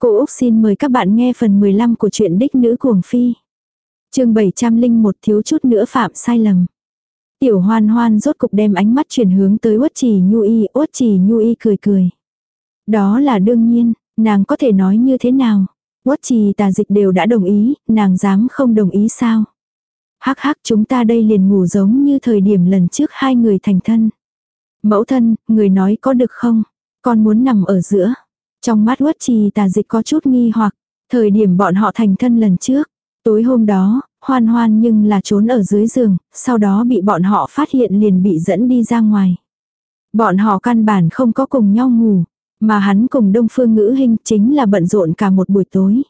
Cô Úc xin mời các bạn nghe phần 15 của truyện Đích Nữ Cuồng Phi. chương 701 thiếu chút nữa phạm sai lầm. Tiểu hoan hoan rốt cục đem ánh mắt chuyển hướng tới uất trì nhu y, uất trì nhu y cười cười. Đó là đương nhiên, nàng có thể nói như thế nào. Uất trì tà dịch đều đã đồng ý, nàng dám không đồng ý sao. Hắc hắc chúng ta đây liền ngủ giống như thời điểm lần trước hai người thành thân. Mẫu thân, người nói có được không? Con muốn nằm ở giữa. Trong mắt uất trì tà dịch có chút nghi hoặc, thời điểm bọn họ thành thân lần trước. Tối hôm đó, hoan hoan nhưng là trốn ở dưới giường, sau đó bị bọn họ phát hiện liền bị dẫn đi ra ngoài. Bọn họ căn bản không có cùng nhau ngủ, mà hắn cùng đông phương ngữ hình chính là bận rộn cả một buổi tối.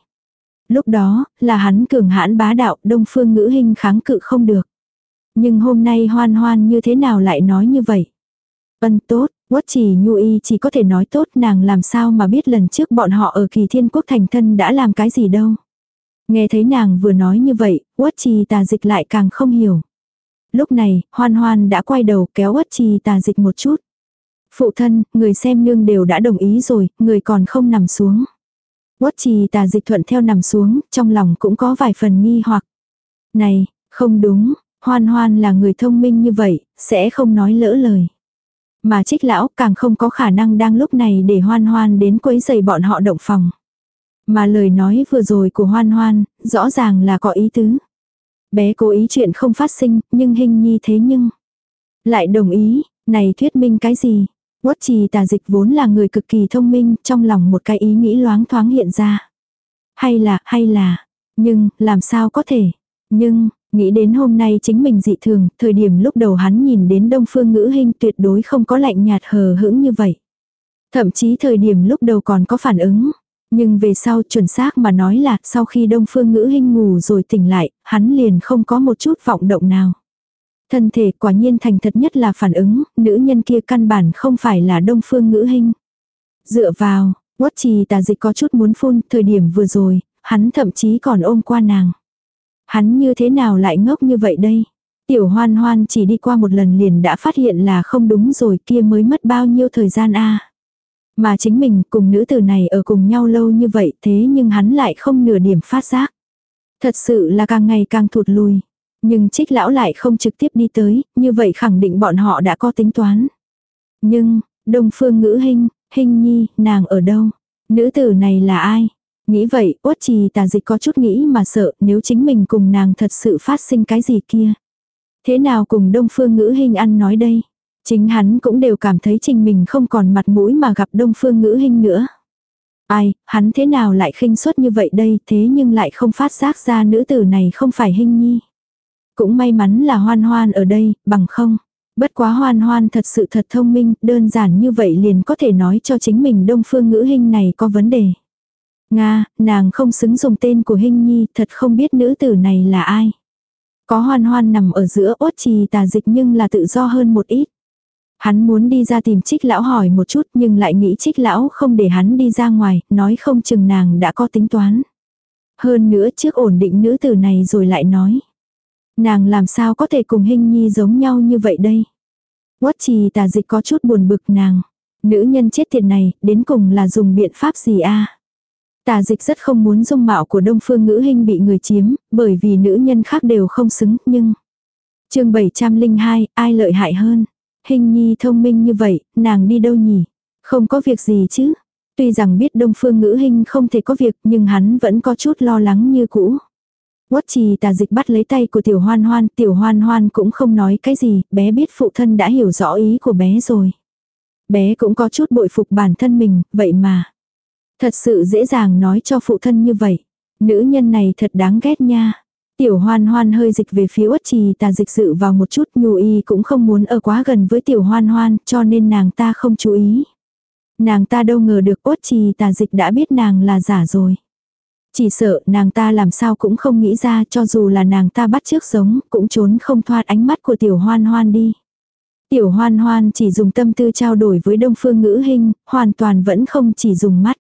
Lúc đó, là hắn cường hãn bá đạo, đông phương ngữ hình kháng cự không được. Nhưng hôm nay hoan hoan như thế nào lại nói như vậy? Ân tốt, Quất chỉ nhu y chỉ có thể nói tốt nàng làm sao mà biết lần trước bọn họ ở kỳ thiên quốc thành thân đã làm cái gì đâu. Nghe thấy nàng vừa nói như vậy, quất trì tà dịch lại càng không hiểu. Lúc này, hoan hoan đã quay đầu kéo quất trì tà dịch một chút. Phụ thân, người xem nương đều đã đồng ý rồi, người còn không nằm xuống. Quất trì tà dịch thuận theo nằm xuống, trong lòng cũng có vài phần nghi hoặc. Này, không đúng, hoan hoan là người thông minh như vậy, sẽ không nói lỡ lời. Mà trích lão càng không có khả năng đang lúc này để hoan hoan đến quấy giày bọn họ động phòng. Mà lời nói vừa rồi của hoan hoan, rõ ràng là có ý tứ. Bé cố ý chuyện không phát sinh, nhưng hình nhi thế nhưng. Lại đồng ý, này thuyết minh cái gì? Quất trì tà dịch vốn là người cực kỳ thông minh, trong lòng một cái ý nghĩ loáng thoáng hiện ra. Hay là, hay là, nhưng, làm sao có thể? Nhưng, Nghĩ đến hôm nay chính mình dị thường, thời điểm lúc đầu hắn nhìn đến đông phương ngữ hình tuyệt đối không có lạnh nhạt hờ hững như vậy. Thậm chí thời điểm lúc đầu còn có phản ứng. Nhưng về sau chuẩn xác mà nói là sau khi đông phương ngữ hình ngủ rồi tỉnh lại, hắn liền không có một chút vọng động nào. Thân thể quả nhiên thành thật nhất là phản ứng, nữ nhân kia căn bản không phải là đông phương ngữ hình. Dựa vào, quất trì tà dịch có chút muốn phun, thời điểm vừa rồi, hắn thậm chí còn ôm qua nàng. Hắn như thế nào lại ngốc như vậy đây? Tiểu hoan hoan chỉ đi qua một lần liền đã phát hiện là không đúng rồi kia mới mất bao nhiêu thời gian a Mà chính mình cùng nữ tử này ở cùng nhau lâu như vậy thế nhưng hắn lại không nửa điểm phát giác. Thật sự là càng ngày càng thụt lùi. Nhưng trích lão lại không trực tiếp đi tới, như vậy khẳng định bọn họ đã có tính toán. Nhưng, đông phương ngữ hình, hình nhi, nàng ở đâu? Nữ tử này là ai? Nghĩ vậy, uất trì tà dịch có chút nghĩ mà sợ nếu chính mình cùng nàng thật sự phát sinh cái gì kia. Thế nào cùng đông phương ngữ hình ăn nói đây? Chính hắn cũng đều cảm thấy trình mình không còn mặt mũi mà gặp đông phương ngữ hình nữa. Ai, hắn thế nào lại khinh suất như vậy đây thế nhưng lại không phát giác ra nữ tử này không phải hình nhi. Cũng may mắn là hoan hoan ở đây, bằng không. Bất quá hoan hoan thật sự thật thông minh, đơn giản như vậy liền có thể nói cho chính mình đông phương ngữ hình này có vấn đề. Nga, nàng không xứng dùng tên của Hinh Nhi, thật không biết nữ tử này là ai. Có hoan hoan nằm ở giữa ốt trì tà dịch nhưng là tự do hơn một ít. Hắn muốn đi ra tìm trích lão hỏi một chút nhưng lại nghĩ trích lão không để hắn đi ra ngoài, nói không chừng nàng đã có tính toán. Hơn nữa trước ổn định nữ tử này rồi lại nói. Nàng làm sao có thể cùng Hinh Nhi giống nhau như vậy đây. Quất trì tà dịch có chút buồn bực nàng. Nữ nhân chết tiệt này, đến cùng là dùng biện pháp gì a Tà dịch rất không muốn dung mạo của đông phương ngữ hình bị người chiếm, bởi vì nữ nhân khác đều không xứng, nhưng... chương 702, ai lợi hại hơn? Hình nhi thông minh như vậy, nàng đi đâu nhỉ? Không có việc gì chứ? Tuy rằng biết đông phương ngữ hình không thể có việc nhưng hắn vẫn có chút lo lắng như cũ. Quất trì tà dịch bắt lấy tay của tiểu hoan hoan, tiểu hoan hoan cũng không nói cái gì, bé biết phụ thân đã hiểu rõ ý của bé rồi. Bé cũng có chút bội phục bản thân mình, vậy mà. Thật sự dễ dàng nói cho phụ thân như vậy. Nữ nhân này thật đáng ghét nha. Tiểu hoan hoan hơi dịch về phía uất trì tà dịch sự vào một chút nhu y cũng không muốn ở quá gần với tiểu hoan hoan cho nên nàng ta không chú ý. Nàng ta đâu ngờ được uất trì tà dịch đã biết nàng là giả rồi. Chỉ sợ nàng ta làm sao cũng không nghĩ ra cho dù là nàng ta bắt trước giống cũng trốn không thoát ánh mắt của tiểu hoan hoan đi. Tiểu hoan hoan chỉ dùng tâm tư trao đổi với đông phương ngữ hình, hoàn toàn vẫn không chỉ dùng mắt.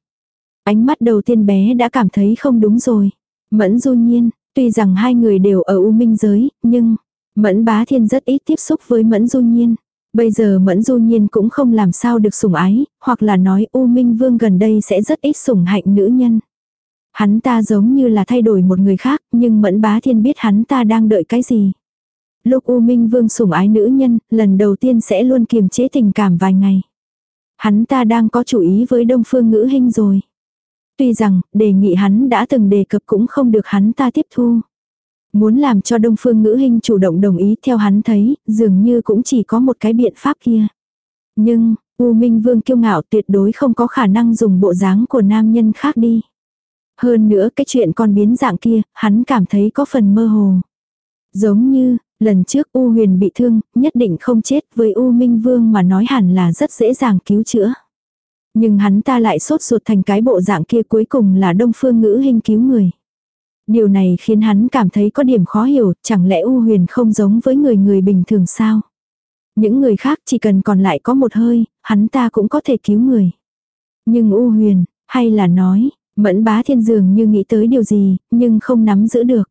Ánh mắt đầu tiên bé đã cảm thấy không đúng rồi. Mẫn du nhiên, tuy rằng hai người đều ở U Minh giới, nhưng Mẫn bá thiên rất ít tiếp xúc với Mẫn du nhiên. Bây giờ Mẫn Du Nhiên cũng không làm sao được sủng ái, hoặc là nói U Minh Vương gần đây sẽ rất ít sủng hạnh nữ nhân. Hắn ta giống như là thay đổi một người khác, nhưng Mẫn Bá Thiên biết hắn ta đang đợi cái gì. Lúc U Minh Vương sủng ái nữ nhân, lần đầu tiên sẽ luôn kiềm chế tình cảm vài ngày. Hắn ta đang có chủ ý với Đông Phương Ngữ Hinh rồi. Tuy rằng, đề nghị hắn đã từng đề cập cũng không được hắn ta tiếp thu. Muốn làm cho Đông Phương Ngữ Hinh chủ động đồng ý theo hắn thấy, dường như cũng chỉ có một cái biện pháp kia. Nhưng, U Minh Vương kiêu ngạo tuyệt đối không có khả năng dùng bộ dáng của nam nhân khác đi. Hơn nữa cái chuyện con biến dạng kia, hắn cảm thấy có phần mơ hồ. Giống như, lần trước U huyền bị thương, nhất định không chết với U Minh Vương mà nói hẳn là rất dễ dàng cứu chữa. Nhưng hắn ta lại sốt ruột thành cái bộ dạng kia cuối cùng là đông phương ngữ hình cứu người. Điều này khiến hắn cảm thấy có điểm khó hiểu, chẳng lẽ U huyền không giống với người người bình thường sao? Những người khác chỉ cần còn lại có một hơi, hắn ta cũng có thể cứu người. Nhưng U huyền, hay là nói, mẫn bá thiên dường như nghĩ tới điều gì, nhưng không nắm giữ được.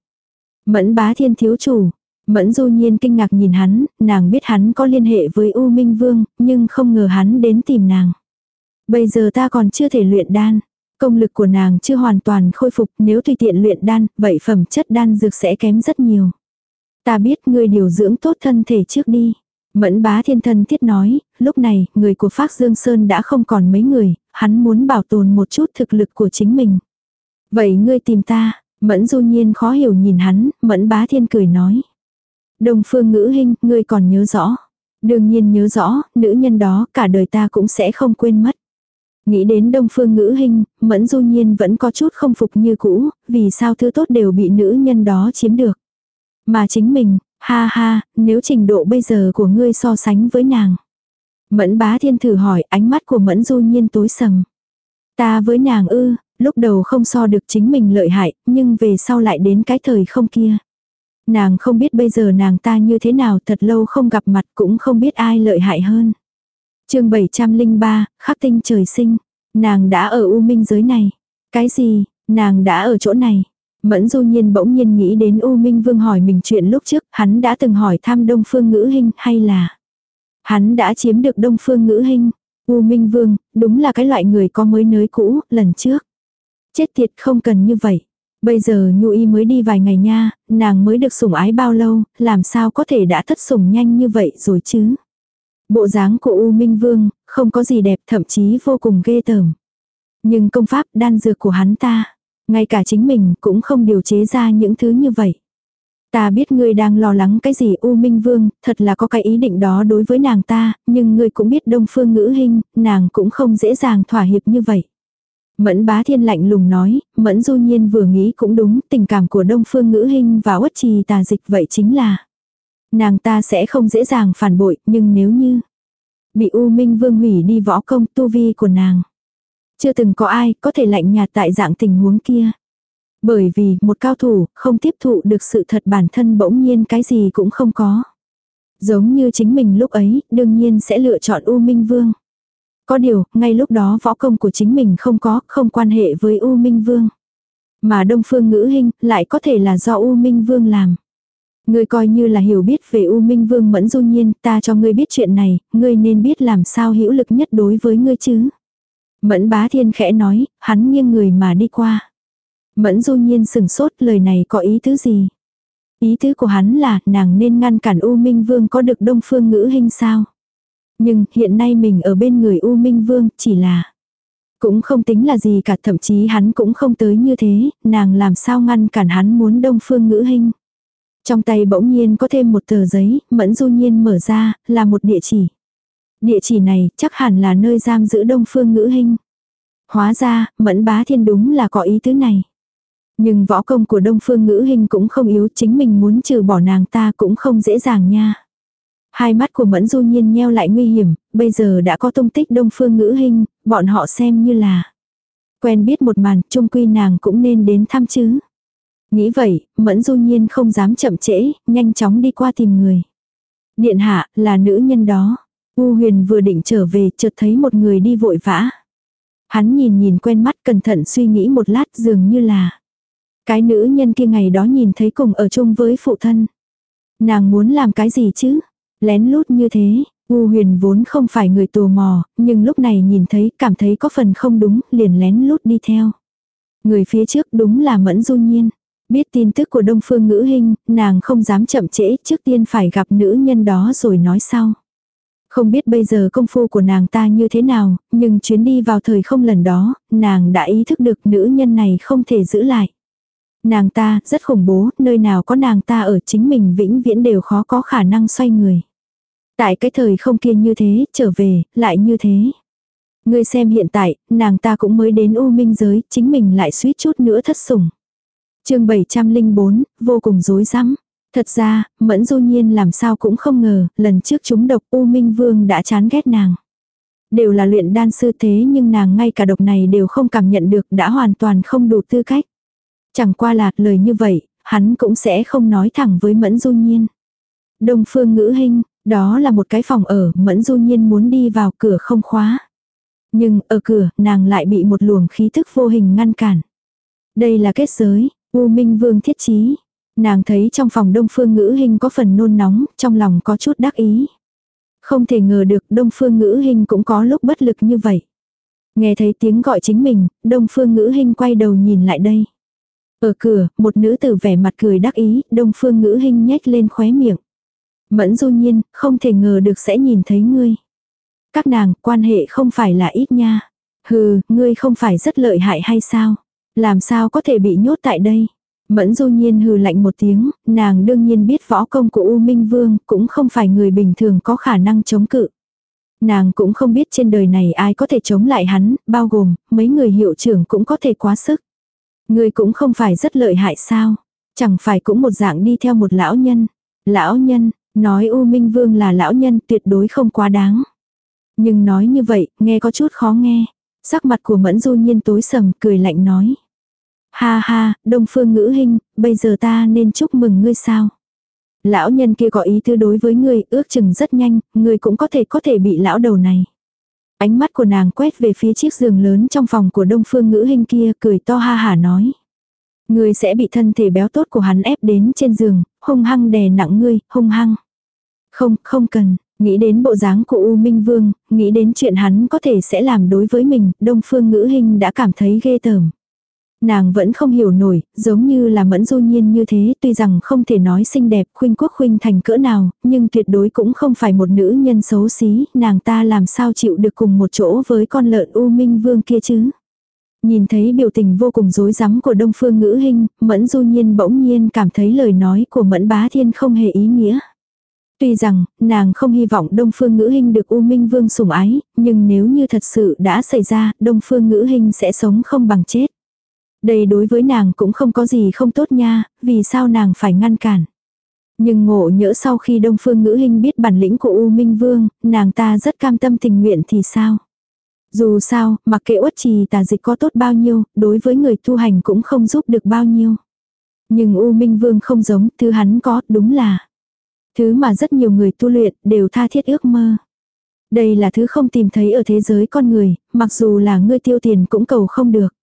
Mẫn bá thiên thiếu chủ. Mẫn du nhiên kinh ngạc nhìn hắn, nàng biết hắn có liên hệ với U Minh Vương, nhưng không ngờ hắn đến tìm nàng. Bây giờ ta còn chưa thể luyện đan. Công lực của nàng chưa hoàn toàn khôi phục nếu tùy tiện luyện đan, vậy phẩm chất đan dược sẽ kém rất nhiều. Ta biết ngươi điều dưỡng tốt thân thể trước đi. Mẫn bá thiên thân thiết nói, lúc này, người của Phác Dương Sơn đã không còn mấy người, hắn muốn bảo tồn một chút thực lực của chính mình. Vậy ngươi tìm ta, Mẫn du nhiên khó hiểu nhìn hắn, mẫn bá thiên cười nói. Đồng phương ngữ hình, ngươi còn nhớ rõ. Đương nhiên nhớ rõ, nữ nhân đó cả đời ta cũng sẽ không quên mất. Nghĩ đến đông phương ngữ hình, mẫn du nhiên vẫn có chút không phục như cũ, vì sao thứ tốt đều bị nữ nhân đó chiếm được. Mà chính mình, ha ha, nếu trình độ bây giờ của ngươi so sánh với nàng. Mẫn bá thiên thử hỏi ánh mắt của mẫn du nhiên tối sầm. Ta với nàng ư, lúc đầu không so được chính mình lợi hại, nhưng về sau lại đến cái thời không kia. Nàng không biết bây giờ nàng ta như thế nào thật lâu không gặp mặt cũng không biết ai lợi hại hơn chương 703, khắc tinh trời sinh. Nàng đã ở U Minh giới này. Cái gì, nàng đã ở chỗ này. Mẫn du nhiên bỗng nhiên nghĩ đến U Minh Vương hỏi mình chuyện lúc trước, hắn đã từng hỏi thăm Đông Phương Ngữ Hinh hay là hắn đã chiếm được Đông Phương Ngữ Hinh. U Minh Vương, đúng là cái loại người có mới nới cũ, lần trước. Chết tiệt không cần như vậy. Bây giờ Nhu Y mới đi vài ngày nha, nàng mới được sủng ái bao lâu, làm sao có thể đã thất sủng nhanh như vậy rồi chứ. Bộ dáng của U Minh Vương, không có gì đẹp thậm chí vô cùng ghê tởm. Nhưng công pháp đan dược của hắn ta, ngay cả chính mình cũng không điều chế ra những thứ như vậy. Ta biết ngươi đang lo lắng cái gì U Minh Vương, thật là có cái ý định đó đối với nàng ta, nhưng ngươi cũng biết Đông Phương Ngữ Hinh, nàng cũng không dễ dàng thỏa hiệp như vậy. Mẫn bá thiên lạnh lùng nói, mẫn du nhiên vừa nghĩ cũng đúng, tình cảm của đông phương ngữ hình và uất trì tà dịch vậy chính là. Nàng ta sẽ không dễ dàng phản bội, nhưng nếu như bị U Minh Vương hủy đi võ công tu vi của nàng. Chưa từng có ai có thể lạnh nhạt tại dạng tình huống kia. Bởi vì một cao thủ không tiếp thụ được sự thật bản thân bỗng nhiên cái gì cũng không có. Giống như chính mình lúc ấy, đương nhiên sẽ lựa chọn U Minh Vương. Có điều, ngay lúc đó võ công của chính mình không có, không quan hệ với U Minh Vương. Mà Đông Phương Ngữ Hinh lại có thể là do U Minh Vương làm. Ngươi coi như là hiểu biết về U Minh Vương Mẫn Du Nhiên, ta cho ngươi biết chuyện này, ngươi nên biết làm sao hữu lực nhất đối với ngươi chứ. Mẫn Bá Thiên khẽ nói, hắn nghiêng người mà đi qua. Mẫn Du Nhiên sừng sốt lời này có ý tứ gì? Ý tứ của hắn là nàng nên ngăn cản U Minh Vương có được Đông Phương Ngữ hình sao? Nhưng hiện nay mình ở bên người U Minh Vương chỉ là cũng không tính là gì cả thậm chí hắn cũng không tới như thế, nàng làm sao ngăn cản hắn muốn đông phương ngữ hình. Trong tay bỗng nhiên có thêm một tờ giấy, mẫn du nhiên mở ra, là một địa chỉ. Địa chỉ này chắc hẳn là nơi giam giữ đông phương ngữ hình. Hóa ra, mẫn bá thiên đúng là có ý tứ này. Nhưng võ công của đông phương ngữ hình cũng không yếu chính mình muốn trừ bỏ nàng ta cũng không dễ dàng nha. Hai mắt của Mẫn Du Nhiên nheo lại nguy hiểm, bây giờ đã có tung tích đông phương ngữ hình, bọn họ xem như là quen biết một màn, trung quy nàng cũng nên đến thăm chứ. Nghĩ vậy, Mẫn Du Nhiên không dám chậm trễ, nhanh chóng đi qua tìm người. Điện hạ, là nữ nhân đó. U huyền vừa định trở về, chợt thấy một người đi vội vã. Hắn nhìn nhìn quen mắt cẩn thận suy nghĩ một lát dường như là. Cái nữ nhân kia ngày đó nhìn thấy cùng ở chung với phụ thân. Nàng muốn làm cái gì chứ? Lén lút như thế, U huyền vốn không phải người tò mò, nhưng lúc này nhìn thấy cảm thấy có phần không đúng, liền lén lút đi theo. Người phía trước đúng là Mẫn Du Nhiên. Biết tin tức của Đông Phương Ngữ Hinh, nàng không dám chậm trễ, trước tiên phải gặp nữ nhân đó rồi nói sau. Không biết bây giờ công phu của nàng ta như thế nào, nhưng chuyến đi vào thời không lần đó, nàng đã ý thức được nữ nhân này không thể giữ lại. Nàng ta rất khủng bố, nơi nào có nàng ta ở chính mình vĩnh viễn đều khó có khả năng xoay người. Tại cái thời không kia như thế, trở về, lại như thế. Ngươi xem hiện tại, nàng ta cũng mới đến U Minh giới, chính mình lại suýt chút nữa thất sủng chương 704, vô cùng rối rắm. Thật ra, Mẫn Du Nhiên làm sao cũng không ngờ, lần trước chúng độc U Minh Vương đã chán ghét nàng. Đều là luyện đan sư thế nhưng nàng ngay cả độc này đều không cảm nhận được đã hoàn toàn không đủ tư cách. Chẳng qua là lời như vậy, hắn cũng sẽ không nói thẳng với Mẫn Du Nhiên. Đông Phương Ngữ Hinh, đó là một cái phòng ở, Mẫn Du Nhiên muốn đi vào cửa không khóa. Nhưng ở cửa, nàng lại bị một luồng khí thức vô hình ngăn cản. Đây là kết giới, U Minh Vương thiết chí. Nàng thấy trong phòng Đông Phương Ngữ Hinh có phần nôn nóng, trong lòng có chút đắc ý. Không thể ngờ được Đông Phương Ngữ Hinh cũng có lúc bất lực như vậy. Nghe thấy tiếng gọi chính mình, Đông Phương Ngữ Hinh quay đầu nhìn lại đây. Ở cửa, một nữ tử vẻ mặt cười đắc ý, Đông Phương Ngữ Hinh nhếch lên khóe miệng. Mẫn du nhiên, không thể ngờ được sẽ nhìn thấy ngươi. Các nàng, quan hệ không phải là ít nha. Hừ, ngươi không phải rất lợi hại hay sao? Làm sao có thể bị nhốt tại đây? Mẫn du nhiên hừ lạnh một tiếng, nàng đương nhiên biết võ công của U Minh Vương cũng không phải người bình thường có khả năng chống cự. Nàng cũng không biết trên đời này ai có thể chống lại hắn, bao gồm, mấy người hiệu trưởng cũng có thể quá sức. Người cũng không phải rất lợi hại sao, chẳng phải cũng một dạng đi theo một lão nhân. Lão nhân, nói U Minh Vương là lão nhân tuyệt đối không quá đáng. Nhưng nói như vậy, nghe có chút khó nghe. Sắc mặt của Mẫn Du Nhiên tối sầm, cười lạnh nói. Ha ha, Đông Phương Ngữ hình, bây giờ ta nên chúc mừng ngươi sao? Lão nhân kia có ý tư đối với ngươi, ước chừng rất nhanh, ngươi cũng có thể có thể bị lão đầu này. Ánh mắt của nàng quét về phía chiếc giường lớn trong phòng của Đông Phương Ngữ hình kia, cười to ha hả nói. Ngươi sẽ bị thân thể béo tốt của hắn ép đến trên giường, hung hăng đè nặng ngươi, hung hăng. Không, không cần, nghĩ đến bộ dáng của U Minh Vương, nghĩ đến chuyện hắn có thể sẽ làm đối với mình, Đông Phương Ngữ hình đã cảm thấy ghê tởm. Nàng vẫn không hiểu nổi, giống như là mẫn du nhiên như thế, tuy rằng không thể nói xinh đẹp khuynh quốc khuynh thành cỡ nào, nhưng tuyệt đối cũng không phải một nữ nhân xấu xí, nàng ta làm sao chịu được cùng một chỗ với con lợn U Minh Vương kia chứ. Nhìn thấy biểu tình vô cùng rối rắm của Đông Phương Ngữ Hinh, Mẫn Du Nhiên bỗng nhiên cảm thấy lời nói của Mẫn Bá Thiên không hề ý nghĩa. Tuy rằng, nàng không hy vọng Đông Phương Ngữ Hinh được U Minh Vương sủng ái, nhưng nếu như thật sự đã xảy ra, Đông Phương Ngữ Hinh sẽ sống không bằng chết. Đây đối với nàng cũng không có gì không tốt nha, vì sao nàng phải ngăn cản. Nhưng ngộ nhỡ sau khi Đông Phương Ngữ Hinh biết bản lĩnh của U Minh Vương, nàng ta rất cam tâm tình nguyện thì sao? Dù sao, mặc kệ uất trì tà dịch có tốt bao nhiêu, đối với người tu hành cũng không giúp được bao nhiêu. Nhưng U Minh Vương không giống, thứ hắn có, đúng là. Thứ mà rất nhiều người tu luyện đều tha thiết ước mơ. Đây là thứ không tìm thấy ở thế giới con người, mặc dù là ngươi tiêu tiền cũng cầu không được.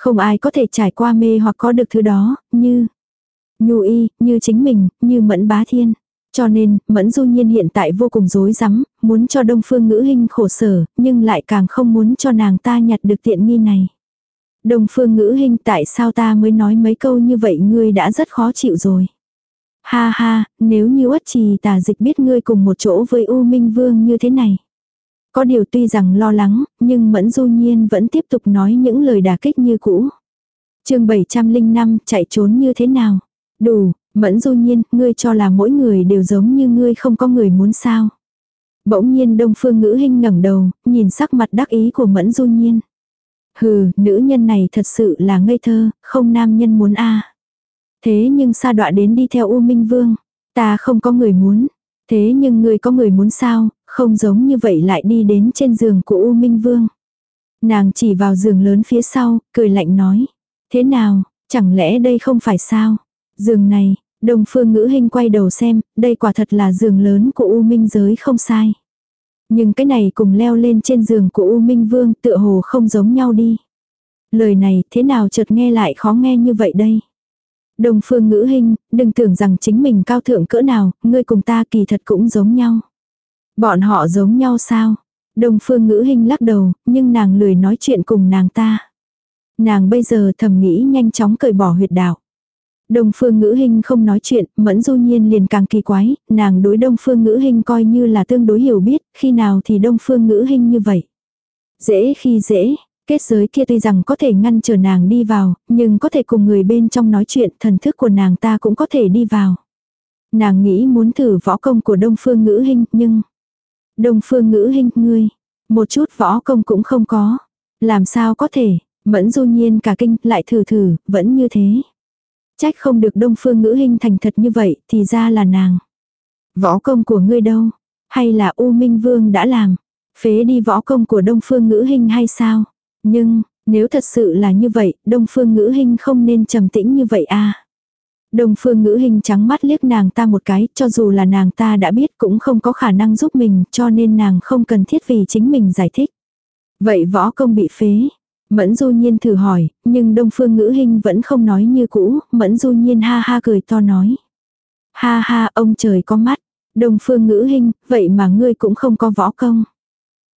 Không ai có thể trải qua mê hoặc có được thứ đó, như Nhu y, như chính mình, như mẫn bá thiên. Cho nên, Mẫn Du Nhiên hiện tại vô cùng rối rắm, muốn cho Đông Phương Ngữ Hinh khổ sở, nhưng lại càng không muốn cho nàng ta nhặt được tiện nghi này. Đông Phương Ngữ Hinh tại sao ta mới nói mấy câu như vậy ngươi đã rất khó chịu rồi. Ha ha, nếu như uất trì tà dịch biết ngươi cùng một chỗ với U Minh Vương như thế này. Có điều tuy rằng lo lắng, nhưng Mẫn Du Nhiên vẫn tiếp tục nói những lời đả kích như cũ. chương 705 chạy trốn như thế nào? Đủ, Mẫn Du Nhiên, ngươi cho là mỗi người đều giống như ngươi không có người muốn sao. Bỗng nhiên Đông Phương Ngữ Hinh ngẩng đầu, nhìn sắc mặt đắc ý của Mẫn Du Nhiên. Hừ, nữ nhân này thật sự là ngây thơ, không nam nhân muốn a. Thế nhưng sa đọa đến đi theo U Minh Vương, ta không có người muốn. Thế nhưng ngươi có người muốn sao, không giống như vậy lại đi đến trên giường của U Minh Vương. Nàng chỉ vào giường lớn phía sau, cười lạnh nói. Thế nào, chẳng lẽ đây không phải sao? Giường này, Đông Phương Ngữ hình quay đầu xem, đây quả thật là giường lớn của U Minh giới không sai. Nhưng cái này cùng leo lên trên giường của U Minh Vương tựa hồ không giống nhau đi. Lời này thế nào chợt nghe lại khó nghe như vậy đây? Đông Phương Ngữ hình đừng tưởng rằng chính mình cao thượng cỡ nào, ngươi cùng ta kỳ thật cũng giống nhau. Bọn họ giống nhau sao? Đông phương ngữ hình lắc đầu, nhưng nàng lười nói chuyện cùng nàng ta. Nàng bây giờ thầm nghĩ nhanh chóng cởi bỏ huyệt đạo. Đông phương ngữ hình không nói chuyện, mẫn du nhiên liền càng kỳ quái, nàng đối đông phương ngữ hình coi như là tương đối hiểu biết, khi nào thì đông phương ngữ hình như vậy. Dễ khi dễ, kết giới kia tuy rằng có thể ngăn trở nàng đi vào, nhưng có thể cùng người bên trong nói chuyện, thần thức của nàng ta cũng có thể đi vào. Nàng nghĩ muốn thử võ công của đông phương ngữ Hinh nhưng... Đông phương ngữ Hinh ngươi, một chút võ công cũng không có. Làm sao có thể, mẫn du nhiên cả kinh, lại thử thử, vẫn như thế. Trách không được đông phương ngữ Hinh thành thật như vậy, thì ra là nàng. Võ công của ngươi đâu? Hay là U Minh Vương đã làm? Phế đi võ công của đông phương ngữ Hinh hay sao? Nhưng, nếu thật sự là như vậy, đông phương ngữ hình không nên trầm tĩnh như vậy à? Đông phương ngữ hình trắng mắt liếc nàng ta một cái, cho dù là nàng ta đã biết cũng không có khả năng giúp mình, cho nên nàng không cần thiết vì chính mình giải thích. Vậy võ công bị phế, Mẫn du nhiên thử hỏi, nhưng đông phương ngữ hình vẫn không nói như cũ, mẫn du nhiên ha ha cười to nói. Ha ha, ông trời có mắt. Đông phương ngữ hình, vậy mà ngươi cũng không có võ công.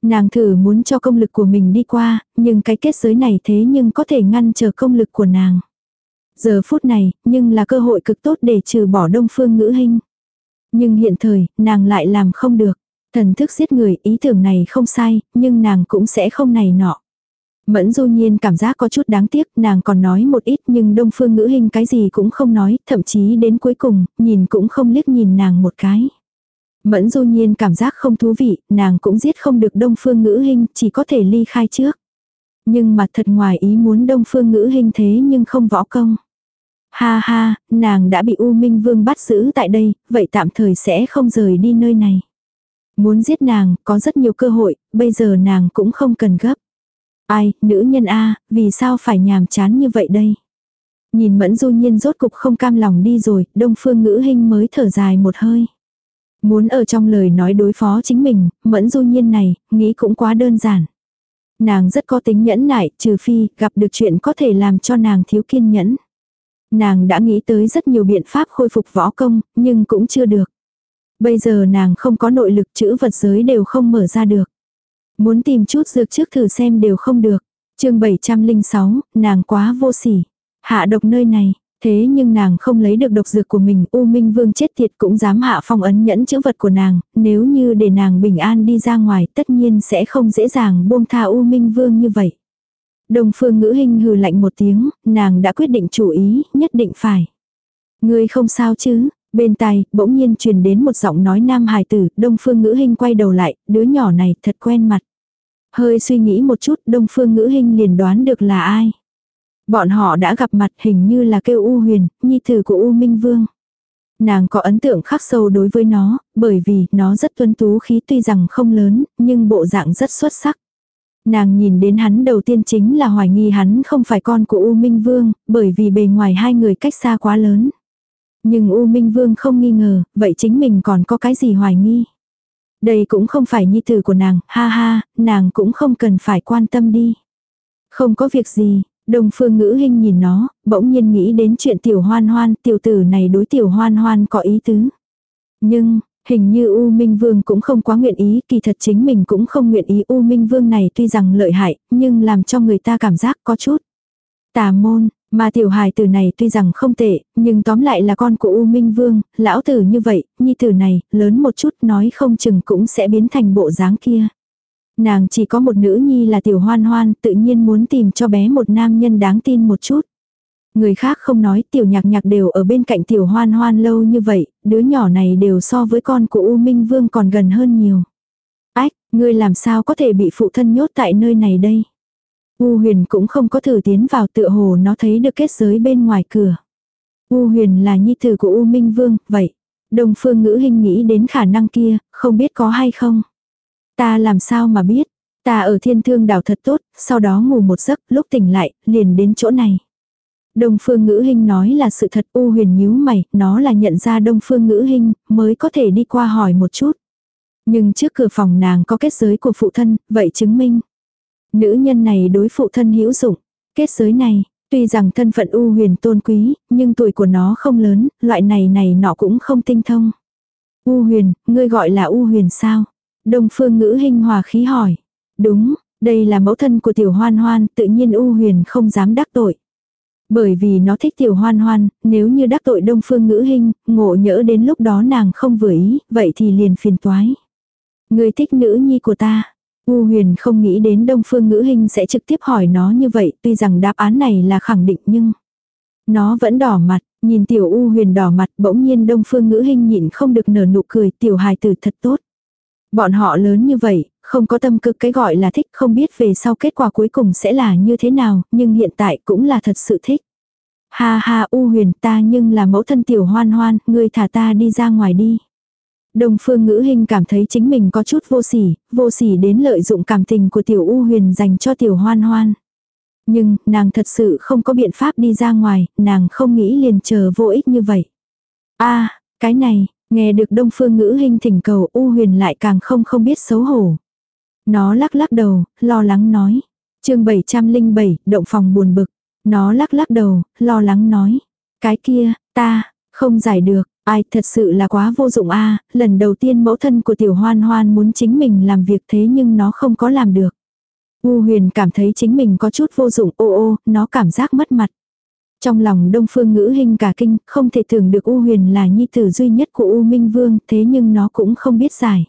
Nàng thử muốn cho công lực của mình đi qua, nhưng cái kết giới này thế nhưng có thể ngăn trở công lực của nàng. Giờ phút này, nhưng là cơ hội cực tốt để trừ bỏ đông phương ngữ hình. Nhưng hiện thời, nàng lại làm không được. Thần thức giết người, ý tưởng này không sai, nhưng nàng cũng sẽ không này nọ. Mẫn du nhiên cảm giác có chút đáng tiếc, nàng còn nói một ít nhưng đông phương ngữ hình cái gì cũng không nói, thậm chí đến cuối cùng, nhìn cũng không liếc nhìn nàng một cái. Mẫn du nhiên cảm giác không thú vị, nàng cũng giết không được đông phương ngữ hình, chỉ có thể ly khai trước. Nhưng mà thật ngoài ý muốn đông phương ngữ hình thế nhưng không võ công. Ha ha, nàng đã bị U Minh Vương bắt giữ tại đây, vậy tạm thời sẽ không rời đi nơi này. Muốn giết nàng, có rất nhiều cơ hội, bây giờ nàng cũng không cần gấp. Ai, nữ nhân A, vì sao phải nhàm chán như vậy đây? Nhìn mẫn du nhiên rốt cục không cam lòng đi rồi, đông phương ngữ hình mới thở dài một hơi. Muốn ở trong lời nói đối phó chính mình, mẫn du nhiên này, nghĩ cũng quá đơn giản. Nàng rất có tính nhẫn nại, trừ phi, gặp được chuyện có thể làm cho nàng thiếu kiên nhẫn. Nàng đã nghĩ tới rất nhiều biện pháp khôi phục võ công, nhưng cũng chưa được. Bây giờ nàng không có nội lực chữ vật giới đều không mở ra được. Muốn tìm chút dược trước thử xem đều không được. chương 706, nàng quá vô sỉ. Hạ độc nơi này, thế nhưng nàng không lấy được độc dược của mình, U Minh Vương chết tiệt cũng dám hạ phong ấn nhẫn chữ vật của nàng, nếu như để nàng bình an đi ra ngoài tất nhiên sẽ không dễ dàng buông tha U Minh Vương như vậy. Đồng phương ngữ hình hừ lạnh một tiếng, nàng đã quyết định chủ ý, nhất định phải. Ngươi không sao chứ, Bên tai, bỗng nhiên truyền đến một giọng nói nam hài tử, đông phương ngữ hình quay đầu lại, đứa nhỏ này thật quen mặt. Hơi suy nghĩ một chút, đông phương ngữ hình liền đoán được là ai. Bọn họ đã gặp mặt hình như là kêu U huyền, nhi tử của U Minh Vương. Nàng có ấn tượng khắc sâu đối với nó, bởi vì nó rất tuân tú khí tuy rằng không lớn, nhưng bộ dạng rất xuất sắc. Nàng nhìn đến hắn đầu tiên chính là hoài nghi hắn không phải con của U Minh Vương, bởi vì bề ngoài hai người cách xa quá lớn. Nhưng U Minh Vương không nghi ngờ, vậy chính mình còn có cái gì hoài nghi. Đây cũng không phải nhi tử của nàng, ha ha, nàng cũng không cần phải quan tâm đi. Không có việc gì, đồng phương ngữ hình nhìn nó, bỗng nhiên nghĩ đến chuyện tiểu hoan hoan, tiểu tử này đối tiểu hoan hoan có ý tứ. Nhưng, hình như U Minh Vương cũng không quá nguyện ý, kỳ thật chính mình cũng không nguyện ý U Minh Vương này tuy rằng lợi hại, nhưng làm cho người ta cảm giác có chút. Tà môn, mà tiểu hài tử này tuy rằng không tệ, nhưng tóm lại là con của U Minh Vương, lão tử như vậy, nhi tử này, lớn một chút nói không chừng cũng sẽ biến thành bộ dáng kia. Nàng chỉ có một nữ nhi là tiểu hoan hoan, tự nhiên muốn tìm cho bé một nam nhân đáng tin một chút. Người khác không nói tiểu nhạc nhạc đều ở bên cạnh tiểu hoan hoan lâu như vậy, đứa nhỏ này đều so với con của U Minh Vương còn gần hơn nhiều. Ách, ngươi làm sao có thể bị phụ thân nhốt tại nơi này đây? U huyền cũng không có thử tiến vào tựa hồ nó thấy được kết giới bên ngoài cửa. U huyền là nhi tử của U Minh Vương, vậy. Đồng phương ngữ hình nghĩ đến khả năng kia, không biết có hay không. Ta làm sao mà biết. Ta ở thiên thương đảo thật tốt, sau đó ngủ một giấc, lúc tỉnh lại, liền đến chỗ này. Đông phương ngữ hình nói là sự thật u huyền nhíu mày, nó là nhận ra đông phương ngữ hình, mới có thể đi qua hỏi một chút. Nhưng trước cửa phòng nàng có kết giới của phụ thân, vậy chứng minh. Nữ nhân này đối phụ thân hữu dụng. Kết giới này, tuy rằng thân phận U huyền tôn quý, nhưng tuổi của nó không lớn, loại này này nọ cũng không tinh thông. U huyền, ngươi gọi là U huyền sao? Đông phương ngữ hình hòa khí hỏi. Đúng, đây là mẫu thân của tiểu hoan hoan, tự nhiên U huyền không dám đắc tội. Bởi vì nó thích tiểu hoan hoan, nếu như đắc tội đông phương ngữ hình, ngộ nhỡ đến lúc đó nàng không vừa ý, vậy thì liền phiền toái. Người thích nữ nhi của ta. U huyền không nghĩ đến đông phương ngữ hình sẽ trực tiếp hỏi nó như vậy, tuy rằng đáp án này là khẳng định nhưng... Nó vẫn đỏ mặt, nhìn tiểu U huyền đỏ mặt bỗng nhiên đông phương ngữ hình nhịn không được nở nụ cười tiểu hài tử thật tốt. Bọn họ lớn như vậy, không có tâm cực cái gọi là thích không biết về sau kết quả cuối cùng sẽ là như thế nào, nhưng hiện tại cũng là thật sự thích. Ha ha U huyền ta nhưng là mẫu thân tiểu hoan hoan, ngươi thả ta đi ra ngoài đi. đồng phương ngữ hình cảm thấy chính mình có chút vô sỉ, vô sỉ đến lợi dụng cảm tình của tiểu U huyền dành cho tiểu hoan hoan. Nhưng, nàng thật sự không có biện pháp đi ra ngoài, nàng không nghĩ liền chờ vô ích như vậy. a cái này, nghe được đông phương ngữ hình thỉnh cầu U huyền lại càng không không biết xấu hổ. Nó lắc lắc đầu, lo lắng nói. chương 707, động phòng buồn bực. Nó lắc lắc đầu, lo lắng nói. Cái kia, ta, không giải được, ai thật sự là quá vô dụng a lần đầu tiên mẫu thân của tiểu hoan hoan muốn chính mình làm việc thế nhưng nó không có làm được. U huyền cảm thấy chính mình có chút vô dụng ô ô, nó cảm giác mất mặt. Trong lòng đông phương ngữ hình cả kinh, không thể tưởng được U huyền là nhi tử duy nhất của U Minh Vương, thế nhưng nó cũng không biết giải.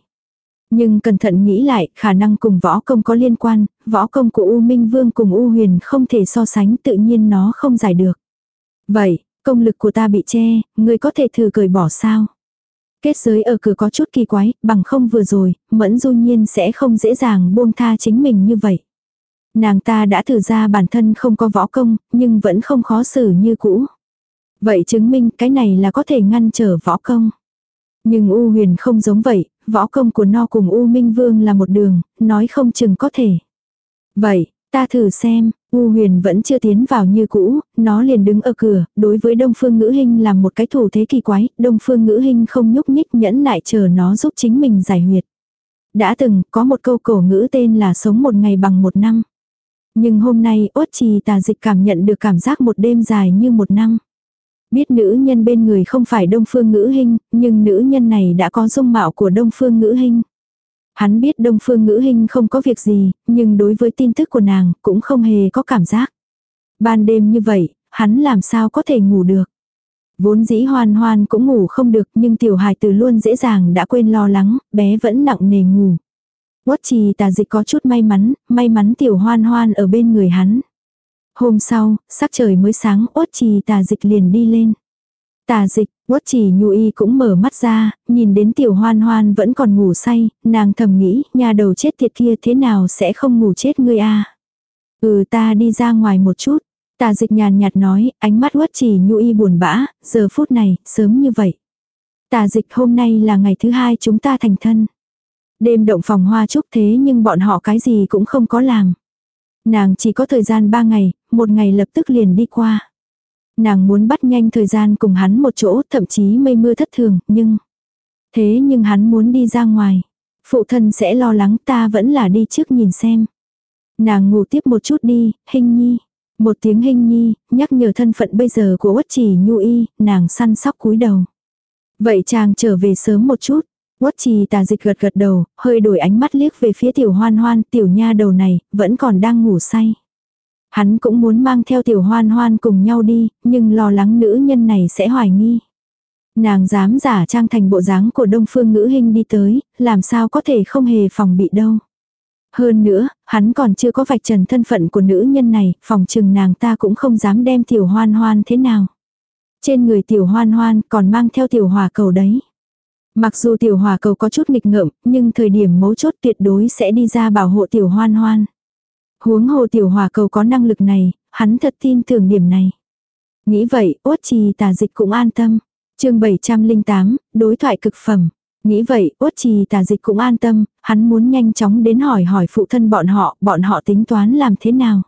Nhưng cẩn thận nghĩ lại, khả năng cùng võ công có liên quan, võ công của U Minh Vương cùng U Huyền không thể so sánh tự nhiên nó không giải được. Vậy, công lực của ta bị che, người có thể thử cởi bỏ sao? Kết giới ở cửa có chút kỳ quái, bằng không vừa rồi, mẫn du nhiên sẽ không dễ dàng buông tha chính mình như vậy. Nàng ta đã thử ra bản thân không có võ công, nhưng vẫn không khó xử như cũ. Vậy chứng minh cái này là có thể ngăn trở võ công. Nhưng U huyền không giống vậy, võ công của nó cùng U Minh Vương là một đường, nói không chừng có thể. Vậy, ta thử xem, U huyền vẫn chưa tiến vào như cũ, nó liền đứng ở cửa, đối với Đông Phương Ngữ Hinh làm một cái thủ thế kỳ quái, Đông Phương Ngữ Hinh không nhúc nhích nhẫn nại chờ nó giúp chính mình giải huyệt. Đã từng, có một câu cổ ngữ tên là sống một ngày bằng một năm. Nhưng hôm nay, ốt trì tà dịch cảm nhận được cảm giác một đêm dài như một năm. Biết nữ nhân bên người không phải đông phương ngữ hình, nhưng nữ nhân này đã có dung mạo của đông phương ngữ hình. Hắn biết đông phương ngữ hình không có việc gì, nhưng đối với tin tức của nàng cũng không hề có cảm giác. Ban đêm như vậy, hắn làm sao có thể ngủ được. Vốn dĩ hoan hoan cũng ngủ không được nhưng tiểu hài từ luôn dễ dàng đã quên lo lắng, bé vẫn nặng nề ngủ. Quất trì tà dịch có chút may mắn, may mắn tiểu hoan hoan ở bên người hắn. Hôm sau, sắc trời mới sáng, uất trì tà dịch liền đi lên. Tà dịch, uất trì nhu y cũng mở mắt ra, nhìn đến tiểu hoan hoan vẫn còn ngủ say, nàng thầm nghĩ, nhà đầu chết tiệt kia thế nào sẽ không ngủ chết ngươi a Ừ ta đi ra ngoài một chút. Tà dịch nhàn nhạt nói, ánh mắt uất trì nhu y buồn bã, giờ phút này, sớm như vậy. Tà dịch hôm nay là ngày thứ hai chúng ta thành thân. Đêm động phòng hoa chúc thế nhưng bọn họ cái gì cũng không có làm. Nàng chỉ có thời gian ba ngày, một ngày lập tức liền đi qua. Nàng muốn bắt nhanh thời gian cùng hắn một chỗ, thậm chí mây mưa thất thường, nhưng... Thế nhưng hắn muốn đi ra ngoài. Phụ thân sẽ lo lắng ta vẫn là đi trước nhìn xem. Nàng ngủ tiếp một chút đi, hình nhi. Một tiếng hình nhi, nhắc nhở thân phận bây giờ của quất chỉ nhu y, nàng săn sóc cúi đầu. Vậy chàng trở về sớm một chút. Quất trì tà dịch gật gật đầu, hơi đổi ánh mắt liếc về phía tiểu hoan hoan, tiểu nha đầu này, vẫn còn đang ngủ say. Hắn cũng muốn mang theo tiểu hoan hoan cùng nhau đi, nhưng lo lắng nữ nhân này sẽ hoài nghi. Nàng dám giả trang thành bộ dáng của đông phương ngữ hình đi tới, làm sao có thể không hề phòng bị đâu. Hơn nữa, hắn còn chưa có vạch trần thân phận của nữ nhân này, phòng chừng nàng ta cũng không dám đem tiểu hoan hoan thế nào. Trên người tiểu hoan hoan còn mang theo tiểu hòa cầu đấy. Mặc dù tiểu hòa cầu có chút nghịch ngợm, nhưng thời điểm mấu chốt tuyệt đối sẽ đi ra bảo hộ tiểu hoan hoan. Huống hồ tiểu hòa cầu có năng lực này, hắn thật tin tưởng điểm này. Nghĩ vậy, ốt trì tà dịch cũng an tâm. chương 708, đối thoại cực phẩm. Nghĩ vậy, ốt trì tà dịch cũng an tâm, hắn muốn nhanh chóng đến hỏi hỏi phụ thân bọn họ, bọn họ tính toán làm thế nào.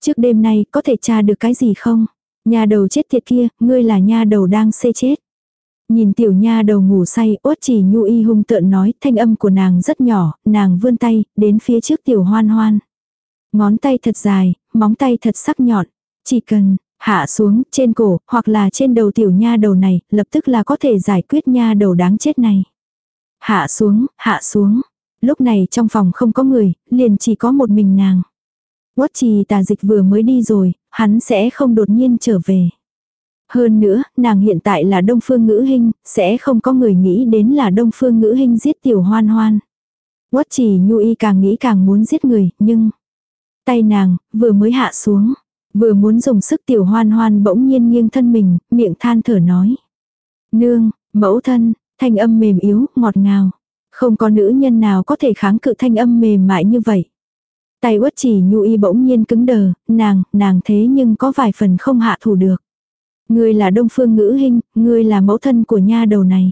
Trước đêm nay, có thể tra được cái gì không? Nhà đầu chết tiệt kia, ngươi là nha đầu đang xê chết. Nhìn tiểu nha đầu ngủ say, ốt chỉ nhu y hung tợn nói, thanh âm của nàng rất nhỏ, nàng vươn tay, đến phía trước tiểu hoan hoan. Ngón tay thật dài, móng tay thật sắc nhọn. Chỉ cần, hạ xuống, trên cổ, hoặc là trên đầu tiểu nha đầu này, lập tức là có thể giải quyết nha đầu đáng chết này. Hạ xuống, hạ xuống. Lúc này trong phòng không có người, liền chỉ có một mình nàng. Quất trì tà dịch vừa mới đi rồi, hắn sẽ không đột nhiên trở về. Hơn nữa, nàng hiện tại là đông phương ngữ hình, sẽ không có người nghĩ đến là đông phương ngữ hình giết tiểu hoan hoan. Quất trì nhu y càng nghĩ càng muốn giết người, nhưng... Tay nàng, vừa mới hạ xuống. Vừa muốn dùng sức tiểu hoan hoan bỗng nhiên nghiêng thân mình, miệng than thở nói. Nương, mẫu thân, thanh âm mềm yếu, ngọt ngào. Không có nữ nhân nào có thể kháng cự thanh âm mềm mại như vậy. Tay uất chỉ nhu y bỗng nhiên cứng đờ, nàng, nàng thế nhưng có vài phần không hạ thủ được. Ngươi là đông phương ngữ hình, ngươi là mẫu thân của nha đầu này.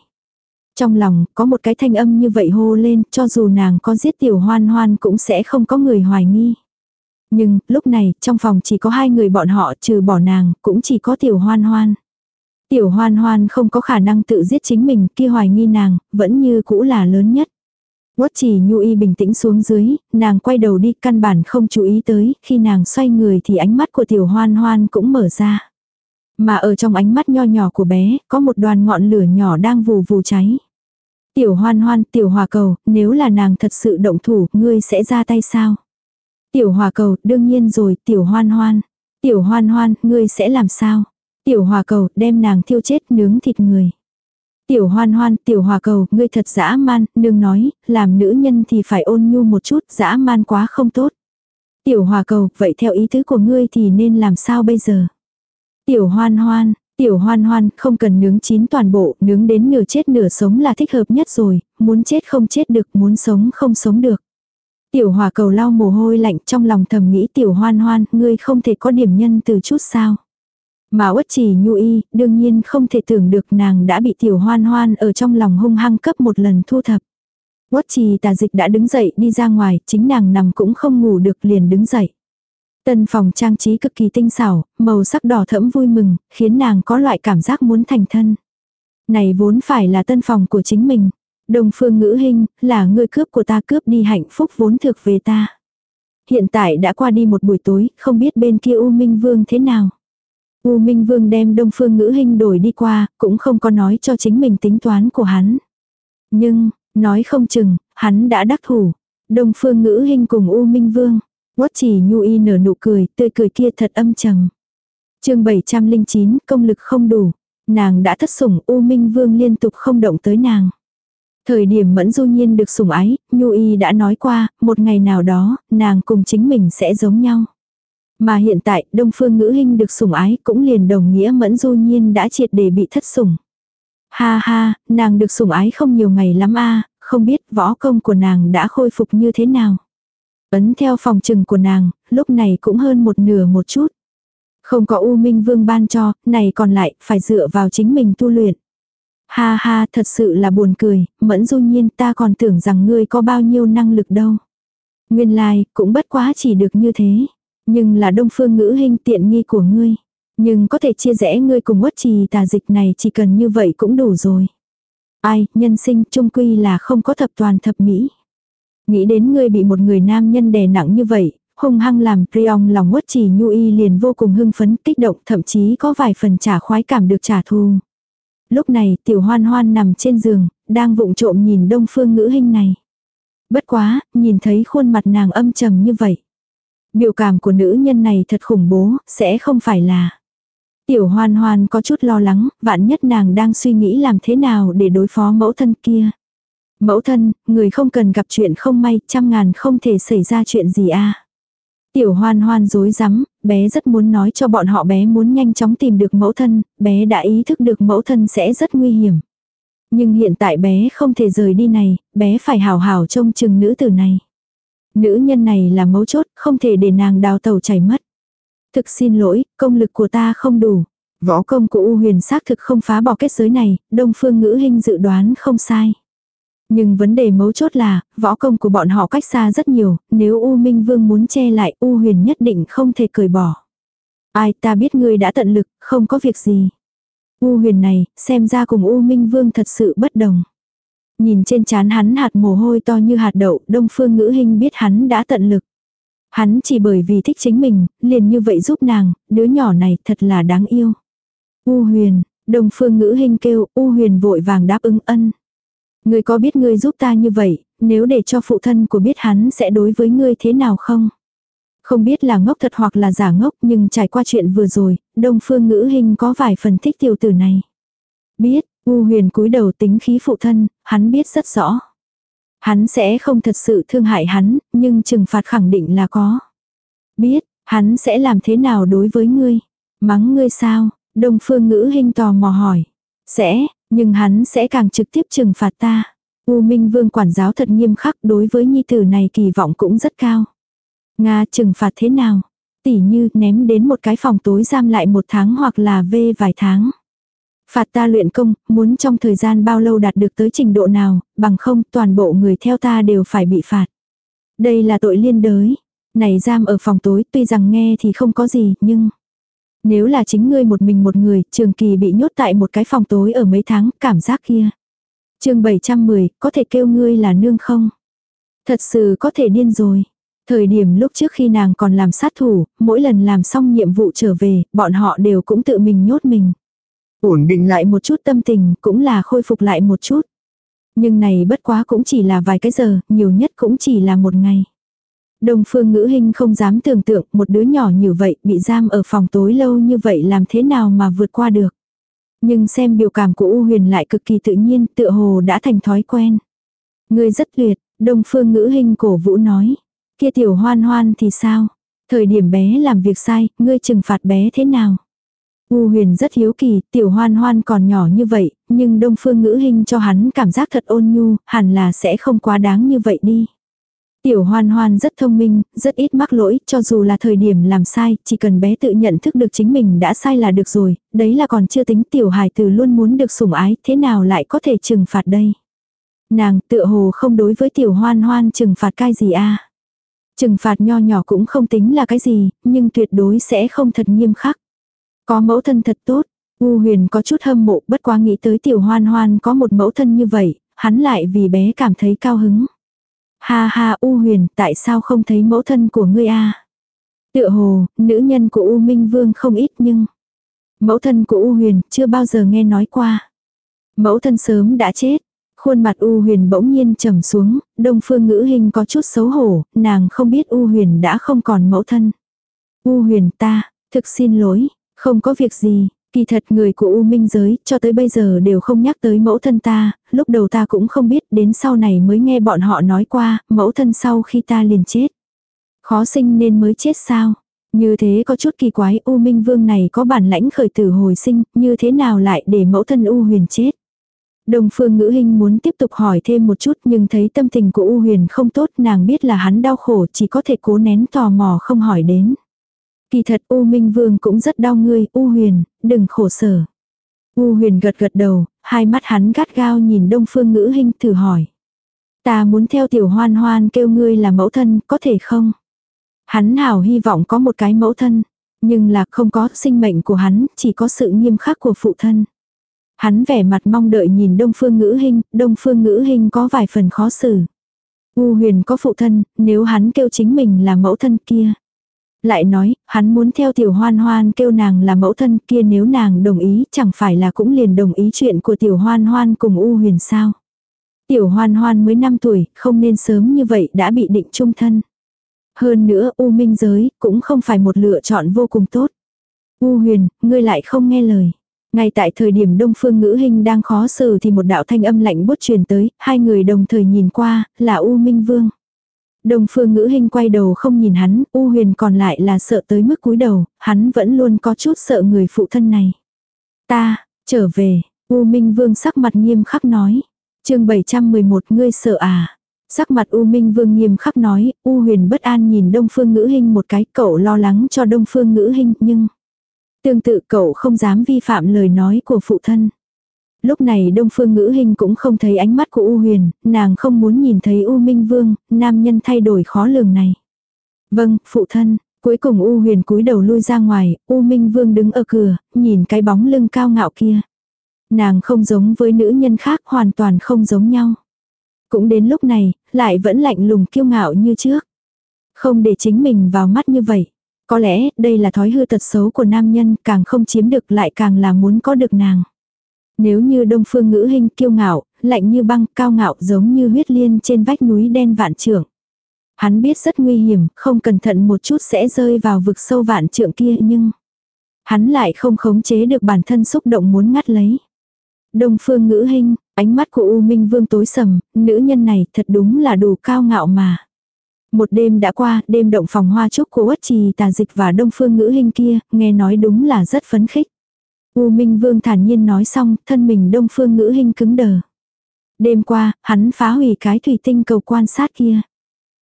Trong lòng, có một cái thanh âm như vậy hô lên, cho dù nàng có giết tiểu hoan hoan cũng sẽ không có người hoài nghi. Nhưng, lúc này, trong phòng chỉ có hai người bọn họ trừ bỏ nàng, cũng chỉ có tiểu hoan hoan. Tiểu hoan hoan không có khả năng tự giết chính mình, kia hoài nghi nàng, vẫn như cũ là lớn nhất. Quất chỉ nhu y bình tĩnh xuống dưới, nàng quay đầu đi căn bản không chú ý tới, khi nàng xoay người thì ánh mắt của tiểu hoan hoan cũng mở ra. Mà ở trong ánh mắt nho nhỏ của bé, có một đoàn ngọn lửa nhỏ đang vù vù cháy. Tiểu hoan hoan, tiểu hòa cầu, nếu là nàng thật sự động thủ, ngươi sẽ ra tay sao? Tiểu hòa cầu, đương nhiên rồi, tiểu hoan hoan. Tiểu hoan hoan, ngươi sẽ làm sao? Tiểu hòa cầu, đem nàng thiêu chết nướng thịt người. Tiểu hoan hoan, tiểu hòa cầu, ngươi thật dã man, nương nói, làm nữ nhân thì phải ôn nhu một chút, dã man quá không tốt. Tiểu hòa cầu, vậy theo ý tứ của ngươi thì nên làm sao bây giờ? Tiểu hoan hoan, tiểu hoan hoan, không cần nướng chín toàn bộ, nướng đến nửa chết nửa sống là thích hợp nhất rồi, muốn chết không chết được, muốn sống không sống được. Tiểu hòa cầu lau mồ hôi lạnh trong lòng thầm nghĩ tiểu hoan hoan, ngươi không thể có điểm nhân từ chút sao. Mà uất chỉ nhu y, đương nhiên không thể tưởng được nàng đã bị tiểu hoan hoan ở trong lòng hung hăng cấp một lần thu thập. Uất trì tà dịch đã đứng dậy đi ra ngoài, chính nàng nằm cũng không ngủ được liền đứng dậy. Tân phòng trang trí cực kỳ tinh xảo, màu sắc đỏ thẫm vui mừng, khiến nàng có loại cảm giác muốn thành thân. Này vốn phải là tân phòng của chính mình. Đồng phương ngữ hình, là người cướp của ta cướp đi hạnh phúc vốn thực về ta. Hiện tại đã qua đi một buổi tối, không biết bên kia U Minh Vương thế nào. U Minh Vương đem Đông Phương Ngữ hình đổi đi qua, cũng không có nói cho chính mình tính toán của hắn. Nhưng, nói không chừng, hắn đã đắc thủ. Đông Phương Ngữ hình cùng U Minh Vương. Quất chỉ nhu y nở nụ cười, tươi cười kia thật âm trầm. chương 709, công lực không đủ. Nàng đã thất sủng, U Minh Vương liên tục không động tới nàng. Thời điểm Mẫn Du Nhiên được sủng ái, Nhu Y đã nói qua, một ngày nào đó, nàng cùng chính mình sẽ giống nhau. Mà hiện tại, Đông Phương Ngữ Hinh được sủng ái cũng liền đồng nghĩa Mẫn Du Nhiên đã triệt để bị thất sủng. Ha ha, nàng được sủng ái không nhiều ngày lắm a, không biết võ công của nàng đã khôi phục như thế nào. Ấn theo phòng trừng của nàng, lúc này cũng hơn một nửa một chút. Không có U Minh Vương ban cho, này còn lại, phải dựa vào chính mình tu luyện. Ha ha, thật sự là buồn cười, mẫn du nhiên ta còn tưởng rằng ngươi có bao nhiêu năng lực đâu. Nguyên lai, like, cũng bất quá chỉ được như thế. Nhưng là đông phương ngữ hình tiện nghi của ngươi. Nhưng có thể chia rẽ ngươi cùng quất trì tà dịch này chỉ cần như vậy cũng đủ rồi. Ai, nhân sinh trung quy là không có thập toàn thập mỹ. Nghĩ đến ngươi bị một người nam nhân đè nặng như vậy, hung hăng làm Priong lòng quất chỉ nhu y liền vô cùng hưng phấn kích động thậm chí có vài phần trả khoái cảm được trả thù. Lúc này tiểu hoan hoan nằm trên giường, đang vụng trộm nhìn đông phương ngữ hình này. Bất quá, nhìn thấy khuôn mặt nàng âm trầm như vậy. Biểu cảm của nữ nhân này thật khủng bố, sẽ không phải là. Tiểu hoan hoan có chút lo lắng, vạn nhất nàng đang suy nghĩ làm thế nào để đối phó mẫu thân kia. Mẫu thân, người không cần gặp chuyện không may, trăm ngàn không thể xảy ra chuyện gì a. Tiểu hoan hoan dối rắm bé rất muốn nói cho bọn họ bé muốn nhanh chóng tìm được mẫu thân, bé đã ý thức được mẫu thân sẽ rất nguy hiểm. Nhưng hiện tại bé không thể rời đi này, bé phải hào hào trông chừng nữ tử này. Nữ nhân này là mấu chốt, không thể để nàng đào tàu chảy mất. Thực xin lỗi, công lực của ta không đủ. Võ công của U huyền xác thực không phá bỏ kết giới này, đông phương ngữ hình dự đoán không sai. Nhưng vấn đề mấu chốt là, võ công của bọn họ cách xa rất nhiều, nếu U Minh Vương muốn che lại U huyền nhất định không thể cởi bỏ. Ai ta biết ngươi đã tận lực, không có việc gì. U huyền này, xem ra cùng U Minh Vương thật sự bất đồng. Nhìn trên trán hắn hạt mồ hôi to như hạt đậu, đông phương ngữ hình biết hắn đã tận lực. Hắn chỉ bởi vì thích chính mình, liền như vậy giúp nàng, đứa nhỏ này thật là đáng yêu. U huyền, đông phương ngữ hình kêu, U huyền vội vàng đáp ứng ân. Ngươi có biết ngươi giúp ta như vậy, nếu để cho phụ thân của biết hắn sẽ đối với ngươi thế nào không? Không biết là ngốc thật hoặc là giả ngốc nhưng trải qua chuyện vừa rồi, đông phương ngữ hình có vài phần thích tiểu tử này. Biết, U huyền cúi đầu tính khí phụ thân, hắn biết rất rõ. Hắn sẽ không thật sự thương hại hắn, nhưng trừng phạt khẳng định là có. Biết, hắn sẽ làm thế nào đối với ngươi? Mắng ngươi sao? Đông phương ngữ hình tò mò hỏi. Sẽ, nhưng hắn sẽ càng trực tiếp trừng phạt ta. U Minh Vương quản giáo thật nghiêm khắc đối với nhi tử này kỳ vọng cũng rất cao. Nga trừng phạt thế nào? Tỉ như ném đến một cái phòng tối giam lại một tháng hoặc là vê vài tháng. Phạt ta luyện công, muốn trong thời gian bao lâu đạt được tới trình độ nào, bằng không toàn bộ người theo ta đều phải bị phạt. Đây là tội liên đới. Này giam ở phòng tối tuy rằng nghe thì không có gì, nhưng... Nếu là chính ngươi một mình một người, trường kỳ bị nhốt tại một cái phòng tối ở mấy tháng, cảm giác kia. chương 710, có thể kêu ngươi là nương không? Thật sự có thể điên rồi. Thời điểm lúc trước khi nàng còn làm sát thủ, mỗi lần làm xong nhiệm vụ trở về, bọn họ đều cũng tự mình nhốt mình. Ổn định lại một chút tâm tình, cũng là khôi phục lại một chút. Nhưng này bất quá cũng chỉ là vài cái giờ, nhiều nhất cũng chỉ là một ngày. Đồng phương ngữ hình không dám tưởng tượng một đứa nhỏ như vậy bị giam ở phòng tối lâu như vậy làm thế nào mà vượt qua được. Nhưng xem biểu cảm của U huyền lại cực kỳ tự nhiên tựa hồ đã thành thói quen. người rất tuyệt, đồng phương ngữ hình cổ vũ nói. Kia tiểu hoan hoan thì sao? Thời điểm bé làm việc sai, ngươi trừng phạt bé thế nào? U huyền rất hiếu kỳ, tiểu hoan hoan còn nhỏ như vậy, nhưng đông phương ngữ hình cho hắn cảm giác thật ôn nhu, hẳn là sẽ không quá đáng như vậy đi. Tiểu hoan hoan rất thông minh, rất ít mắc lỗi, cho dù là thời điểm làm sai, chỉ cần bé tự nhận thức được chính mình đã sai là được rồi, đấy là còn chưa tính tiểu hài từ luôn muốn được sủng ái, thế nào lại có thể trừng phạt đây. Nàng tựa hồ không đối với tiểu hoan hoan trừng phạt cái gì a Trừng phạt nho nhỏ cũng không tính là cái gì, nhưng tuyệt đối sẽ không thật nghiêm khắc. Có mẫu thân thật tốt, U huyền có chút hâm mộ bất quá nghĩ tới tiểu hoan hoan có một mẫu thân như vậy, hắn lại vì bé cảm thấy cao hứng. Ha ha U huyền, tại sao không thấy mẫu thân của ngươi a? Tựa hồ, nữ nhân của U Minh Vương không ít nhưng... Mẫu thân của U huyền chưa bao giờ nghe nói qua. Mẫu thân sớm đã chết. Khuôn mặt U huyền bỗng nhiên trầm xuống, đông phương ngữ hình có chút xấu hổ, nàng không biết U huyền đã không còn mẫu thân. U huyền ta, thực xin lỗi, không có việc gì, kỳ thật người của U Minh giới cho tới bây giờ đều không nhắc tới mẫu thân ta, lúc đầu ta cũng không biết đến sau này mới nghe bọn họ nói qua, mẫu thân sau khi ta liền chết. Khó sinh nên mới chết sao? Như thế có chút kỳ quái U Minh Vương này có bản lãnh khởi tử hồi sinh, như thế nào lại để mẫu thân U huyền chết? Đồng phương ngữ hình muốn tiếp tục hỏi thêm một chút nhưng thấy tâm tình của U huyền không tốt nàng biết là hắn đau khổ chỉ có thể cố nén tò mò không hỏi đến. Kỳ thật U Minh Vương cũng rất đau ngươi, U Huyền, đừng khổ sở. U Huyền gật gật đầu, hai mắt hắn gắt gao nhìn Đông Phương Ngữ Hinh thử hỏi. Ta muốn theo tiểu hoan hoan kêu ngươi là mẫu thân, có thể không? Hắn hảo hy vọng có một cái mẫu thân, nhưng là không có sinh mệnh của hắn, chỉ có sự nghiêm khắc của phụ thân. Hắn vẻ mặt mong đợi nhìn Đông Phương Ngữ Hinh, Đông Phương Ngữ Hinh có vài phần khó xử. U huyền có phụ thân, nếu hắn kêu chính mình là mẫu thân kia. Lại nói, hắn muốn theo tiểu hoan hoan kêu nàng là mẫu thân kia nếu nàng đồng ý chẳng phải là cũng liền đồng ý chuyện của tiểu hoan hoan cùng U huyền sao. Tiểu hoan hoan mới 5 tuổi, không nên sớm như vậy đã bị định trung thân. Hơn nữa U minh giới cũng không phải một lựa chọn vô cùng tốt. U huyền, ngươi lại không nghe lời. Ngay tại thời điểm đông phương ngữ hình đang khó xử thì một đạo thanh âm lạnh bút truyền tới, hai người đồng thời nhìn qua, là U Minh Vương. Đông phương ngữ hình quay đầu không nhìn hắn, U huyền còn lại là sợ tới mức cúi đầu, hắn vẫn luôn có chút sợ người phụ thân này. Ta, trở về, U Minh Vương sắc mặt nghiêm khắc nói. chương 711 ngươi sợ à. Sắc mặt U Minh Vương nghiêm khắc nói, U huyền bất an nhìn Đông Phương Ngữ hình một cái, cậu lo lắng cho Đông Phương Ngữ hình nhưng... Tương tự cậu không dám vi phạm lời nói của phụ thân. Lúc này Đông Phương Ngữ Hình cũng không thấy ánh mắt của U Huyền, nàng không muốn nhìn thấy U Minh Vương, nam nhân thay đổi khó lường này. Vâng, phụ thân, cuối cùng U Huyền cúi đầu lui ra ngoài, U Minh Vương đứng ở cửa, nhìn cái bóng lưng cao ngạo kia. Nàng không giống với nữ nhân khác hoàn toàn không giống nhau. Cũng đến lúc này, lại vẫn lạnh lùng kiêu ngạo như trước. Không để chính mình vào mắt như vậy. Có lẽ đây là thói hư tật xấu của nam nhân càng không chiếm được lại càng là muốn có được nàng. Nếu như đông phương ngữ hình kiêu ngạo, lạnh như băng, cao ngạo giống như huyết liên trên vách núi đen vạn trưởng Hắn biết rất nguy hiểm, không cẩn thận một chút sẽ rơi vào vực sâu vạn trượng kia nhưng... Hắn lại không khống chế được bản thân xúc động muốn ngắt lấy. Đông phương ngữ hình, ánh mắt của U Minh Vương tối sầm, nữ nhân này thật đúng là đủ cao ngạo mà. Một đêm đã qua, đêm động phòng hoa trúc của Uất Trì tà dịch và đông phương ngữ hình kia, nghe nói đúng là rất phấn khích. U Minh Vương thản nhiên nói xong, thân mình đông phương ngữ hình cứng đờ. Đêm qua, hắn phá hủy cái thủy tinh cầu quan sát kia.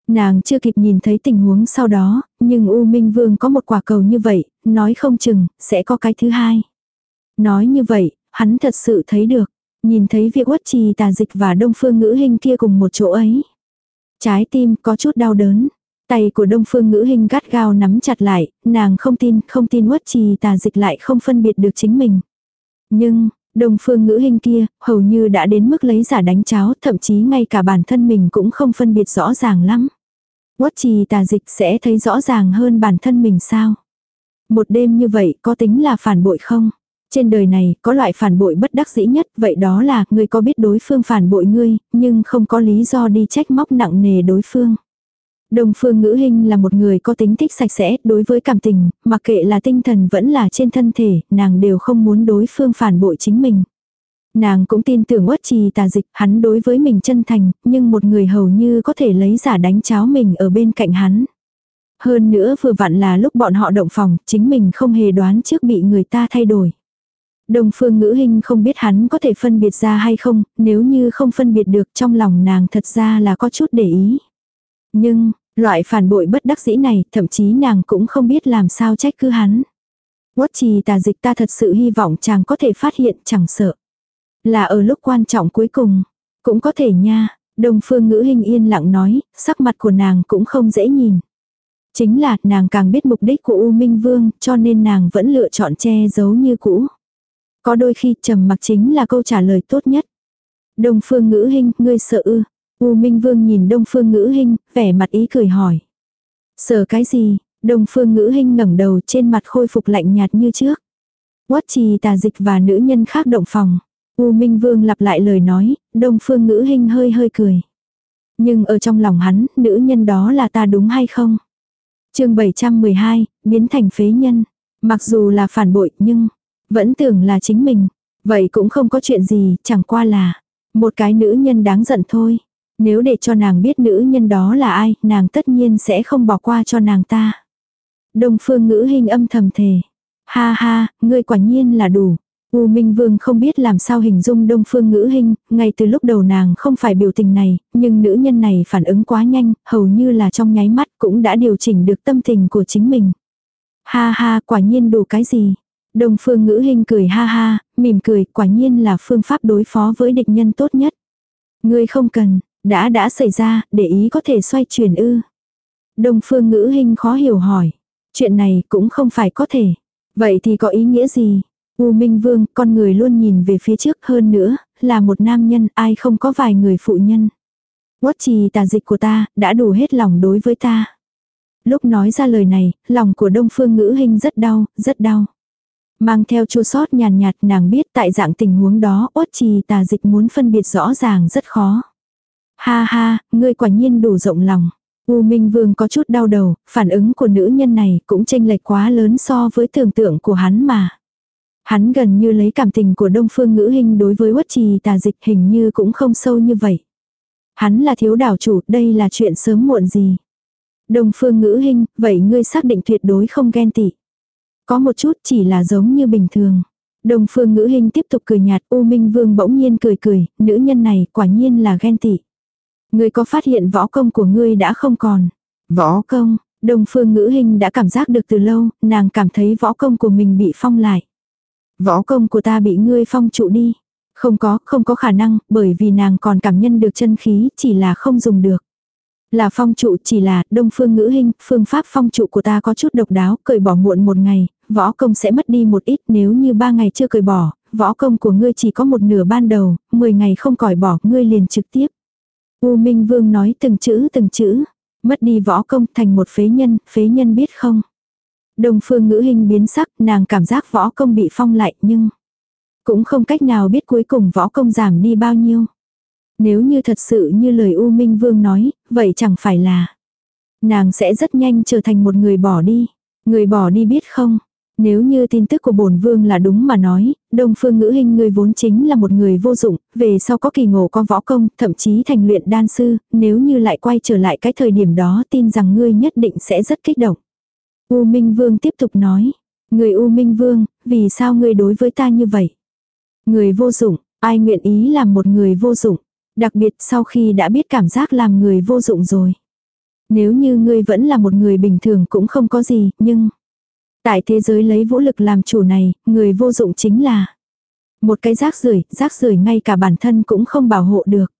Nàng chưa kịp nhìn thấy tình huống sau đó, nhưng U Minh Vương có một quả cầu như vậy, nói không chừng, sẽ có cái thứ hai. Nói như vậy, hắn thật sự thấy được, nhìn thấy việc uất trì tà dịch và đông phương ngữ hình kia cùng một chỗ ấy. Trái tim có chút đau đớn. Tay của đông phương ngữ hình gắt gao nắm chặt lại, nàng không tin, không tin uất trì tà dịch lại không phân biệt được chính mình. Nhưng, đông phương ngữ hình kia, hầu như đã đến mức lấy giả đánh cháo, thậm chí ngay cả bản thân mình cũng không phân biệt rõ ràng lắm. Uất trì tà dịch sẽ thấy rõ ràng hơn bản thân mình sao? Một đêm như vậy có tính là phản bội không? Trên đời này có loại phản bội bất đắc dĩ nhất, vậy đó là người có biết đối phương phản bội ngươi, nhưng không có lý do đi trách móc nặng nề đối phương. Đồng phương ngữ hình là một người có tính thích sạch sẽ, đối với cảm tình, mặc kệ là tinh thần vẫn là trên thân thể, nàng đều không muốn đối phương phản bội chính mình. Nàng cũng tin tưởng uất trì tà dịch, hắn đối với mình chân thành, nhưng một người hầu như có thể lấy giả đánh cháo mình ở bên cạnh hắn. Hơn nữa vừa vặn là lúc bọn họ động phòng, chính mình không hề đoán trước bị người ta thay đổi. Đồng phương ngữ hình không biết hắn có thể phân biệt ra hay không, nếu như không phân biệt được trong lòng nàng thật ra là có chút để ý. Nhưng, loại phản bội bất đắc dĩ này, thậm chí nàng cũng không biết làm sao trách cứ hắn. Quất trì tà dịch ta thật sự hy vọng chàng có thể phát hiện chẳng sợ. Là ở lúc quan trọng cuối cùng, cũng có thể nha, đồng phương ngữ hình yên lặng nói, sắc mặt của nàng cũng không dễ nhìn. Chính là nàng càng biết mục đích của U Minh Vương cho nên nàng vẫn lựa chọn che giấu như cũ. Có đôi khi trầm mặc chính là câu trả lời tốt nhất. Đông phương ngữ hình, ngươi sợ ư. U Minh Vương nhìn Đông phương ngữ Hinh, vẻ mặt ý cười hỏi. Sợ cái gì? Đông phương ngữ Hinh ngẩng đầu trên mặt khôi phục lạnh nhạt như trước. Quất trì tà dịch và nữ nhân khác động phòng. U Minh Vương lặp lại lời nói, Đông phương ngữ Hinh hơi hơi cười. Nhưng ở trong lòng hắn, nữ nhân đó là ta đúng hay không? chương 712, biến thành phế nhân. Mặc dù là phản bội nhưng, vẫn tưởng là chính mình. Vậy cũng không có chuyện gì, chẳng qua là một cái nữ nhân đáng giận thôi. Nếu để cho nàng biết nữ nhân đó là ai, nàng tất nhiên sẽ không bỏ qua cho nàng ta. Đông phương ngữ hình âm thầm thề. Ha ha, ngươi quả nhiên là đủ. U Minh Vương không biết làm sao hình dung đông phương ngữ hình, ngay từ lúc đầu nàng không phải biểu tình này, nhưng nữ nhân này phản ứng quá nhanh, hầu như là trong nháy mắt cũng đã điều chỉnh được tâm tình của chính mình. Ha ha, quả nhiên đủ cái gì. Đông phương ngữ hình cười ha ha, mỉm cười, quả nhiên là phương pháp đối phó với địch nhân tốt nhất. Ngươi không cần, đã đã xảy ra, để ý có thể xoay chuyển ư. Đông phương ngữ hình khó hiểu hỏi. Chuyện này cũng không phải có thể. Vậy thì có ý nghĩa gì? U Minh Vương, con người luôn nhìn về phía trước hơn nữa, là một nam nhân, ai không có vài người phụ nhân. Quất trì tà dịch của ta, đã đủ hết lòng đối với ta. Lúc nói ra lời này, lòng của Đông Phương Ngữ Hinh rất đau, rất đau. Mang theo chua sót nhàn nhạt, nàng biết tại dạng tình huống đó, uất trì tà dịch muốn phân biệt rõ ràng rất khó. Ha ha, ngươi quả nhiên đủ rộng lòng. U Minh Vương có chút đau đầu, phản ứng của nữ nhân này cũng chênh lệch quá lớn so với tưởng tượng của hắn mà. Hắn gần như lấy cảm tình của Đông Phương Ngữ Hinh đối với Uất Trì Tà Dịch hình như cũng không sâu như vậy. Hắn là thiếu đảo chủ, đây là chuyện sớm muộn gì. Đông Phương Ngữ Hinh, vậy ngươi xác định tuyệt đối không ghen tị. Có một chút chỉ là giống như bình thường. Đông Phương Ngữ Hinh tiếp tục cười nhạt, U Minh Vương bỗng nhiên cười cười, nữ nhân này quả nhiên là ghen tị. Ngươi có phát hiện võ công của ngươi đã không còn. Võ công, Đông Phương Ngữ Hinh đã cảm giác được từ lâu, nàng cảm thấy võ công của mình bị phong lại. Võ công của ta bị ngươi phong trụ đi. Không có, không có khả năng, bởi vì nàng còn cảm nhận được chân khí, chỉ là không dùng được. Là phong trụ chỉ là đông phương ngữ hình, phương pháp phong trụ của ta có chút độc đáo, cởi bỏ muộn một ngày, võ công sẽ mất đi một ít nếu như ba ngày chưa cởi bỏ, võ công của ngươi chỉ có một nửa ban đầu, 10 ngày không cởi bỏ, ngươi liền trực tiếp. U Minh Vương nói từng chữ từng chữ, mất đi võ công thành một phế nhân, phế nhân biết không? Đông phương ngữ hình biến sắc, nàng cảm giác võ công bị phong lại nhưng cũng không cách nào biết cuối cùng võ công giảm đi bao nhiêu. Nếu như thật sự như lời U Minh Vương nói, vậy chẳng phải là nàng sẽ rất nhanh trở thành một người bỏ đi. Người bỏ đi biết không? Nếu như tin tức của bổn vương là đúng mà nói, đông phương ngữ hình người vốn chính là một người vô dụng, về sau có kỳ ngộ có võ công, thậm chí thành luyện đan sư, nếu như lại quay trở lại cái thời điểm đó tin rằng ngươi nhất định sẽ rất kích động. U Minh Vương tiếp tục nói, người U Minh Vương, vì sao ngươi đối với ta như vậy? Người vô dụng, ai nguyện ý làm một người vô dụng, đặc biệt sau khi đã biết cảm giác làm người vô dụng rồi. Nếu như ngươi vẫn là một người bình thường cũng không có gì, nhưng Tại thế giới lấy vũ lực làm chủ này, người vô dụng chính là một cái rác rưởi, rác rưởi ngay cả bản thân cũng không bảo hộ được.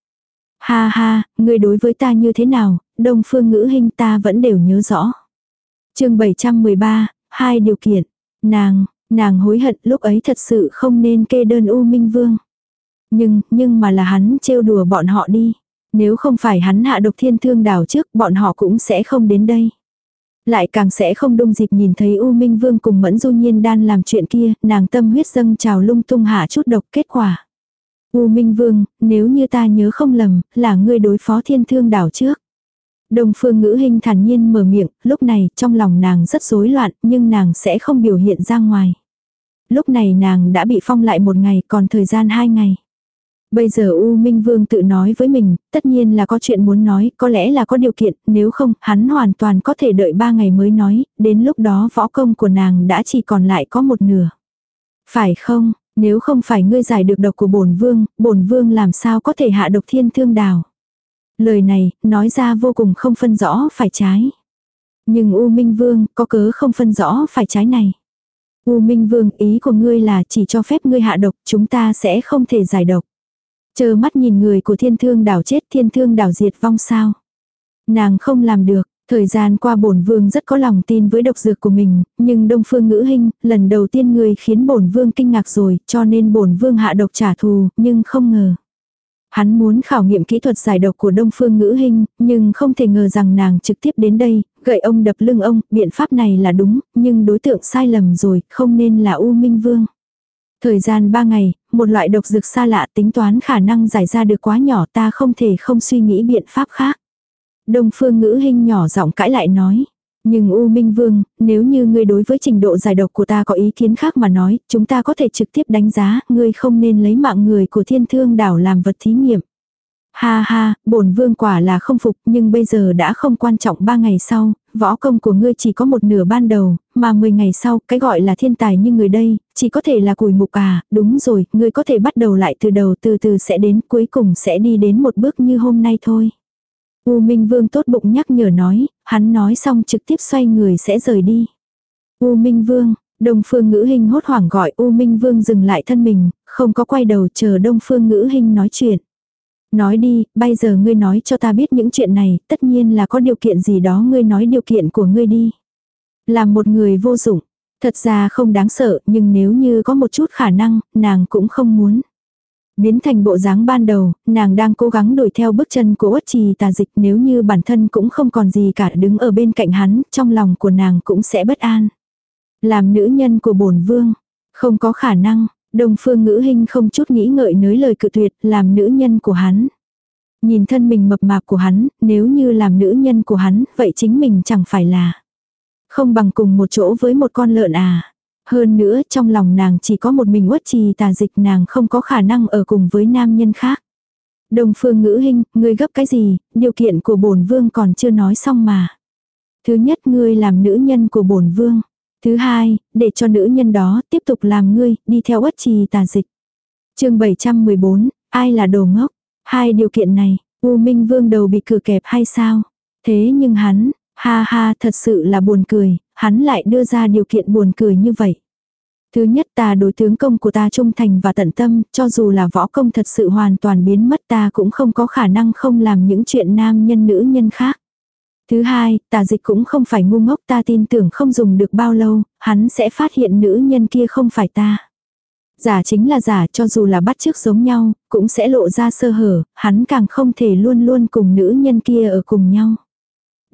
Ha ha, người đối với ta như thế nào, đông phương ngữ hình ta vẫn đều nhớ rõ. chương 713, hai điều kiện. Nàng, nàng hối hận lúc ấy thật sự không nên kê đơn U Minh Vương. Nhưng, nhưng mà là hắn trêu đùa bọn họ đi. Nếu không phải hắn hạ độc thiên thương đảo trước, bọn họ cũng sẽ không đến đây. Lại càng sẽ không đông dịp nhìn thấy U Minh Vương cùng Mẫn Du Nhiên đan làm chuyện kia, nàng tâm huyết dâng trào lung tung hạ chút độc kết quả. U Minh Vương, nếu như ta nhớ không lầm, là ngươi đối phó thiên thương đảo trước. Đồng phương ngữ hình thản nhiên mở miệng, lúc này trong lòng nàng rất rối loạn nhưng nàng sẽ không biểu hiện ra ngoài. Lúc này nàng đã bị phong lại một ngày còn thời gian hai ngày. Bây giờ U Minh Vương tự nói với mình, tất nhiên là có chuyện muốn nói, có lẽ là có điều kiện, nếu không, hắn hoàn toàn có thể đợi ba ngày mới nói, đến lúc đó võ công của nàng đã chỉ còn lại có một nửa. Phải không, nếu không phải ngươi giải được độc của bổn vương, bổn vương làm sao có thể hạ độc thiên thương đào. Lời này, nói ra vô cùng không phân rõ phải trái. Nhưng U Minh Vương, có cớ không phân rõ phải trái này. U Minh Vương, ý của ngươi là chỉ cho phép ngươi hạ độc, chúng ta sẽ không thể giải độc. Chờ mắt nhìn người của thiên thương đảo chết thiên thương đảo diệt vong sao. Nàng không làm được, thời gian qua bổn vương rất có lòng tin với độc dược của mình, nhưng đông phương ngữ hình, lần đầu tiên người khiến bổn vương kinh ngạc rồi, cho nên bổn vương hạ độc trả thù, nhưng không ngờ. Hắn muốn khảo nghiệm kỹ thuật giải độc của đông phương ngữ hình, nhưng không thể ngờ rằng nàng trực tiếp đến đây, gậy ông đập lưng ông, biện pháp này là đúng, nhưng đối tượng sai lầm rồi, không nên là U Minh Vương. Thời gian 3 ngày, một loại độc dược xa lạ tính toán khả năng giải ra được quá nhỏ ta không thể không suy nghĩ biện pháp khác. Đông phương ngữ hình nhỏ giọng cãi lại nói. Nhưng U Minh Vương, nếu như ngươi đối với trình độ giải độc của ta có ý kiến khác mà nói, chúng ta có thể trực tiếp đánh giá, ngươi không nên lấy mạng người của thiên thương đảo làm vật thí nghiệm. Ha ha, bổn vương quả là không phục nhưng bây giờ đã không quan trọng ba ngày sau, võ công của ngươi chỉ có một nửa ban đầu, mà 10 ngày sau, cái gọi là thiên tài như người đây, chỉ có thể là cùi mục à, đúng rồi, ngươi có thể bắt đầu lại từ đầu từ từ sẽ đến cuối cùng sẽ đi đến một bước như hôm nay thôi. U Minh Vương tốt bụng nhắc nhở nói, hắn nói xong trực tiếp xoay người sẽ rời đi. U Minh Vương, Đông Phương Ngữ Hinh hốt hoảng gọi U Minh Vương dừng lại thân mình, không có quay đầu chờ Đông Phương Ngữ Hinh nói chuyện. Nói đi, bây giờ ngươi nói cho ta biết những chuyện này, tất nhiên là có điều kiện gì đó ngươi nói điều kiện của ngươi đi. Là một người vô dụng, thật ra không đáng sợ, nhưng nếu như có một chút khả năng, nàng cũng không muốn. Biến thành bộ dáng ban đầu, nàng đang cố gắng đuổi theo bước chân của uất trì tà dịch nếu như bản thân cũng không còn gì cả đứng ở bên cạnh hắn, trong lòng của nàng cũng sẽ bất an. Làm nữ nhân của bổn vương, không có khả năng, Đông phương ngữ hình không chút nghĩ ngợi nới lời cự tuyệt làm nữ nhân của hắn. Nhìn thân mình mập mạp của hắn, nếu như làm nữ nhân của hắn, vậy chính mình chẳng phải là. Không bằng cùng một chỗ với một con lợn à. Hơn nữa trong lòng nàng chỉ có một mình uất trì tà dịch nàng không có khả năng ở cùng với nam nhân khác. đồng phương ngữ hình, ngươi gấp cái gì, điều kiện của bổn vương còn chưa nói xong mà. Thứ nhất ngươi làm nữ nhân của bổn vương. Thứ hai, để cho nữ nhân đó tiếp tục làm ngươi, đi theo uất trì tà dịch. chương 714, ai là đồ ngốc? Hai điều kiện này, U Minh Vương đầu bị cử kẹp hay sao? Thế nhưng hắn, ha ha thật sự là buồn cười, hắn lại đưa ra điều kiện buồn cười như vậy. Thứ nhất ta đối tướng công của ta trung thành và tận tâm, cho dù là võ công thật sự hoàn toàn biến mất ta cũng không có khả năng không làm những chuyện nam nhân nữ nhân khác. Thứ hai, tà dịch cũng không phải ngu ngốc ta tin tưởng không dùng được bao lâu, hắn sẽ phát hiện nữ nhân kia không phải ta. Giả chính là giả cho dù là bắt chước giống nhau, cũng sẽ lộ ra sơ hở, hắn càng không thể luôn luôn cùng nữ nhân kia ở cùng nhau.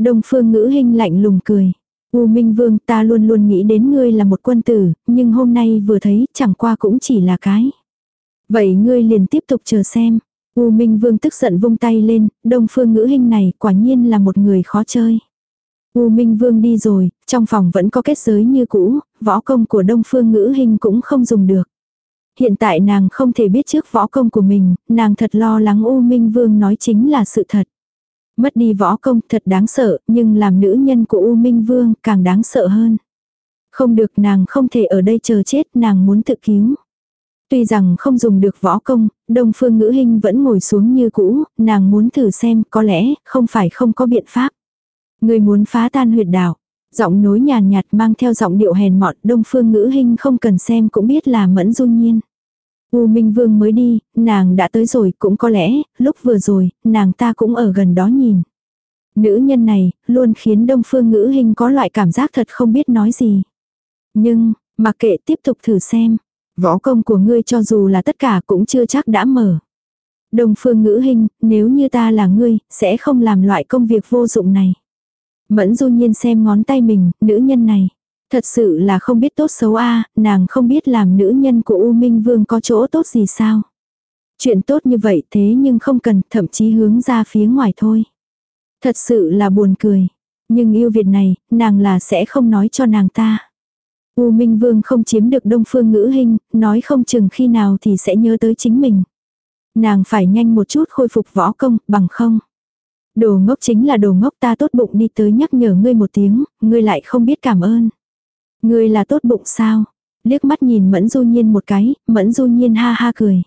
Đông phương ngữ hình lạnh lùng cười. U Minh Vương ta luôn luôn nghĩ đến ngươi là một quân tử, nhưng hôm nay vừa thấy chẳng qua cũng chỉ là cái. Vậy ngươi liền tiếp tục chờ xem. U Minh Vương tức giận vung tay lên, đông phương ngữ hình này quả nhiên là một người khó chơi. U Minh Vương đi rồi, trong phòng vẫn có kết giới như cũ, võ công của đông phương ngữ hình cũng không dùng được. Hiện tại nàng không thể biết trước võ công của mình, nàng thật lo lắng U Minh Vương nói chính là sự thật. Mất đi võ công thật đáng sợ, nhưng làm nữ nhân của U Minh Vương càng đáng sợ hơn. Không được nàng không thể ở đây chờ chết, nàng muốn tự cứu. Tuy rằng không dùng được võ công, Đông Phương Ngữ Hinh vẫn ngồi xuống như cũ, nàng muốn thử xem có lẽ không phải không có biện pháp. Người muốn phá tan huyệt đảo. Giọng nối nhàn nhạt mang theo giọng điệu hèn mọn Đông Phương Ngữ Hinh không cần xem cũng biết là mẫn du nhiên. U Minh Vương mới đi, nàng đã tới rồi cũng có lẽ, lúc vừa rồi, nàng ta cũng ở gần đó nhìn. Nữ nhân này, luôn khiến Đông Phương Ngữ Hinh có loại cảm giác thật không biết nói gì. Nhưng, mặc kệ tiếp tục thử xem. Võ công của ngươi cho dù là tất cả cũng chưa chắc đã mở. Đông Phương Ngữ Hinh, nếu như ta là ngươi, sẽ không làm loại công việc vô dụng này. Mẫn du nhiên xem ngón tay mình, nữ nhân này. Thật sự là không biết tốt xấu a nàng không biết làm nữ nhân của U Minh Vương có chỗ tốt gì sao. Chuyện tốt như vậy thế nhưng không cần, thậm chí hướng ra phía ngoài thôi. Thật sự là buồn cười. Nhưng yêu Việt này, nàng là sẽ không nói cho nàng ta. U Minh Vương không chiếm được đông phương ngữ hình, nói không chừng khi nào thì sẽ nhớ tới chính mình. Nàng phải nhanh một chút khôi phục võ công, bằng không. Đồ ngốc chính là đồ ngốc ta tốt bụng đi tới nhắc nhở ngươi một tiếng, ngươi lại không biết cảm ơn. Ngươi là tốt bụng sao? Liếc mắt nhìn Mẫn Du Nhiên một cái, Mẫn Du Nhiên ha ha cười.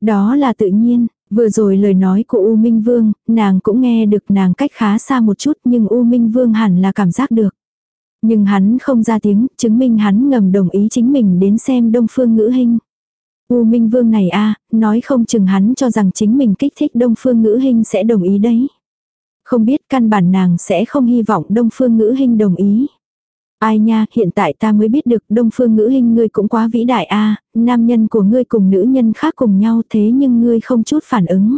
Đó là tự nhiên, vừa rồi lời nói của U Minh Vương, nàng cũng nghe được nàng cách khá xa một chút nhưng U Minh Vương hẳn là cảm giác được. Nhưng hắn không ra tiếng, chứng minh hắn ngầm đồng ý chính mình đến xem Đông Phương Ngữ Hinh. U Minh Vương này a, nói không chừng hắn cho rằng chính mình kích thích Đông Phương Ngữ Hinh sẽ đồng ý đấy. Không biết căn bản nàng sẽ không hy vọng Đông Phương Ngữ Hinh đồng ý. Ai nha, hiện tại ta mới biết được Đông Phương Ngữ hình ngươi cũng quá vĩ đại a, nam nhân của ngươi cùng nữ nhân khác cùng nhau thế nhưng ngươi không chút phản ứng.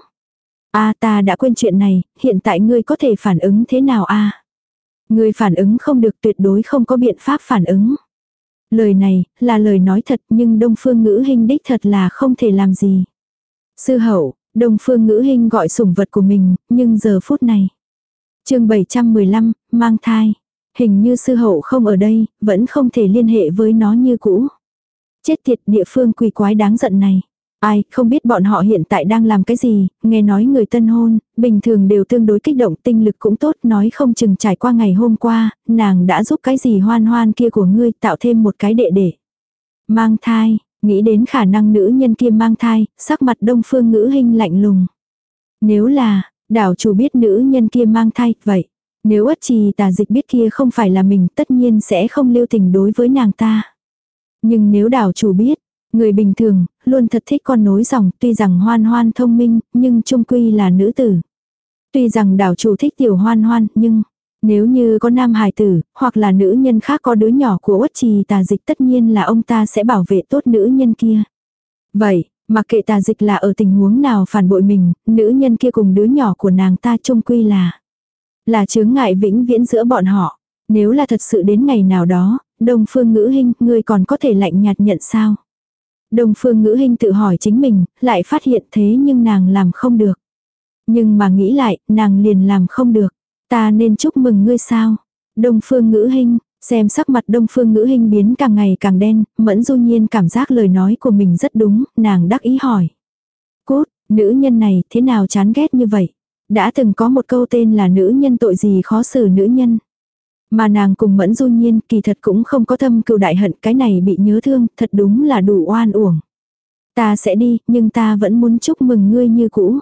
A ta đã quên chuyện này, hiện tại ngươi có thể phản ứng thế nào a? Ngươi phản ứng không được tuyệt đối không có biện pháp phản ứng. Lời này, là lời nói thật nhưng Đông Phương Ngữ hình đích thật là không thể làm gì. Sư hậu, Đông Phương Ngữ hình gọi sủng vật của mình, nhưng giờ phút này. chương 715, mang thai. Hình như sư hậu không ở đây, vẫn không thể liên hệ với nó như cũ. Chết tiệt địa phương quỷ quái đáng giận này. Ai, không biết bọn họ hiện tại đang làm cái gì, nghe nói người tân hôn, bình thường đều tương đối kích động tinh lực cũng tốt, nói không chừng trải qua ngày hôm qua, nàng đã giúp cái gì hoan hoan kia của ngươi tạo thêm một cái đệ đệ. Mang thai, nghĩ đến khả năng nữ nhân kia mang thai, sắc mặt đông phương ngữ hình lạnh lùng. Nếu là, đảo chủ biết nữ nhân kia mang thai, vậy, nếu ất trì tà dịch biết kia không phải là mình tất nhiên sẽ không lưu tình đối với nàng ta. Nhưng nếu đảo chủ biết, người bình thường, luôn thật thích con nối dòng, tuy rằng hoan hoan thông minh, nhưng trung quy là nữ tử. Tuy rằng đảo chủ thích tiểu hoan hoan, nhưng nếu như có nam hài tử, hoặc là nữ nhân khác có đứa nhỏ của uất trì tà dịch tất nhiên là ông ta sẽ bảo vệ tốt nữ nhân kia. Vậy, mặc kệ tà dịch là ở tình huống nào phản bội mình, nữ nhân kia cùng đứa nhỏ của nàng ta trung quy là là chướng ngại vĩnh viễn giữa bọn họ. Nếu là thật sự đến ngày nào đó, Đông Phương Ngữ Hinh, ngươi còn có thể lạnh nhạt nhận sao? Đông Phương Ngữ Hinh tự hỏi chính mình, lại phát hiện thế nhưng nàng làm không được. Nhưng mà nghĩ lại, nàng liền làm không được. Ta nên chúc mừng ngươi sao? Đông Phương Ngữ Hinh, xem sắc mặt Đông Phương Ngữ Hinh biến càng ngày càng đen, Mẫn Du Nhiên cảm giác lời nói của mình rất đúng, nàng đắc ý hỏi. Cốt, nữ nhân này thế nào chán ghét như vậy? Đã từng có một câu tên là nữ nhân tội gì khó xử nữ nhân. Mà nàng cùng mẫn du nhiên kỳ thật cũng không có thâm cựu đại hận cái này bị nhớ thương, thật đúng là đủ oan uổng. Ta sẽ đi, nhưng ta vẫn muốn chúc mừng ngươi như cũ.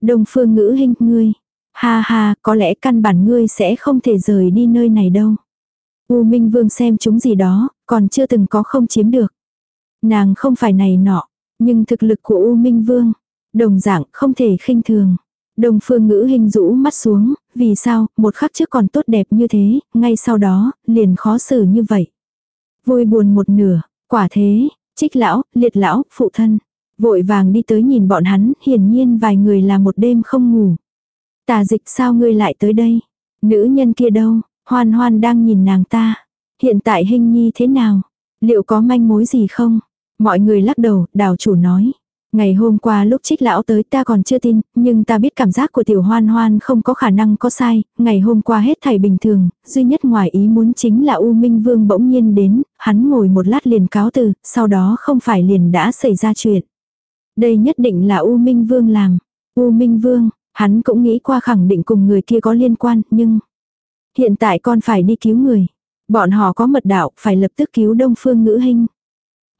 Đồng phương ngữ hình ngươi. Ha ha, có lẽ căn bản ngươi sẽ không thể rời đi nơi này đâu. U Minh Vương xem chúng gì đó, còn chưa từng có không chiếm được. Nàng không phải này nọ, nhưng thực lực của U Minh Vương, đồng dạng không thể khinh thường. Đông phương ngữ hình rũ mắt xuống, vì sao, một khắc trước còn tốt đẹp như thế, ngay sau đó, liền khó xử như vậy. Vui buồn một nửa, quả thế, trích lão, liệt lão, phụ thân. Vội vàng đi tới nhìn bọn hắn, hiển nhiên vài người là một đêm không ngủ. Tà dịch sao ngươi lại tới đây? Nữ nhân kia đâu? Hoan hoan đang nhìn nàng ta. Hiện tại hình nhi thế nào? Liệu có manh mối gì không? Mọi người lắc đầu, đào chủ nói. Ngày hôm qua lúc trích lão tới ta còn chưa tin, nhưng ta biết cảm giác của tiểu hoan hoan không có khả năng có sai, ngày hôm qua hết thảy bình thường, duy nhất ngoài ý muốn chính là U Minh Vương bỗng nhiên đến, hắn ngồi một lát liền cáo từ, sau đó không phải liền đã xảy ra chuyện. Đây nhất định là U Minh Vương làm. U Minh Vương, hắn cũng nghĩ qua khẳng định cùng người kia có liên quan, nhưng hiện tại con phải đi cứu người. Bọn họ có mật đạo, phải lập tức cứu Đông Phương Ngữ Hinh.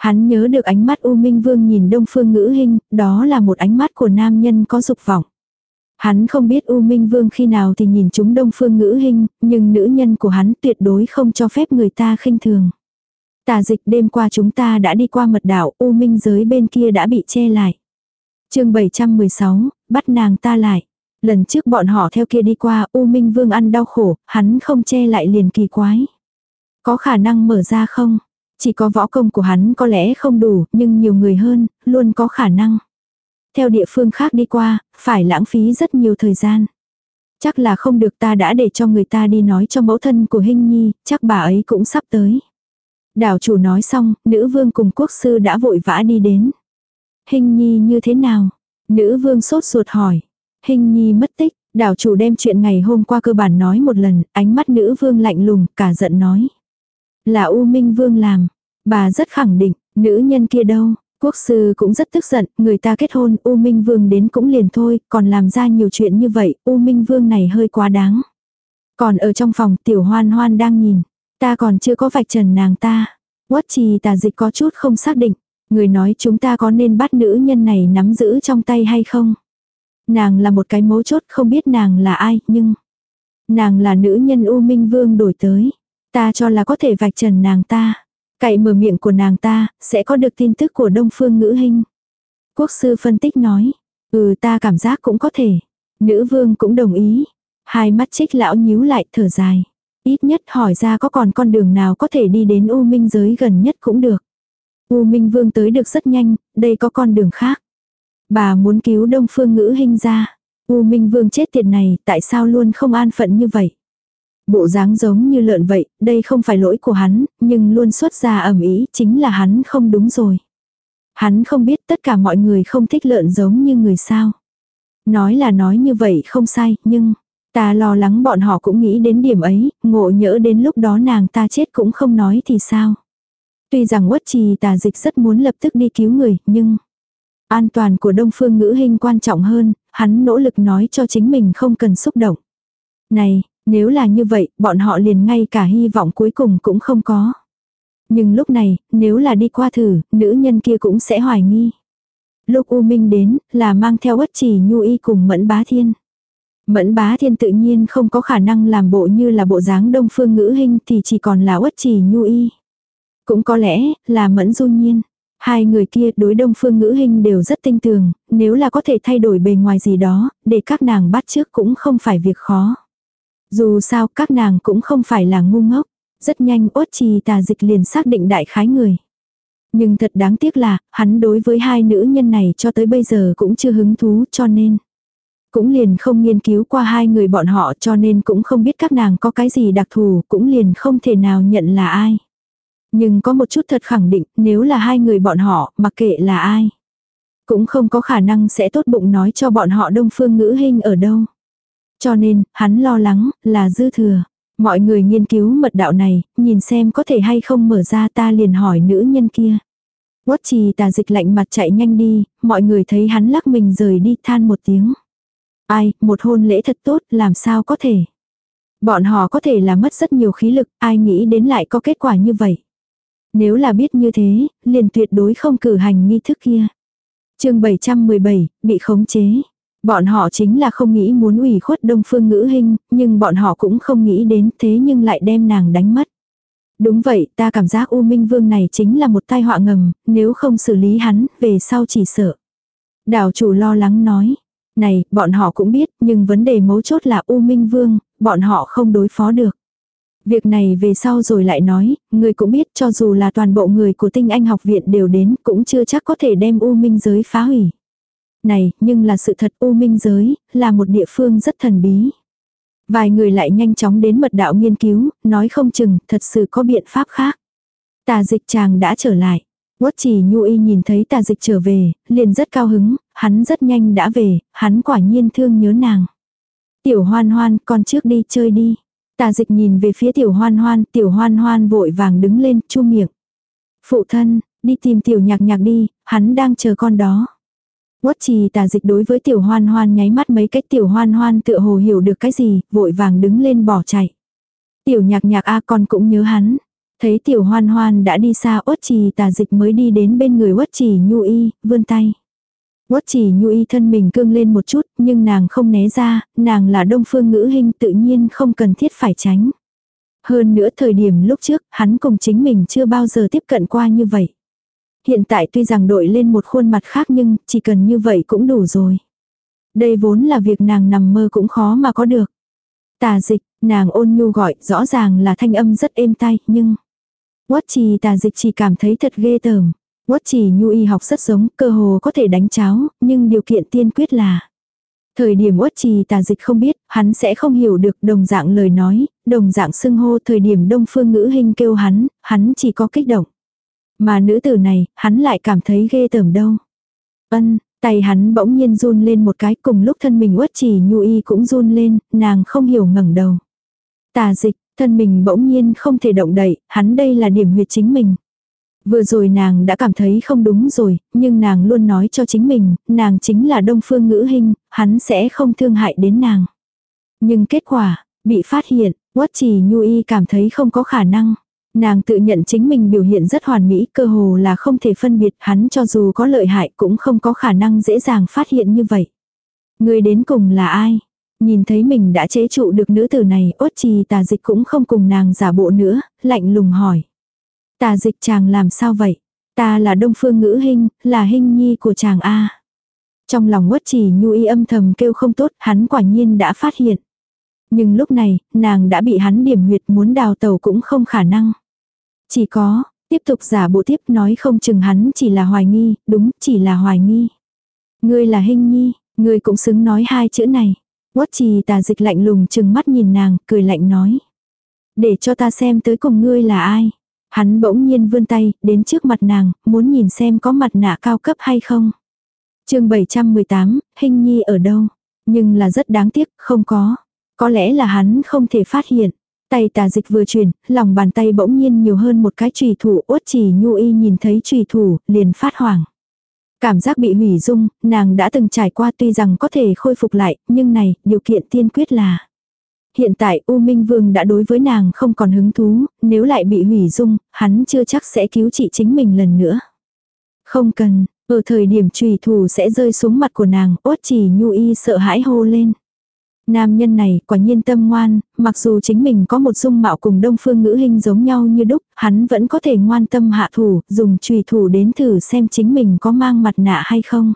Hắn nhớ được ánh mắt U Minh Vương nhìn Đông Phương Ngữ Hinh, đó là một ánh mắt của nam nhân có dục vọng. Hắn không biết U Minh Vương khi nào thì nhìn chúng Đông Phương Ngữ Hinh, nhưng nữ nhân của hắn tuyệt đối không cho phép người ta khinh thường. Tà dịch đêm qua chúng ta đã đi qua mật đảo, U Minh giới bên kia đã bị che lại. chương 716, bắt nàng ta lại. Lần trước bọn họ theo kia đi qua, U Minh Vương ăn đau khổ, hắn không che lại liền kỳ quái. Có khả năng mở ra không? Chỉ có võ công của hắn có lẽ không đủ, nhưng nhiều người hơn, luôn có khả năng. Theo địa phương khác đi qua, phải lãng phí rất nhiều thời gian. Chắc là không được ta đã để cho người ta đi nói cho mẫu thân của Hinh Nhi, chắc bà ấy cũng sắp tới. Đảo chủ nói xong, nữ vương cùng quốc sư đã vội vã đi đến. Hình nhi như thế nào? Nữ vương sốt ruột hỏi. Hình nhi mất tích, đảo chủ đem chuyện ngày hôm qua cơ bản nói một lần, ánh mắt nữ vương lạnh lùng, cả giận nói. Là U Minh Vương làm. Bà rất khẳng định, nữ nhân kia đâu. Quốc sư cũng rất tức giận, người ta kết hôn, U Minh Vương đến cũng liền thôi, còn làm ra nhiều chuyện như vậy, U Minh Vương này hơi quá đáng. Còn ở trong phòng tiểu hoan hoan đang nhìn. Ta còn chưa có vạch trần nàng ta. Quất trì tà dịch có chút không xác định. Người nói chúng ta có nên bắt nữ nhân này nắm giữ trong tay hay không? Nàng là một cái mấu chốt không biết nàng là ai, nhưng... Nàng là nữ nhân U Minh Vương đổi tới. Ta cho là có thể vạch trần nàng ta. Cậy mở miệng của nàng ta, sẽ có được tin tức của Đông Phương Ngữ Hinh. Quốc sư phân tích nói. Ừ ta cảm giác cũng có thể. Nữ vương cũng đồng ý. Hai mắt trích lão nhíu lại thở dài. Ít nhất hỏi ra có còn con đường nào có thể đi đến U Minh giới gần nhất cũng được. U Minh Vương tới được rất nhanh, đây có con đường khác. Bà muốn cứu Đông Phương Ngữ Hinh ra. U Minh Vương chết tiệt này, tại sao luôn không an phận như vậy? Bộ dáng giống như lợn vậy, đây không phải lỗi của hắn, nhưng luôn xuất ra ẩm ý, chính là hắn không đúng rồi. Hắn không biết tất cả mọi người không thích lợn giống như người sao. Nói là nói như vậy không sai, nhưng Ta lo lắng bọn họ cũng nghĩ đến điểm ấy, ngộ nhỡ đến lúc đó nàng ta chết cũng không nói thì sao. Tuy rằng uất trì tà dịch rất muốn lập tức đi cứu người, nhưng an toàn của đông phương ngữ hình quan trọng hơn, hắn nỗ lực nói cho chính mình không cần xúc động. Này, nếu là như vậy, bọn họ liền ngay cả hy vọng cuối cùng cũng không có. Nhưng lúc này, nếu là đi qua thử, nữ nhân kia cũng sẽ hoài nghi. Lúc U Minh đến, là mang theo uất trì nhu y cùng mẫn bá thiên. Mẫn bá thiên tự nhiên không có khả năng làm bộ như là bộ dáng đông phương ngữ hình thì chỉ còn là uất trì nhu y. Cũng có lẽ là mẫn du nhiên. Hai người kia đối đông phương ngữ hình đều rất tinh tường, nếu là có thể thay đổi bề ngoài gì đó, để các nàng bắt trước cũng không phải việc khó. Dù sao các nàng cũng không phải là ngu ngốc. Rất nhanh ốt trì tà dịch liền xác định đại khái người. Nhưng thật đáng tiếc là, hắn đối với hai nữ nhân này cho tới bây giờ cũng chưa hứng thú cho nên. Cũng liền không nghiên cứu qua hai người bọn họ cho nên cũng không biết các nàng có cái gì đặc thù, cũng liền không thể nào nhận là ai. Nhưng có một chút thật khẳng định, nếu là hai người bọn họ, mặc kệ là ai. Cũng không có khả năng sẽ tốt bụng nói cho bọn họ đông phương ngữ hình ở đâu. Cho nên, hắn lo lắng, là dư thừa. Mọi người nghiên cứu mật đạo này, nhìn xem có thể hay không mở ra ta liền hỏi nữ nhân kia. Quất trì tà dịch lạnh mặt chạy nhanh đi, mọi người thấy hắn lắc mình rời đi than một tiếng. Ai, một hôn lễ thật tốt, làm sao có thể. Bọn họ có thể là mất rất nhiều khí lực, ai nghĩ đến lại có kết quả như vậy. Nếu là biết như thế, liền tuyệt đối không cử hành nghi thức kia. chương 717, bị khống chế. Bọn họ chính là không nghĩ muốn ủy khuất đông phương ngữ hình, nhưng bọn họ cũng không nghĩ đến thế nhưng lại đem nàng đánh mất. Đúng vậy, ta cảm giác U Minh Vương này chính là một tai họa ngầm, nếu không xử lý hắn, về sau chỉ sợ. Đảo chủ lo lắng nói, này, bọn họ cũng biết, nhưng vấn đề mấu chốt là U Minh Vương, bọn họ không đối phó được. Việc này về sau rồi lại nói, người cũng biết cho dù là toàn bộ người của tinh anh học viện đều đến cũng chưa chắc có thể đem U Minh giới phá hủy. Này, nhưng là sự thật U Minh giới, là một địa phương rất thần bí. Vài người lại nhanh chóng đến mật đạo nghiên cứu, nói không chừng, thật sự có biện pháp khác. Tà dịch chàng đã trở lại. Quất chỉ nhu y nhìn thấy tà dịch trở về, liền rất cao hứng, hắn rất nhanh đã về, hắn quả nhiên thương nhớ nàng. Tiểu hoan hoan, con trước đi chơi đi. Tà dịch nhìn về phía tiểu hoan hoan, tiểu hoan hoan vội vàng đứng lên, chu miệng. Phụ thân, đi tìm tiểu nhạc nhạc đi, hắn đang chờ con đó. Quất trì tà dịch đối với tiểu hoan hoan nháy mắt mấy cách tiểu hoan hoan tựa hồ hiểu được cái gì, vội vàng đứng lên bỏ chạy. Tiểu nhạc nhạc a con cũng nhớ hắn. Thấy tiểu hoan hoan đã đi xa uất trì tà dịch mới đi đến bên người uất trì nhu y, vươn tay. Uất trì nhu y thân mình cương lên một chút, nhưng nàng không né ra, nàng là đông phương ngữ hình tự nhiên không cần thiết phải tránh. Hơn nữa thời điểm lúc trước, hắn cùng chính mình chưa bao giờ tiếp cận qua như vậy. Hiện tại tuy rằng đội lên một khuôn mặt khác nhưng chỉ cần như vậy cũng đủ rồi. Đây vốn là việc nàng nằm mơ cũng khó mà có được. Tà dịch, nàng ôn nhu gọi, rõ ràng là thanh âm rất êm tai, nhưng... Quất trì tà dịch chỉ cảm thấy thật ghê tởm. Quất trì nhu y học rất giống, cơ hồ có thể đánh cháo, nhưng điều kiện tiên quyết là... Thời điểm uất trì tà dịch không biết, hắn sẽ không hiểu được đồng dạng lời nói, đồng dạng xưng hô thời điểm đông phương ngữ hình kêu hắn, hắn chỉ có kích động. Mà nữ tử này, hắn lại cảm thấy ghê tởm đâu. Ân, tay hắn bỗng nhiên run lên một cái cùng lúc thân mình uất chỉ nhu y cũng run lên, nàng không hiểu ngẩng đầu. Tà dịch, thân mình bỗng nhiên không thể động đậy, hắn đây là điểm huyệt chính mình. Vừa rồi nàng đã cảm thấy không đúng rồi, nhưng nàng luôn nói cho chính mình, nàng chính là đông phương ngữ hình, hắn sẽ không thương hại đến nàng. Nhưng kết quả, bị phát hiện, quất chỉ nhu y cảm thấy không có khả năng. Nàng tự nhận chính mình biểu hiện rất hoàn mỹ, cơ hồ là không thể phân biệt hắn cho dù có lợi hại cũng không có khả năng dễ dàng phát hiện như vậy. Người đến cùng là ai? Nhìn thấy mình đã chế trụ được nữ tử này, ốt trì tà dịch cũng không cùng nàng giả bộ nữa, lạnh lùng hỏi. Tà dịch chàng làm sao vậy? Ta là đông phương ngữ hình, là hình nhi của chàng A. Trong lòng ốt trì nhu y âm thầm kêu không tốt, hắn quả nhiên đã phát hiện. Nhưng lúc này, nàng đã bị hắn điểm huyệt muốn đào tàu cũng không khả năng. Chỉ có, tiếp tục giả bộ tiếp nói không chừng hắn chỉ là hoài nghi, đúng, chỉ là hoài nghi. Ngươi là hình nhi, ngươi cũng xứng nói hai chữ này. Quất trì tà dịch lạnh lùng chừng mắt nhìn nàng, cười lạnh nói. Để cho ta xem tới cùng ngươi là ai. Hắn bỗng nhiên vươn tay, đến trước mặt nàng, muốn nhìn xem có mặt nạ cao cấp hay không. chương 718, hình nhi ở đâu? Nhưng là rất đáng tiếc, không có. Có lẽ là hắn không thể phát hiện. Tay tà dịch vừa chuyển, lòng bàn tay bỗng nhiên nhiều hơn một cái trùy thủ uất chỉ nhu y nhìn thấy trùy thủ, liền phát hoảng. Cảm giác bị hủy dung, nàng đã từng trải qua tuy rằng có thể khôi phục lại, nhưng này, điều kiện tiên quyết là. Hiện tại U Minh Vương đã đối với nàng không còn hứng thú, nếu lại bị hủy dung, hắn chưa chắc sẽ cứu trị chính mình lần nữa. Không cần, ở thời điểm trùy thủ sẽ rơi xuống mặt của nàng, uất chỉ nhu y sợ hãi hô lên. Nam nhân này quả nhiên tâm ngoan, mặc dù chính mình có một dung mạo cùng đông phương ngữ hình giống nhau như đúc, hắn vẫn có thể ngoan tâm hạ thủ, dùng trùy thủ đến thử xem chính mình có mang mặt nạ hay không.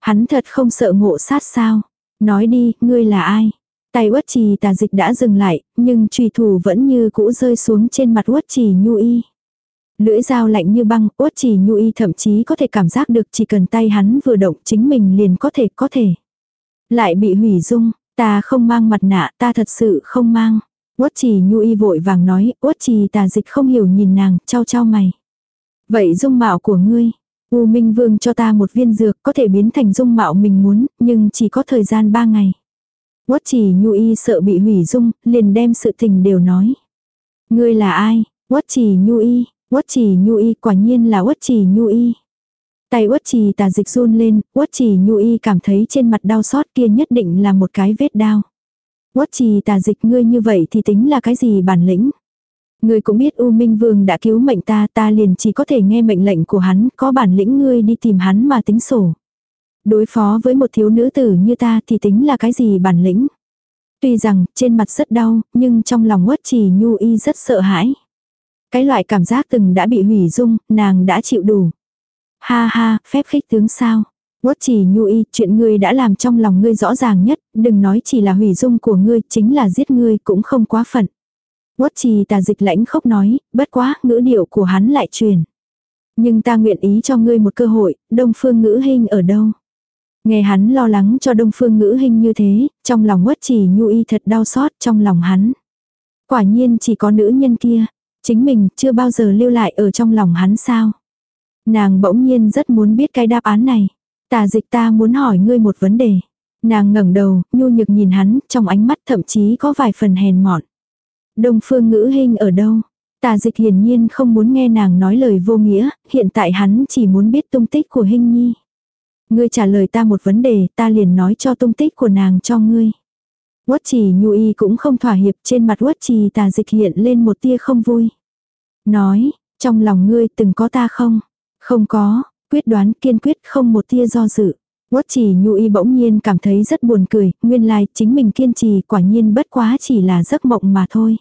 Hắn thật không sợ ngộ sát sao. Nói đi, ngươi là ai? Tay uất trì tà dịch đã dừng lại, nhưng trùy thủ vẫn như cũ rơi xuống trên mặt uất trì nhu y. Lưỡi dao lạnh như băng, uất trì nhu y thậm chí có thể cảm giác được chỉ cần tay hắn vừa động chính mình liền có thể có thể. Lại bị hủy dung, Ta không mang mặt nạ, ta thật sự không mang. Quất trì nhu y vội vàng nói, quất trì tà dịch không hiểu nhìn nàng, trao trao mày. Vậy dung mạo của ngươi, U Minh Vương cho ta một viên dược có thể biến thành dung mạo mình muốn, nhưng chỉ có thời gian ba ngày. Quất trì nhu y sợ bị hủy dung, liền đem sự tình đều nói. Ngươi là ai? Quất trì nhu y, quất trì nhu y quả nhiên là quất trì nhu y. Tay uất trì tà dịch run lên, uất trì nhu y cảm thấy trên mặt đau xót kia nhất định là một cái vết đau. Uất trì tà dịch ngươi như vậy thì tính là cái gì bản lĩnh. Ngươi cũng biết U Minh Vương đã cứu mệnh ta, ta liền chỉ có thể nghe mệnh lệnh của hắn, có bản lĩnh ngươi đi tìm hắn mà tính sổ. Đối phó với một thiếu nữ tử như ta thì tính là cái gì bản lĩnh. Tuy rằng trên mặt rất đau, nhưng trong lòng uất trì nhu y rất sợ hãi. Cái loại cảm giác từng đã bị hủy dung, nàng đã chịu đủ. Ha ha, phép khích tướng sao? Quốc chỉ nhu y, chuyện ngươi đã làm trong lòng ngươi rõ ràng nhất, đừng nói chỉ là hủy dung của ngươi, chính là giết ngươi cũng không quá phận. Quốc trì tà dịch lãnh khốc nói, bất quá, ngữ điệu của hắn lại truyền. Nhưng ta nguyện ý cho ngươi một cơ hội, đông phương ngữ hình ở đâu? Nghe hắn lo lắng cho đông phương ngữ hình như thế, trong lòng quốc trì nhu y thật đau xót trong lòng hắn. Quả nhiên chỉ có nữ nhân kia, chính mình chưa bao giờ lưu lại ở trong lòng hắn sao? Nàng bỗng nhiên rất muốn biết cái đáp án này. Tà dịch ta muốn hỏi ngươi một vấn đề. Nàng ngẩng đầu, nhu nhược nhìn hắn, trong ánh mắt thậm chí có vài phần hèn mọn. Đông phương ngữ hình ở đâu? Tà dịch hiển nhiên không muốn nghe nàng nói lời vô nghĩa, hiện tại hắn chỉ muốn biết tung tích của hình nhi. Ngươi trả lời ta một vấn đề, ta liền nói cho tung tích của nàng cho ngươi. Quất trì nhu y cũng không thỏa hiệp trên mặt quất trì tà dịch hiện lên một tia không vui. Nói, trong lòng ngươi từng có ta không? Không có, quyết đoán kiên quyết không một tia do dự. Quất chỉ nhu y bỗng nhiên cảm thấy rất buồn cười, nguyên lai chính mình kiên trì quả nhiên bất quá chỉ là giấc mộng mà thôi.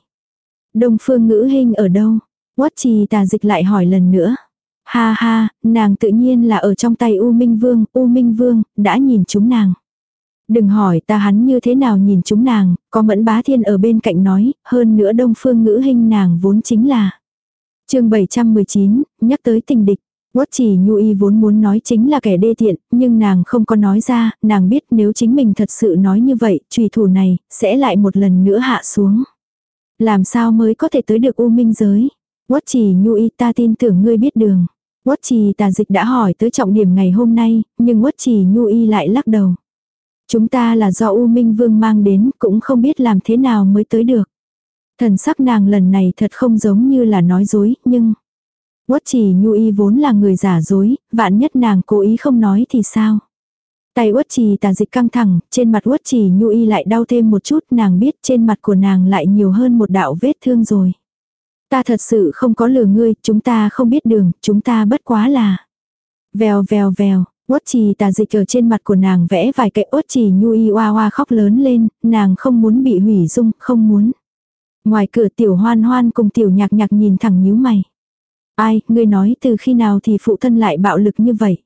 Đông phương ngữ hình ở đâu? Quất trì tà dịch lại hỏi lần nữa. Ha ha, nàng tự nhiên là ở trong tay U Minh Vương, U Minh Vương, đã nhìn chúng nàng. Đừng hỏi ta hắn như thế nào nhìn chúng nàng, có mẫn bá thiên ở bên cạnh nói, hơn nữa đông phương ngữ hình nàng vốn chính là. chương 719, nhắc tới tình địch. Quất chỉ nhu y vốn muốn nói chính là kẻ đê tiện, nhưng nàng không có nói ra, nàng biết nếu chính mình thật sự nói như vậy, trùy thủ này, sẽ lại một lần nữa hạ xuống. Làm sao mới có thể tới được u minh giới? Quất chỉ nhu y ta tin tưởng ngươi biết đường. Quất trì tà dịch đã hỏi tới trọng điểm ngày hôm nay, nhưng quất trì nhu y lại lắc đầu. Chúng ta là do U Minh Vương mang đến, cũng không biết làm thế nào mới tới được. Thần sắc nàng lần này thật không giống như là nói dối, nhưng... Quất chỉ nhu y vốn là người giả dối, vạn nhất nàng cố ý không nói thì sao? Tay uất trì tà dịch căng thẳng, trên mặt uất trì nhu y lại đau thêm một chút, nàng biết trên mặt của nàng lại nhiều hơn một đạo vết thương rồi. Ta thật sự không có lừa ngươi, chúng ta không biết đường, chúng ta bất quá là. Vèo vèo vèo, uất trì tà dịch ở trên mặt của nàng vẽ vài cái uất trì nhu y oa oa khóc lớn lên, nàng không muốn bị hủy dung, không muốn. Ngoài cửa tiểu hoan hoan cùng tiểu nhạc nhạc nhìn thẳng nhíu mày. Ai, ngươi nói từ khi nào thì phụ thân lại bạo lực như vậy.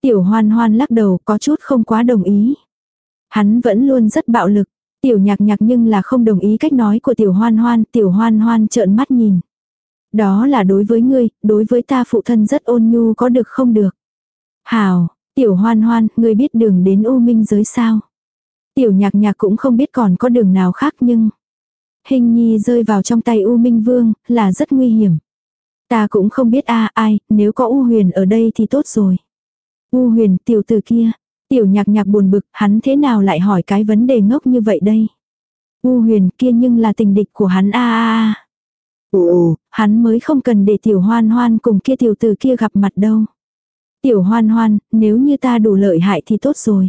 Tiểu hoan hoan lắc đầu có chút không quá đồng ý. Hắn vẫn luôn rất bạo lực. Tiểu nhạc nhạc nhưng là không đồng ý cách nói của tiểu hoan hoan, tiểu hoan hoan trợn mắt nhìn. Đó là đối với ngươi, đối với ta phụ thân rất ôn nhu có được không được. Hào, tiểu hoan hoan, ngươi biết đường đến u minh giới sao. Tiểu nhạc nhạc cũng không biết còn có đường nào khác nhưng. Hình nhi rơi vào trong tay U Minh Vương, là rất nguy hiểm. Ta cũng không biết a ai, nếu có U Huyền ở đây thì tốt rồi. U Huyền, tiểu tử kia, Tiểu nhạc nhạc buồn bực, hắn thế nào lại hỏi cái vấn đề ngốc như vậy đây? U huyền kia nhưng là tình địch của hắn a a a. Ồ, hắn mới không cần để tiểu hoan hoan cùng kia tiểu tử kia gặp mặt đâu. Tiểu hoan hoan, nếu như ta đủ lợi hại thì tốt rồi.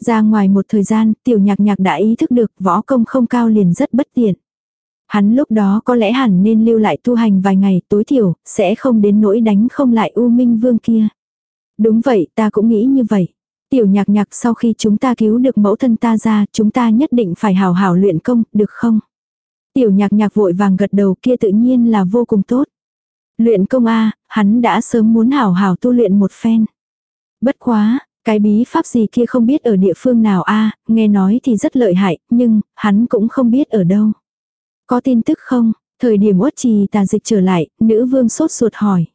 Ra ngoài một thời gian, tiểu nhạc nhạc đã ý thức được võ công không cao liền rất bất tiện. Hắn lúc đó có lẽ hẳn nên lưu lại tu hành vài ngày tối thiểu, sẽ không đến nỗi đánh không lại U Minh Vương kia. Đúng vậy, ta cũng nghĩ như vậy. Tiểu nhạc nhạc sau khi chúng ta cứu được mẫu thân ta ra, chúng ta nhất định phải hào hảo luyện công, được không? Tiểu nhạc nhạc vội vàng gật đầu kia tự nhiên là vô cùng tốt. Luyện công A, hắn đã sớm muốn hảo hảo tu luyện một phen. Bất quá, cái bí pháp gì kia không biết ở địa phương nào A, nghe nói thì rất lợi hại, nhưng, hắn cũng không biết ở đâu. Có tin tức không? Thời điểm uất trì tà dịch trở lại, nữ vương sốt ruột hỏi.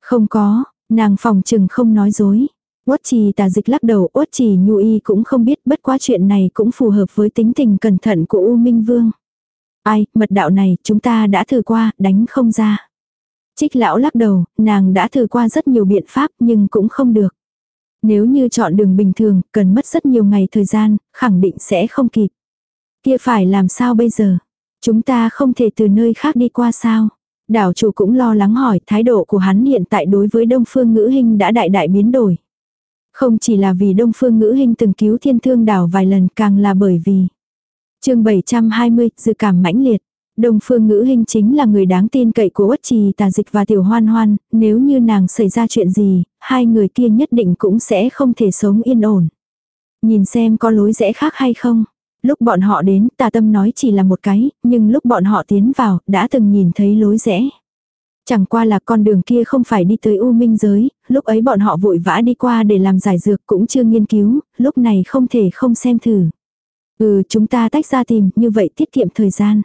Không có, nàng phòng chừng không nói dối. Uất trì tà dịch lắc đầu, uất trì nhu y cũng không biết bất quá chuyện này cũng phù hợp với tính tình cẩn thận của U Minh Vương. Ai, mật đạo này, chúng ta đã thử qua, đánh không ra. Trích lão lắc đầu, nàng đã thử qua rất nhiều biện pháp nhưng cũng không được. Nếu như chọn đường bình thường, cần mất rất nhiều ngày thời gian, khẳng định sẽ không kịp. Kia phải làm sao bây giờ? Chúng ta không thể từ nơi khác đi qua sao? Đảo chủ cũng lo lắng hỏi thái độ của hắn hiện tại đối với đông phương ngữ hình đã đại đại biến đổi. Không chỉ là vì Đông Phương Ngữ hình từng cứu thiên thương đảo vài lần càng là bởi vì. chương 720, dự cảm mãnh liệt. Đông Phương Ngữ hình chính là người đáng tin cậy của Uất Trì Tà Dịch và Tiểu Hoan Hoan, nếu như nàng xảy ra chuyện gì, hai người kia nhất định cũng sẽ không thể sống yên ổn. Nhìn xem có lối rẽ khác hay không. Lúc bọn họ đến, tà tâm nói chỉ là một cái, nhưng lúc bọn họ tiến vào, đã từng nhìn thấy lối rẽ. Chẳng qua là con đường kia không phải đi tới U Minh giới, lúc ấy bọn họ vội vã đi qua để làm giải dược cũng chưa nghiên cứu, lúc này không thể không xem thử. Ừ chúng ta tách ra tìm, như vậy tiết kiệm thời gian.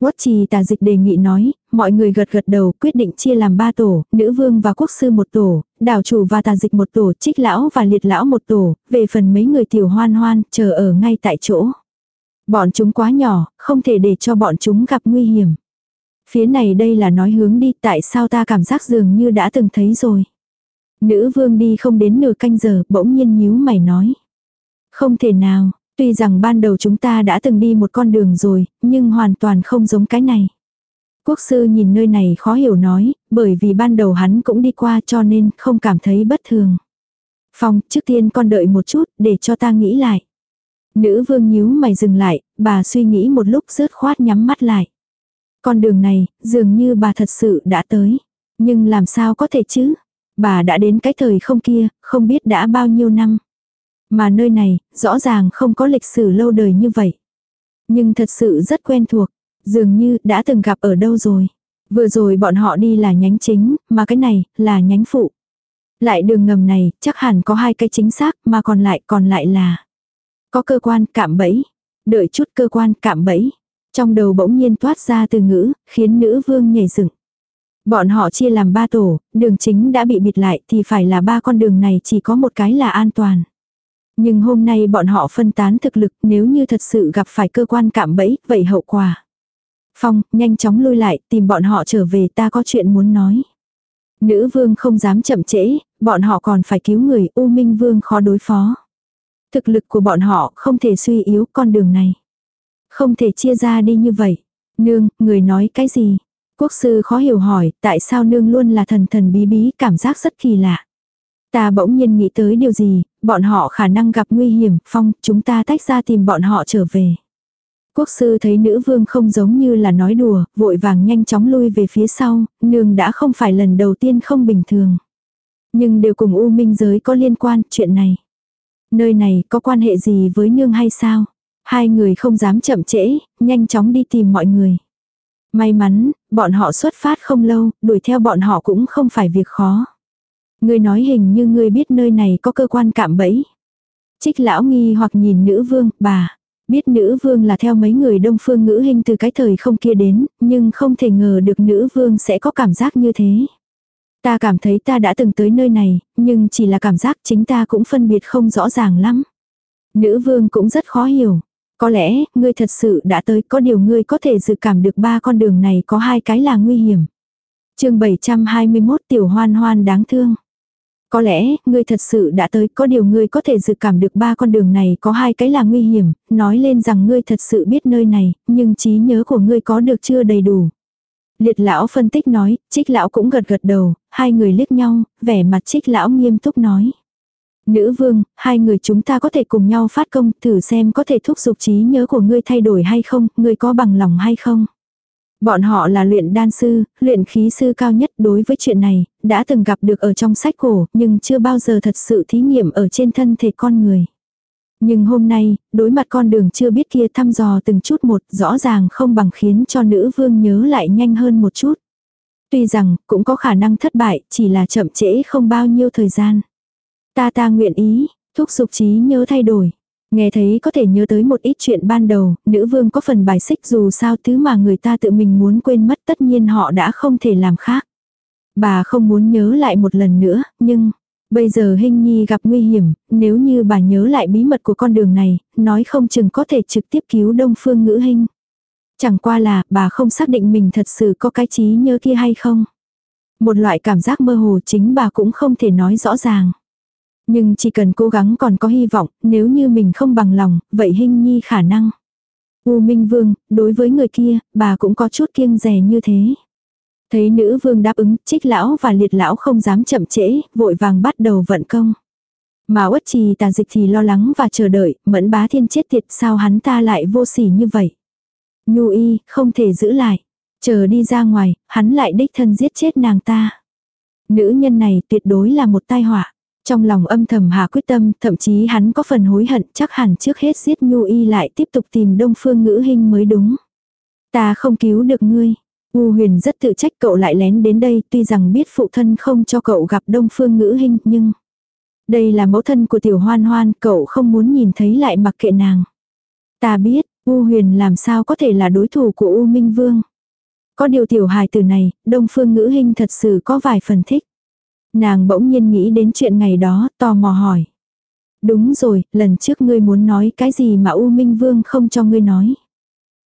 Quốc trì tà dịch đề nghị nói, mọi người gật gật đầu quyết định chia làm ba tổ, nữ vương và quốc sư một tổ, đảo chủ và tà dịch một tổ, trích lão và liệt lão một tổ, về phần mấy người tiểu hoan hoan, chờ ở ngay tại chỗ. Bọn chúng quá nhỏ, không thể để cho bọn chúng gặp nguy hiểm. Phía này đây là nói hướng đi tại sao ta cảm giác dường như đã từng thấy rồi. Nữ vương đi không đến nửa canh giờ bỗng nhiên nhíu mày nói. Không thể nào, tuy rằng ban đầu chúng ta đã từng đi một con đường rồi, nhưng hoàn toàn không giống cái này. Quốc sư nhìn nơi này khó hiểu nói, bởi vì ban đầu hắn cũng đi qua cho nên không cảm thấy bất thường. Phong, trước tiên con đợi một chút, để cho ta nghĩ lại. Nữ vương nhíu mày dừng lại, bà suy nghĩ một lúc rớt khoát nhắm mắt lại. Con đường này, dường như bà thật sự đã tới. Nhưng làm sao có thể chứ? Bà đã đến cái thời không kia, không biết đã bao nhiêu năm. Mà nơi này, rõ ràng không có lịch sử lâu đời như vậy. Nhưng thật sự rất quen thuộc, dường như đã từng gặp ở đâu rồi. Vừa rồi bọn họ đi là nhánh chính, mà cái này là nhánh phụ. Lại đường ngầm này, chắc hẳn có hai cái chính xác, mà còn lại còn lại là có cơ quan cạm bẫy. Đợi chút cơ quan cạm bẫy. Trong đầu bỗng nhiên toát ra từ ngữ, khiến nữ vương nhảy dựng. Bọn họ chia làm ba tổ, đường chính đã bị bịt lại thì phải là ba con đường này chỉ có một cái là an toàn. Nhưng hôm nay bọn họ phân tán thực lực nếu như thật sự gặp phải cơ quan cạm bẫy, vậy hậu quả. Phong, nhanh chóng lui lại, tìm bọn họ trở về ta có chuyện muốn nói. Nữ vương không dám chậm trễ, bọn họ còn phải cứu người, U Minh vương khó đối phó. Thực lực của bọn họ không thể suy yếu con đường này. Không thể chia ra đi như vậy. Nương, người nói cái gì? Quốc sư khó hiểu hỏi, tại sao nương luôn là thần thần bí bí, cảm giác rất kỳ lạ. Ta bỗng nhiên nghĩ tới điều gì, bọn họ khả năng gặp nguy hiểm, phong, chúng ta tách ra tìm bọn họ trở về. Quốc sư thấy nữ vương không giống như là nói đùa, vội vàng nhanh chóng lui về phía sau, nương đã không phải lần đầu tiên không bình thường. Nhưng đều cùng U Minh giới có liên quan, chuyện này. Nơi này có quan hệ gì với nương hay sao? Hai người không dám chậm trễ, nhanh chóng đi tìm mọi người. May mắn, bọn họ xuất phát không lâu, đuổi theo bọn họ cũng không phải việc khó. Người nói hình như người biết nơi này có cơ quan cạm bẫy. Trích lão nghi hoặc nhìn nữ vương, bà. Biết nữ vương là theo mấy người đông phương ngữ hình từ cái thời không kia đến, nhưng không thể ngờ được nữ vương sẽ có cảm giác như thế. Ta cảm thấy ta đã từng tới nơi này, nhưng chỉ là cảm giác chính ta cũng phân biệt không rõ ràng lắm. Nữ vương cũng rất khó hiểu. Có lẽ, ngươi thật sự đã tới, có điều ngươi có thể dự cảm được ba con đường này có hai cái là nguy hiểm. chương 721 tiểu hoan hoan đáng thương. Có lẽ, ngươi thật sự đã tới, có điều ngươi có thể dự cảm được ba con đường này có hai cái là nguy hiểm, nói lên rằng ngươi thật sự biết nơi này, nhưng trí nhớ của ngươi có được chưa đầy đủ. Liệt lão phân tích nói, trích lão cũng gật gật đầu, hai người liếc nhau, vẻ mặt trích lão nghiêm túc nói. Nữ vương, hai người chúng ta có thể cùng nhau phát công, thử xem có thể thúc giục trí nhớ của ngươi thay đổi hay không, ngươi có bằng lòng hay không. Bọn họ là luyện đan sư, luyện khí sư cao nhất đối với chuyện này, đã từng gặp được ở trong sách cổ, nhưng chưa bao giờ thật sự thí nghiệm ở trên thân thể con người. Nhưng hôm nay, đối mặt con đường chưa biết kia thăm dò từng chút một, rõ ràng không bằng khiến cho nữ vương nhớ lại nhanh hơn một chút. Tuy rằng, cũng có khả năng thất bại, chỉ là chậm trễ không bao nhiêu thời gian. Ta ta nguyện ý, thúc giục trí nhớ thay đổi. Nghe thấy có thể nhớ tới một ít chuyện ban đầu, nữ vương có phần bài xích dù sao thứ mà người ta tự mình muốn quên mất tất nhiên họ đã không thể làm khác. Bà không muốn nhớ lại một lần nữa, nhưng, bây giờ hình nhi gặp nguy hiểm, nếu như bà nhớ lại bí mật của con đường này, nói không chừng có thể trực tiếp cứu đông phương ngữ hình. Chẳng qua là bà không xác định mình thật sự có cái trí nhớ kia hay không. Một loại cảm giác mơ hồ chính bà cũng không thể nói rõ ràng. Nhưng chỉ cần cố gắng còn có hy vọng, nếu như mình không bằng lòng, vậy hình nhi khả năng. U Minh Vương, đối với người kia, bà cũng có chút kiêng rè như thế. Thấy nữ vương đáp ứng, trích lão và liệt lão không dám chậm trễ, vội vàng bắt đầu vận công. Mà uất trì tà dịch thì lo lắng và chờ đợi, mẫn bá thiên chết tiệt sao hắn ta lại vô sỉ như vậy. Nhu y, không thể giữ lại. Chờ đi ra ngoài, hắn lại đích thân giết chết nàng ta. Nữ nhân này tuyệt đối là một tai họa. Trong lòng âm thầm hà quyết tâm, thậm chí hắn có phần hối hận chắc hẳn trước hết giết Nhu Y lại tiếp tục tìm đông phương ngữ hình mới đúng. Ta không cứu được ngươi. U huyền rất tự trách cậu lại lén đến đây tuy rằng biết phụ thân không cho cậu gặp đông phương ngữ hình nhưng... Đây là mẫu thân của tiểu hoan hoan cậu không muốn nhìn thấy lại mặc kệ nàng. Ta biết, U huyền làm sao có thể là đối thủ của U Minh Vương. Có điều tiểu hài từ này, đông phương ngữ hình thật sự có vài phần thích. Nàng bỗng nhiên nghĩ đến chuyện ngày đó, tò mò hỏi. Đúng rồi, lần trước ngươi muốn nói cái gì mà U Minh Vương không cho ngươi nói.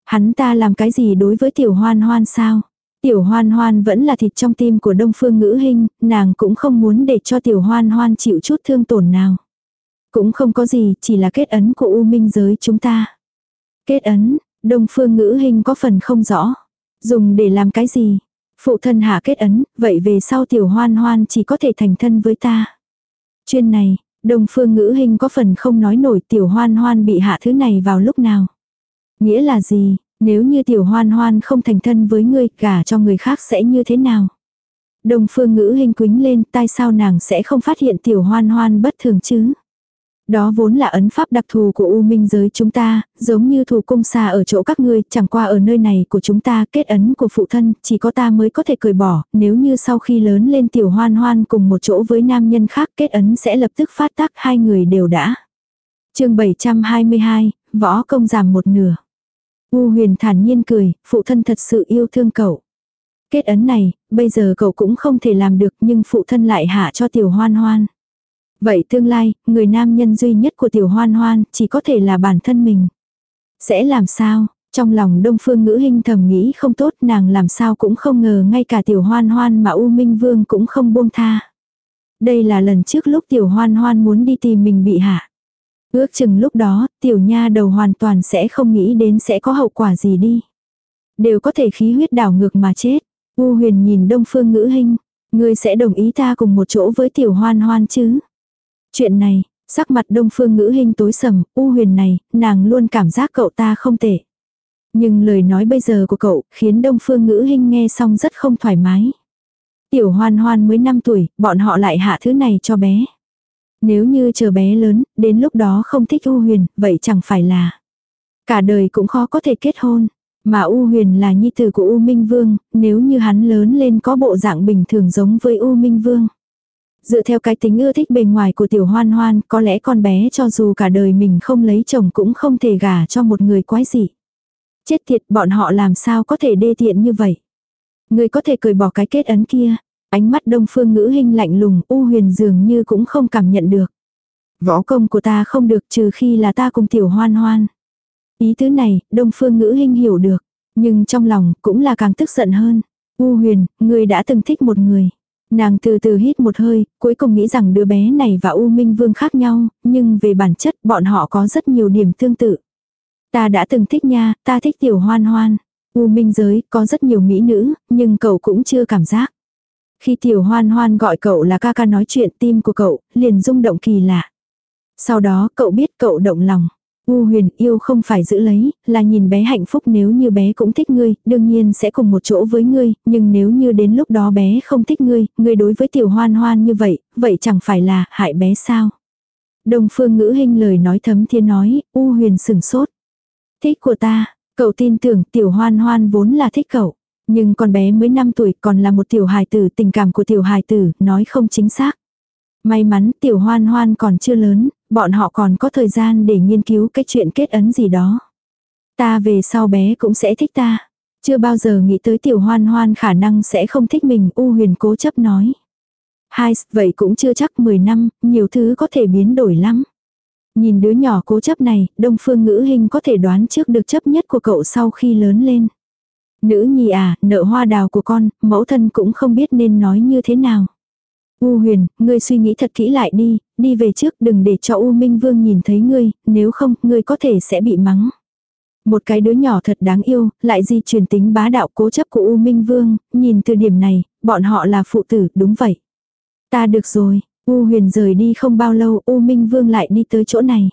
Hắn ta làm cái gì đối với tiểu hoan hoan sao? Tiểu hoan hoan vẫn là thịt trong tim của đông phương ngữ hình, nàng cũng không muốn để cho tiểu hoan hoan chịu chút thương tổn nào. Cũng không có gì, chỉ là kết ấn của U Minh giới chúng ta. Kết ấn, đông phương ngữ hình có phần không rõ. Dùng để làm cái gì? Phụ thân hạ kết ấn, vậy về sau tiểu hoan hoan chỉ có thể thành thân với ta. Chuyên này, đồng phương ngữ hình có phần không nói nổi tiểu hoan hoan bị hạ thứ này vào lúc nào. Nghĩa là gì, nếu như tiểu hoan hoan không thành thân với ngươi, cả cho người khác sẽ như thế nào? đồng phương ngữ hình quính lên, tại sao nàng sẽ không phát hiện tiểu hoan hoan bất thường chứ? Đó vốn là ấn pháp đặc thù của U Minh giới chúng ta, giống như thủ cung xa ở chỗ các ngươi, chẳng qua ở nơi này của chúng ta kết ấn của phụ thân, chỉ có ta mới có thể cởi bỏ, nếu như sau khi lớn lên tiểu hoan hoan cùng một chỗ với nam nhân khác kết ấn sẽ lập tức phát tác hai người đều đã. chương 722, võ công giảm một nửa. U huyền thản nhiên cười, phụ thân thật sự yêu thương cậu. Kết ấn này, bây giờ cậu cũng không thể làm được nhưng phụ thân lại hạ cho tiểu hoan hoan. Vậy tương lai, người nam nhân duy nhất của tiểu hoan hoan chỉ có thể là bản thân mình. Sẽ làm sao? Trong lòng đông phương ngữ hình thầm nghĩ không tốt nàng làm sao cũng không ngờ ngay cả tiểu hoan hoan mà U Minh Vương cũng không buông tha. Đây là lần trước lúc tiểu hoan hoan muốn đi tìm mình bị hạ. Ước chừng lúc đó, tiểu nha đầu hoàn toàn sẽ không nghĩ đến sẽ có hậu quả gì đi. Đều có thể khí huyết đảo ngược mà chết. U huyền nhìn đông phương ngữ hình. Ngươi sẽ đồng ý ta cùng một chỗ với tiểu hoan hoan chứ? Chuyện này, sắc mặt đông phương ngữ hình tối sầm, u huyền này, nàng luôn cảm giác cậu ta không tệ. Nhưng lời nói bây giờ của cậu khiến đông phương ngữ hình nghe xong rất không thoải mái. Tiểu hoan hoan mới 5 tuổi, bọn họ lại hạ thứ này cho bé. Nếu như chờ bé lớn, đến lúc đó không thích U Huyền, vậy chẳng phải là cả đời cũng khó có thể kết hôn. Mà U Huyền là nhi tử của U Minh Vương, nếu như hắn lớn lên có bộ dạng bình thường giống với U Minh Vương. Dựa theo cái tính ưa thích bề ngoài của tiểu hoan hoan, có lẽ con bé cho dù cả đời mình không lấy chồng cũng không thể gả cho một người quái gì Chết tiệt bọn họ làm sao có thể đê tiện như vậy. Người có thể cười bỏ cái kết ấn kia, Ánh mắt đông phương ngữ hình lạnh lùng, u huyền dường như cũng không cảm nhận được. Võ công của ta không được trừ khi là ta cùng tiểu hoan hoan. Ý tứ này, đông phương ngữ hình hiểu được. Nhưng trong lòng cũng là càng tức giận hơn. U huyền, người đã từng thích một người. Nàng từ từ hít một hơi, cuối cùng nghĩ rằng đứa bé này và U Minh Vương khác nhau, nhưng về bản chất bọn họ có rất nhiều điểm tương tự. Ta đã từng thích nha, ta thích tiểu hoan hoan. U Minh giới có rất nhiều mỹ nữ, nhưng cậu cũng chưa cảm giác. Khi tiểu hoan hoan gọi cậu là ca ca nói chuyện tim của cậu, liền rung động kỳ lạ. Sau đó cậu biết cậu động lòng. U huyền yêu không phải giữ lấy, là nhìn bé hạnh phúc nếu như bé cũng thích ngươi, đương nhiên sẽ cùng một chỗ với ngươi, nhưng nếu như đến lúc đó bé không thích ngươi, ngươi đối với tiểu hoan hoan như vậy, vậy chẳng phải là hại bé sao. Đồng phương ngữ hình lời nói thấm thiên nói, U huyền sừng sốt. Thích của ta, cậu tin tưởng tiểu hoan hoan vốn là thích cậu. Nhưng con bé mới 5 tuổi còn là một tiểu hài tử, tình cảm của tiểu hài tử, nói không chính xác. May mắn tiểu hoan hoan còn chưa lớn, bọn họ còn có thời gian để nghiên cứu cái chuyện kết ấn gì đó. Ta về sau bé cũng sẽ thích ta. Chưa bao giờ nghĩ tới tiểu hoan hoan khả năng sẽ không thích mình, U huyền cố chấp nói. Hai, vậy cũng chưa chắc 10 năm, nhiều thứ có thể biến đổi lắm. Nhìn đứa nhỏ cố chấp này, đông phương ngữ hình có thể đoán trước được chấp nhất của cậu sau khi lớn lên. Nữ nhi à, nợ hoa đào của con, mẫu thân cũng không biết nên nói như thế nào. U huyền, ngươi suy nghĩ thật kỹ lại đi, đi về trước đừng để cho U Minh Vương nhìn thấy ngươi, nếu không, ngươi có thể sẽ bị mắng. Một cái đứa nhỏ thật đáng yêu, lại di truyền tính bá đạo cố chấp của U Minh Vương, nhìn từ điểm này, bọn họ là phụ tử, đúng vậy. Ta được rồi, U huyền rời đi không bao lâu U Minh Vương lại đi tới chỗ này.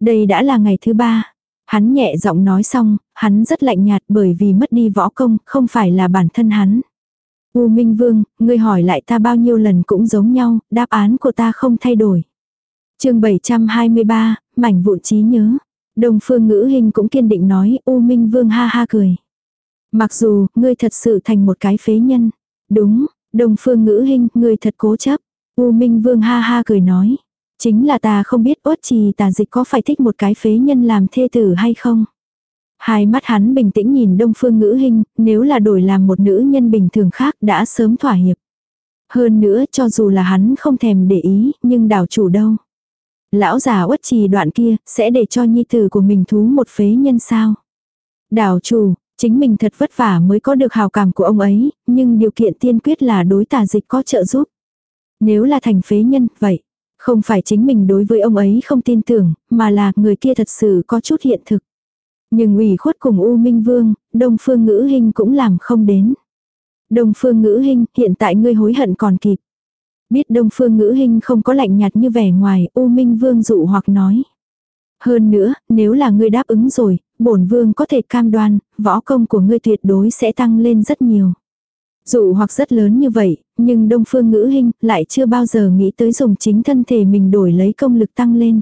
Đây đã là ngày thứ ba. Hắn nhẹ giọng nói xong, hắn rất lạnh nhạt bởi vì mất đi võ công, không phải là bản thân hắn. U Minh Vương, ngươi hỏi lại ta bao nhiêu lần cũng giống nhau, đáp án của ta không thay đổi. chương 723, mảnh vụn trí nhớ. Đồng phương ngữ hình cũng kiên định nói, U Minh Vương ha ha cười. Mặc dù, ngươi thật sự thành một cái phế nhân. Đúng, đồng phương ngữ hình, ngươi thật cố chấp. U Minh Vương ha ha cười nói. Chính là ta không biết ốt trì tà dịch có phải thích một cái phế nhân làm thê tử hay không. Hai mắt hắn bình tĩnh nhìn đông phương ngữ hình, nếu là đổi làm một nữ nhân bình thường khác đã sớm thỏa hiệp. Hơn nữa cho dù là hắn không thèm để ý, nhưng đảo chủ đâu. Lão già uất trì đoạn kia, sẽ để cho nhi tử của mình thú một phế nhân sao. Đảo chủ, Chính mình thật vất vả mới có được hào cảm của ông ấy, nhưng điều kiện tiên quyết là đối tà dịch có trợ giúp. Nếu là thành phế nhân, vậy, không phải chính mình đối với ông ấy không tin tưởng, mà là người kia thật sự có chút hiện thực. Nhưng ủy khuất cùng U Minh Vương, Đông Phương Ngữ Hinh cũng làm không đến. Đông Phương Ngữ Hinh, hiện tại ngươi hối hận còn kịp. Biết Đông Phương Ngữ Hinh không có lạnh nhạt như vẻ ngoài, U Minh Vương dụ hoặc nói. Hơn nữa, nếu là ngươi đáp ứng rồi, bổn vương có thể cam đoan, võ công của ngươi tuyệt đối sẽ tăng lên rất nhiều. Dụ hoặc rất lớn như vậy, nhưng Đông Phương Ngữ Hinh lại chưa bao giờ nghĩ tới dùng chính thân thể mình đổi lấy công lực tăng lên.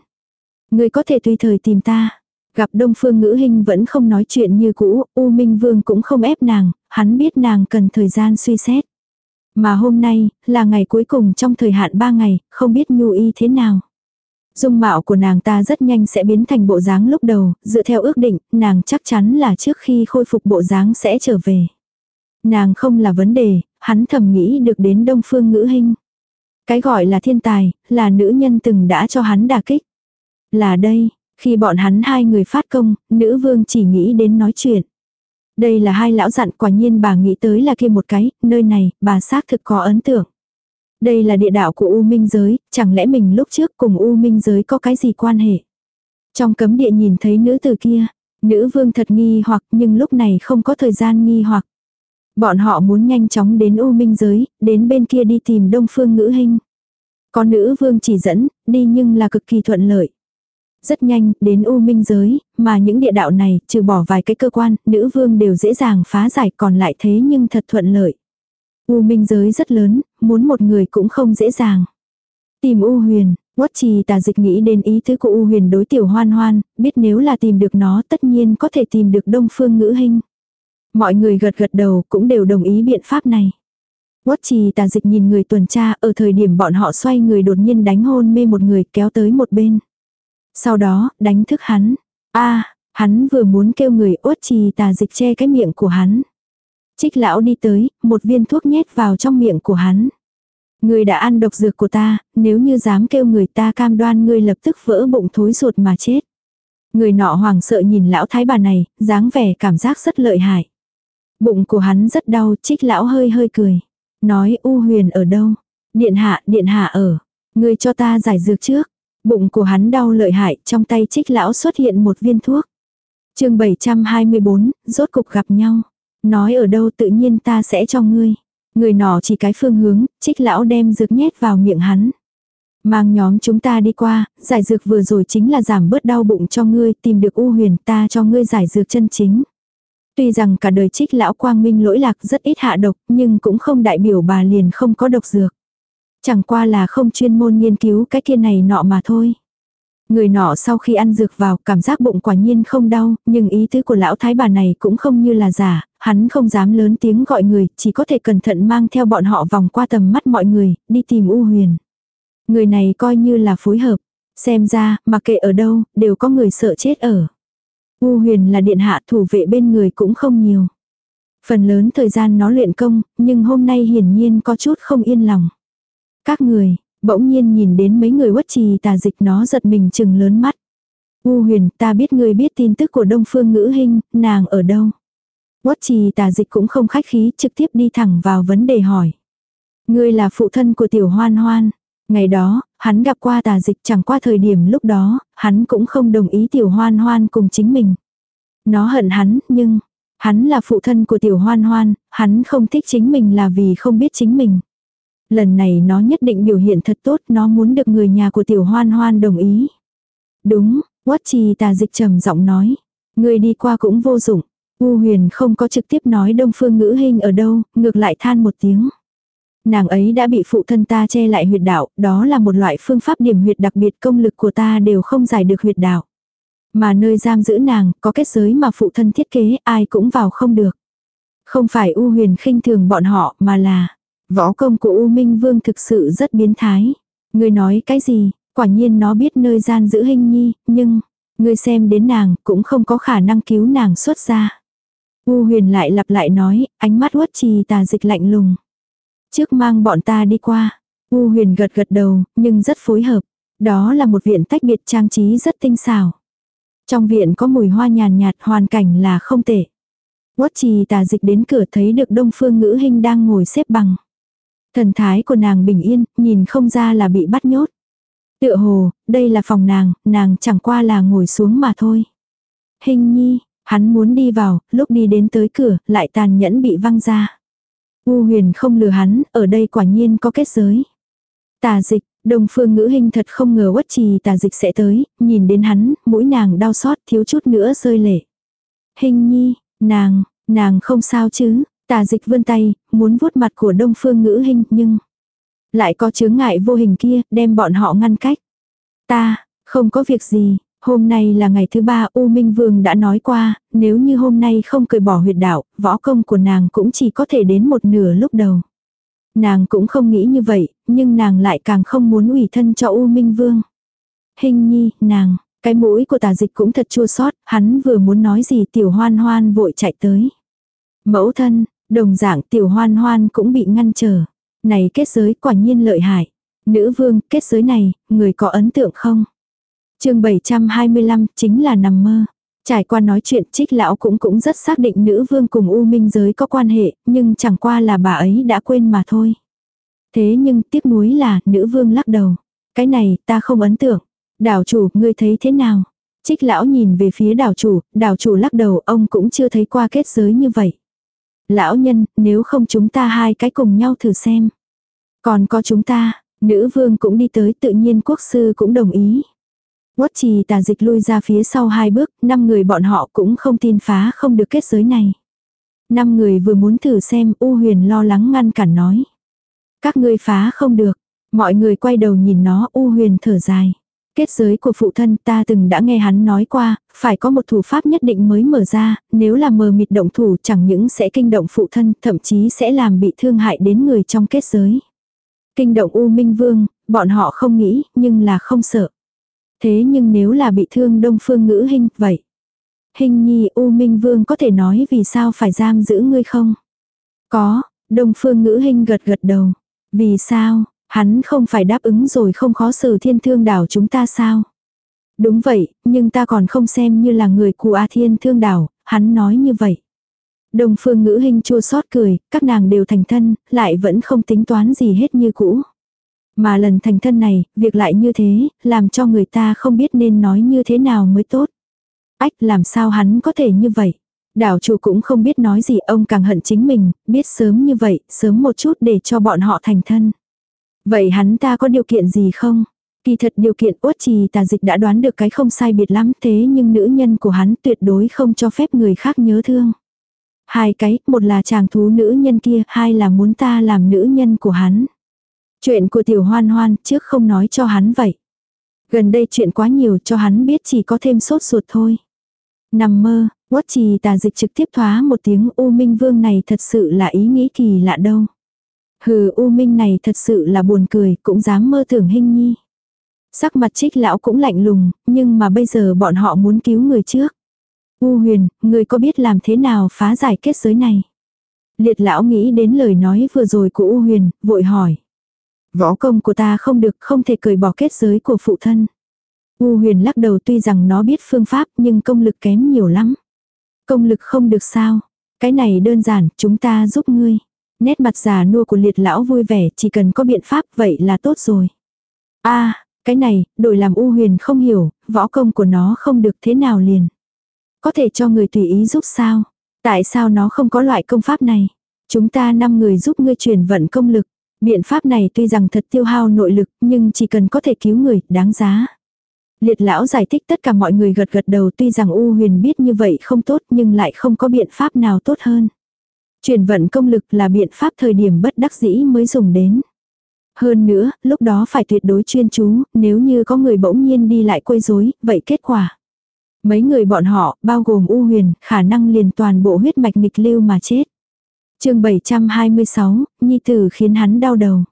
Ngươi có thể tùy thời tìm ta. Gặp Đông Phương Ngữ Hinh vẫn không nói chuyện như cũ, U Minh Vương cũng không ép nàng, hắn biết nàng cần thời gian suy xét. Mà hôm nay, là ngày cuối cùng trong thời hạn 3 ngày, không biết nhu y thế nào. Dung mạo của nàng ta rất nhanh sẽ biến thành bộ dáng lúc đầu, dựa theo ước định, nàng chắc chắn là trước khi khôi phục bộ dáng sẽ trở về. Nàng không là vấn đề, hắn thầm nghĩ được đến đông phương ngữ Hinh, Cái gọi là thiên tài, là nữ nhân từng đã cho hắn đả kích. Là đây, khi bọn hắn hai người phát công, nữ vương chỉ nghĩ đến nói chuyện. Đây là hai lão dặn quả nhiên bà nghĩ tới là kia một cái, nơi này, bà xác thực có ấn tượng. Đây là địa đạo của U Minh giới, chẳng lẽ mình lúc trước cùng U Minh giới có cái gì quan hệ? Trong cấm địa nhìn thấy nữ từ kia, nữ vương thật nghi hoặc nhưng lúc này không có thời gian nghi hoặc. Bọn họ muốn nhanh chóng đến U Minh giới, đến bên kia đi tìm Đông Phương Ngữ Hinh. Có nữ vương chỉ dẫn, đi nhưng là cực kỳ thuận lợi. Rất nhanh, đến U Minh giới, mà những địa đạo này, trừ bỏ vài cái cơ quan, nữ vương đều dễ dàng phá giải còn lại thế nhưng thật thuận lợi. U Minh giới rất lớn, muốn một người cũng không dễ dàng. Tìm U Huyền, Quất trì tà dịch nghĩ đến ý tứ của U Huyền đối tiểu hoan hoan, biết nếu là tìm được nó tất nhiên có thể tìm được đông phương ngữ hình. Mọi người gật gật đầu cũng đều đồng ý biện pháp này. Quất trì tà dịch nhìn người tuần tra ở thời điểm bọn họ xoay người đột nhiên đánh hôn mê một người kéo tới một bên. Sau đó, đánh thức hắn. a hắn vừa muốn kêu người ốt trì tà dịch che cái miệng của hắn. Trích lão đi tới, một viên thuốc nhét vào trong miệng của hắn. Người đã ăn độc dược của ta, nếu như dám kêu người ta cam đoan ngươi lập tức vỡ bụng thối ruột mà chết. Người nọ hoàng sợ nhìn lão thái bà này, dáng vẻ cảm giác rất lợi hại. Bụng của hắn rất đau, trích lão hơi hơi cười. Nói U huyền ở đâu? Điện hạ, điện hạ ở. Ngươi cho ta giải dược trước. Bụng của hắn đau lợi hại, trong tay trích lão xuất hiện một viên thuốc. chương 724, rốt cục gặp nhau. Nói ở đâu tự nhiên ta sẽ cho ngươi. Người nọ chỉ cái phương hướng, trích lão đem dược nhét vào miệng hắn. Mang nhóm chúng ta đi qua, giải dược vừa rồi chính là giảm bớt đau bụng cho ngươi, tìm được u huyền ta cho ngươi giải dược chân chính. Tuy rằng cả đời trích lão quang minh lỗi lạc rất ít hạ độc, nhưng cũng không đại biểu bà liền không có độc dược. Chẳng qua là không chuyên môn nghiên cứu cái kia này nọ mà thôi. Người nọ sau khi ăn dược vào cảm giác bụng quả nhiên không đau, nhưng ý tứ của lão thái bà này cũng không như là giả, hắn không dám lớn tiếng gọi người, chỉ có thể cẩn thận mang theo bọn họ vòng qua tầm mắt mọi người, đi tìm U Huyền. Người này coi như là phối hợp, xem ra, mặc kệ ở đâu, đều có người sợ chết ở. U Huyền là điện hạ thủ vệ bên người cũng không nhiều. Phần lớn thời gian nó luyện công, nhưng hôm nay hiển nhiên có chút không yên lòng. Các người, bỗng nhiên nhìn đến mấy người quất trì tà dịch nó giật mình chừng lớn mắt. U huyền, ta biết ngươi biết tin tức của Đông Phương Ngữ Hinh, nàng ở đâu? Quất trì tà dịch cũng không khách khí, trực tiếp đi thẳng vào vấn đề hỏi. Ngươi là phụ thân của tiểu hoan hoan. Ngày đó, hắn gặp qua tà dịch chẳng qua thời điểm lúc đó, hắn cũng không đồng ý tiểu hoan hoan cùng chính mình. Nó hận hắn, nhưng, hắn là phụ thân của tiểu hoan hoan, hắn không thích chính mình là vì không biết chính mình. Lần này nó nhất định biểu hiện thật tốt, nó muốn được người nhà của tiểu hoan hoan đồng ý. Đúng, quát trì tà dịch trầm giọng nói. Người đi qua cũng vô dụng. U huyền không có trực tiếp nói đông phương ngữ hình ở đâu, ngược lại than một tiếng. Nàng ấy đã bị phụ thân ta che lại huyệt đạo, đó là một loại phương pháp điểm huyệt đặc biệt công lực của ta đều không giải được huyệt đạo. Mà nơi giam giữ nàng, có kết giới mà phụ thân thiết kế, ai cũng vào không được. Không phải U huyền khinh thường bọn họ, mà là, Võ công của U Minh Vương thực sự rất biến thái. Người nói cái gì, quả nhiên nó biết nơi gian giữ hình nhi, nhưng, người xem đến nàng cũng không có khả năng cứu nàng xuất ra. U huyền lại lặp lại nói, ánh mắt uất trì tà dịch lạnh lùng. Trước mang bọn ta đi qua. U huyền gật gật đầu, nhưng rất phối hợp. Đó là một viện tách biệt trang trí rất tinh xảo. Trong viện có mùi hoa nhàn nhạt hoàn cảnh là không tệ. Quất trì tà dịch đến cửa thấy được đông phương ngữ hình đang ngồi xếp bằng. Thần thái của nàng bình yên, nhìn không ra là bị bắt nhốt. Tựa hồ, đây là phòng nàng, nàng chẳng qua là ngồi xuống mà thôi. Hình nhi, hắn muốn đi vào, lúc đi đến tới cửa, lại tàn nhẫn bị văng ra. U huyền không lừa hắn, ở đây quả nhiên có kết giới. Tà dịch, đồng phương ngữ hình thật không ngờ quất trì tà dịch sẽ tới, nhìn đến hắn, mũi nàng đau xót thiếu chút nữa rơi lệ. Hình nhi, nàng, nàng không sao chứ, tà dịch vươn tay, muốn vuốt mặt của đông phương ngữ hình nhưng lại có chướng ngại vô hình kia, đem bọn họ ngăn cách. Ta, không có việc gì, hôm nay là ngày thứ ba U Minh Vương đã nói qua, nếu như hôm nay không cười bỏ huyệt đạo, võ công của nàng cũng chỉ có thể đến một nửa lúc đầu. Nàng cũng không nghĩ như vậy, nhưng nàng lại càng không muốn ủy thân cho U Minh Vương. Hình nhi, nàng, cái mũi của tà dịch cũng thật chua sót, hắn vừa muốn nói gì tiểu hoan hoan vội chạy tới. Mẫu thân, đồng dạng tiểu hoan hoan cũng bị ngăn trở. Này kết giới quả nhiên lợi hại. Nữ vương, kết giới này, người có ấn tượng không? chương 725 chính là nằm mơ. Trải qua nói chuyện trích lão cũng cũng rất xác định nữ vương cùng U Minh giới có quan hệ, nhưng chẳng qua là bà ấy đã quên mà thôi. Thế nhưng tiếc nuối là nữ vương lắc đầu. Cái này ta không ấn tượng. Đảo chủ, ngươi thấy thế nào? Trích lão nhìn về phía đảo chủ, đảo chủ lắc đầu ông cũng chưa thấy qua kết giới như vậy. Lão nhân, nếu không chúng ta hai cái cùng nhau thử xem. Còn có chúng ta, nữ vương cũng đi tới tự nhiên quốc sư cũng đồng ý. Quất trì tà dịch lui ra phía sau hai bước, năm người bọn họ cũng không tin phá không được kết giới này. Năm người vừa muốn thử xem U huyền lo lắng ngăn cản nói. Các ngươi phá không được. Mọi người quay đầu nhìn nó U huyền thở dài. Kết giới của phụ thân ta từng đã nghe hắn nói qua, phải có một thủ pháp nhất định mới mở ra, nếu là mờ mịt động thủ chẳng những sẽ kinh động phụ thân, thậm chí sẽ làm bị thương hại đến người trong kết giới. Kinh động U Minh Vương, bọn họ không nghĩ, nhưng là không sợ. Thế nhưng nếu là bị thương Đông Phương Ngữ Hinh, vậy. Hình nhi U Minh Vương có thể nói vì sao phải giam giữ ngươi không? Có, Đông Phương Ngữ Hinh gật gật đầu. Vì sao, hắn không phải đáp ứng rồi không khó xử thiên thương đảo chúng ta sao? Đúng vậy, nhưng ta còn không xem như là người của A Thiên Thương Đảo, hắn nói như vậy. Đông phương ngữ hình chua xót cười, các nàng đều thành thân, lại vẫn không tính toán gì hết như cũ. Mà lần thành thân này, việc lại như thế, làm cho người ta không biết nên nói như thế nào mới tốt. Ách làm sao hắn có thể như vậy. Đảo chủ cũng không biết nói gì ông càng hận chính mình, biết sớm như vậy, sớm một chút để cho bọn họ thành thân. Vậy hắn ta có điều kiện gì không? Kỳ thật điều kiện uất trì tà dịch đã đoán được cái không sai biệt lắm thế nhưng nữ nhân của hắn tuyệt đối không cho phép người khác nhớ thương. Hai cái, một là chàng thú nữ nhân kia, hai là muốn ta làm nữ nhân của hắn. Chuyện của tiểu hoan hoan trước không nói cho hắn vậy. Gần đây chuyện quá nhiều cho hắn biết chỉ có thêm sốt ruột thôi. Nằm mơ, uất trì tà dịch trực tiếp thoá một tiếng U Minh Vương này thật sự là ý nghĩ kỳ lạ đâu. Hừ U Minh này thật sự là buồn cười, cũng dám mơ tưởng hình nhi. Sắc mặt trích lão cũng lạnh lùng, nhưng mà bây giờ bọn họ muốn cứu người trước. U huyền, người có biết làm thế nào phá giải kết giới này? Liệt lão nghĩ đến lời nói vừa rồi của U huyền, vội hỏi. Võ công của ta không được không thể cởi bỏ kết giới của phụ thân. U huyền lắc đầu tuy rằng nó biết phương pháp nhưng công lực kém nhiều lắm. Công lực không được sao. Cái này đơn giản, chúng ta giúp ngươi. Nét mặt già nua của liệt lão vui vẻ, chỉ cần có biện pháp vậy là tốt rồi. a cái này, đổi làm U huyền không hiểu, võ công của nó không được thế nào liền. Có thể cho người tùy ý giúp sao? Tại sao nó không có loại công pháp này? Chúng ta năm người giúp ngươi truyền vận công lực. Biện pháp này tuy rằng thật tiêu hao nội lực, nhưng chỉ cần có thể cứu người, đáng giá. Liệt lão giải thích tất cả mọi người gật gật đầu tuy rằng U huyền biết như vậy không tốt nhưng lại không có biện pháp nào tốt hơn. Truyền vận công lực là biện pháp thời điểm bất đắc dĩ mới dùng đến. Hơn nữa, lúc đó phải tuyệt đối chuyên chú, nếu như có người bỗng nhiên đi lại quấy rối, vậy kết quả. Mấy người bọn họ, bao gồm U Huyền, khả năng liền toàn bộ huyết mạch nghịch lưu mà chết. chương 726, Nhi Tử khiến hắn đau đầu.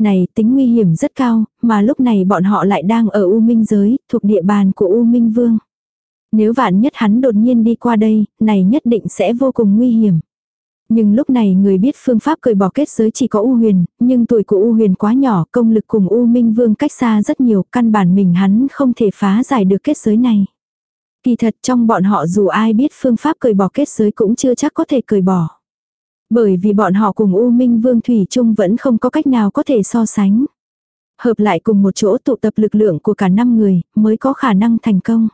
Này, tính nguy hiểm rất cao, mà lúc này bọn họ lại đang ở U Minh giới, thuộc địa bàn của U Minh Vương. Nếu vạn nhất hắn đột nhiên đi qua đây, này nhất định sẽ vô cùng nguy hiểm. Nhưng lúc này người biết phương pháp cởi bỏ kết giới chỉ có U Huyền, nhưng tuổi của U Huyền quá nhỏ, công lực cùng U Minh Vương cách xa rất nhiều, căn bản mình hắn không thể phá giải được kết giới này. Kỳ thật trong bọn họ dù ai biết phương pháp cởi bỏ kết giới cũng chưa chắc có thể cởi bỏ. Bởi vì bọn họ cùng U Minh Vương Thủy Trung vẫn không có cách nào có thể so sánh. Hợp lại cùng một chỗ tụ tập lực lượng của cả năm người mới có khả năng thành công.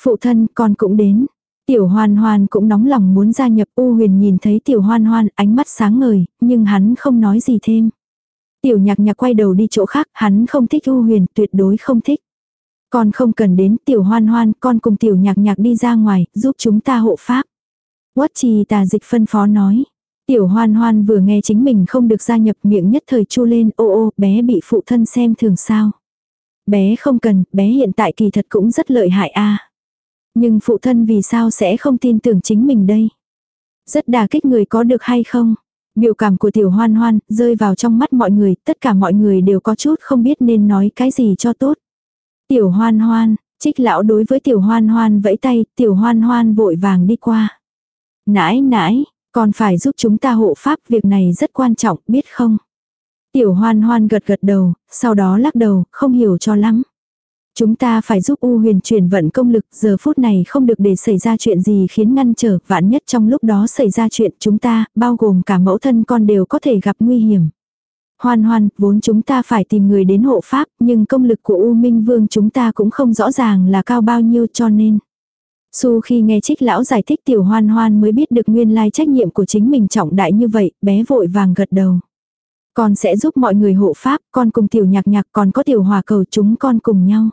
Phụ thân con cũng đến. Tiểu hoan hoan cũng nóng lòng muốn gia nhập U huyền nhìn thấy tiểu hoan hoan ánh mắt sáng ngời, nhưng hắn không nói gì thêm. Tiểu nhạc nhạc quay đầu đi chỗ khác, hắn không thích U huyền, tuyệt đối không thích. Con không cần đến tiểu hoan hoan, con cùng tiểu nhạc nhạc đi ra ngoài, giúp chúng ta hộ pháp. Quất trì tà dịch phân phó nói. Tiểu hoan hoan vừa nghe chính mình không được gia nhập miệng nhất thời chu lên ô ô bé bị phụ thân xem thường sao. Bé không cần, bé hiện tại kỳ thật cũng rất lợi hại a nhưng phụ thân vì sao sẽ không tin tưởng chính mình đây. Rất đà kích người có được hay không. Biểu cảm của tiểu hoan hoan rơi vào trong mắt mọi người, tất cả mọi người đều có chút không biết nên nói cái gì cho tốt. Tiểu hoan hoan, trích lão đối với tiểu hoan hoan vẫy tay, tiểu hoan hoan vội vàng đi qua. Nãi nãi, còn phải giúp chúng ta hộ pháp, việc này rất quan trọng, biết không? Tiểu hoan hoan gật gật đầu, sau đó lắc đầu, không hiểu cho lắm. Chúng ta phải giúp U huyền chuyển vận công lực, giờ phút này không được để xảy ra chuyện gì khiến ngăn trở, vạn nhất trong lúc đó xảy ra chuyện chúng ta, bao gồm cả mẫu thân con đều có thể gặp nguy hiểm. Hoan hoan, vốn chúng ta phải tìm người đến hộ pháp, nhưng công lực của U Minh Vương chúng ta cũng không rõ ràng là cao bao nhiêu cho nên. Su khi nghe trích lão giải thích tiểu hoan hoan mới biết được nguyên lai trách nhiệm của chính mình trọng đại như vậy, bé vội vàng gật đầu. Con sẽ giúp mọi người hộ pháp, con cùng tiểu nhạc nhạc còn có tiểu hòa cầu chúng con cùng nhau.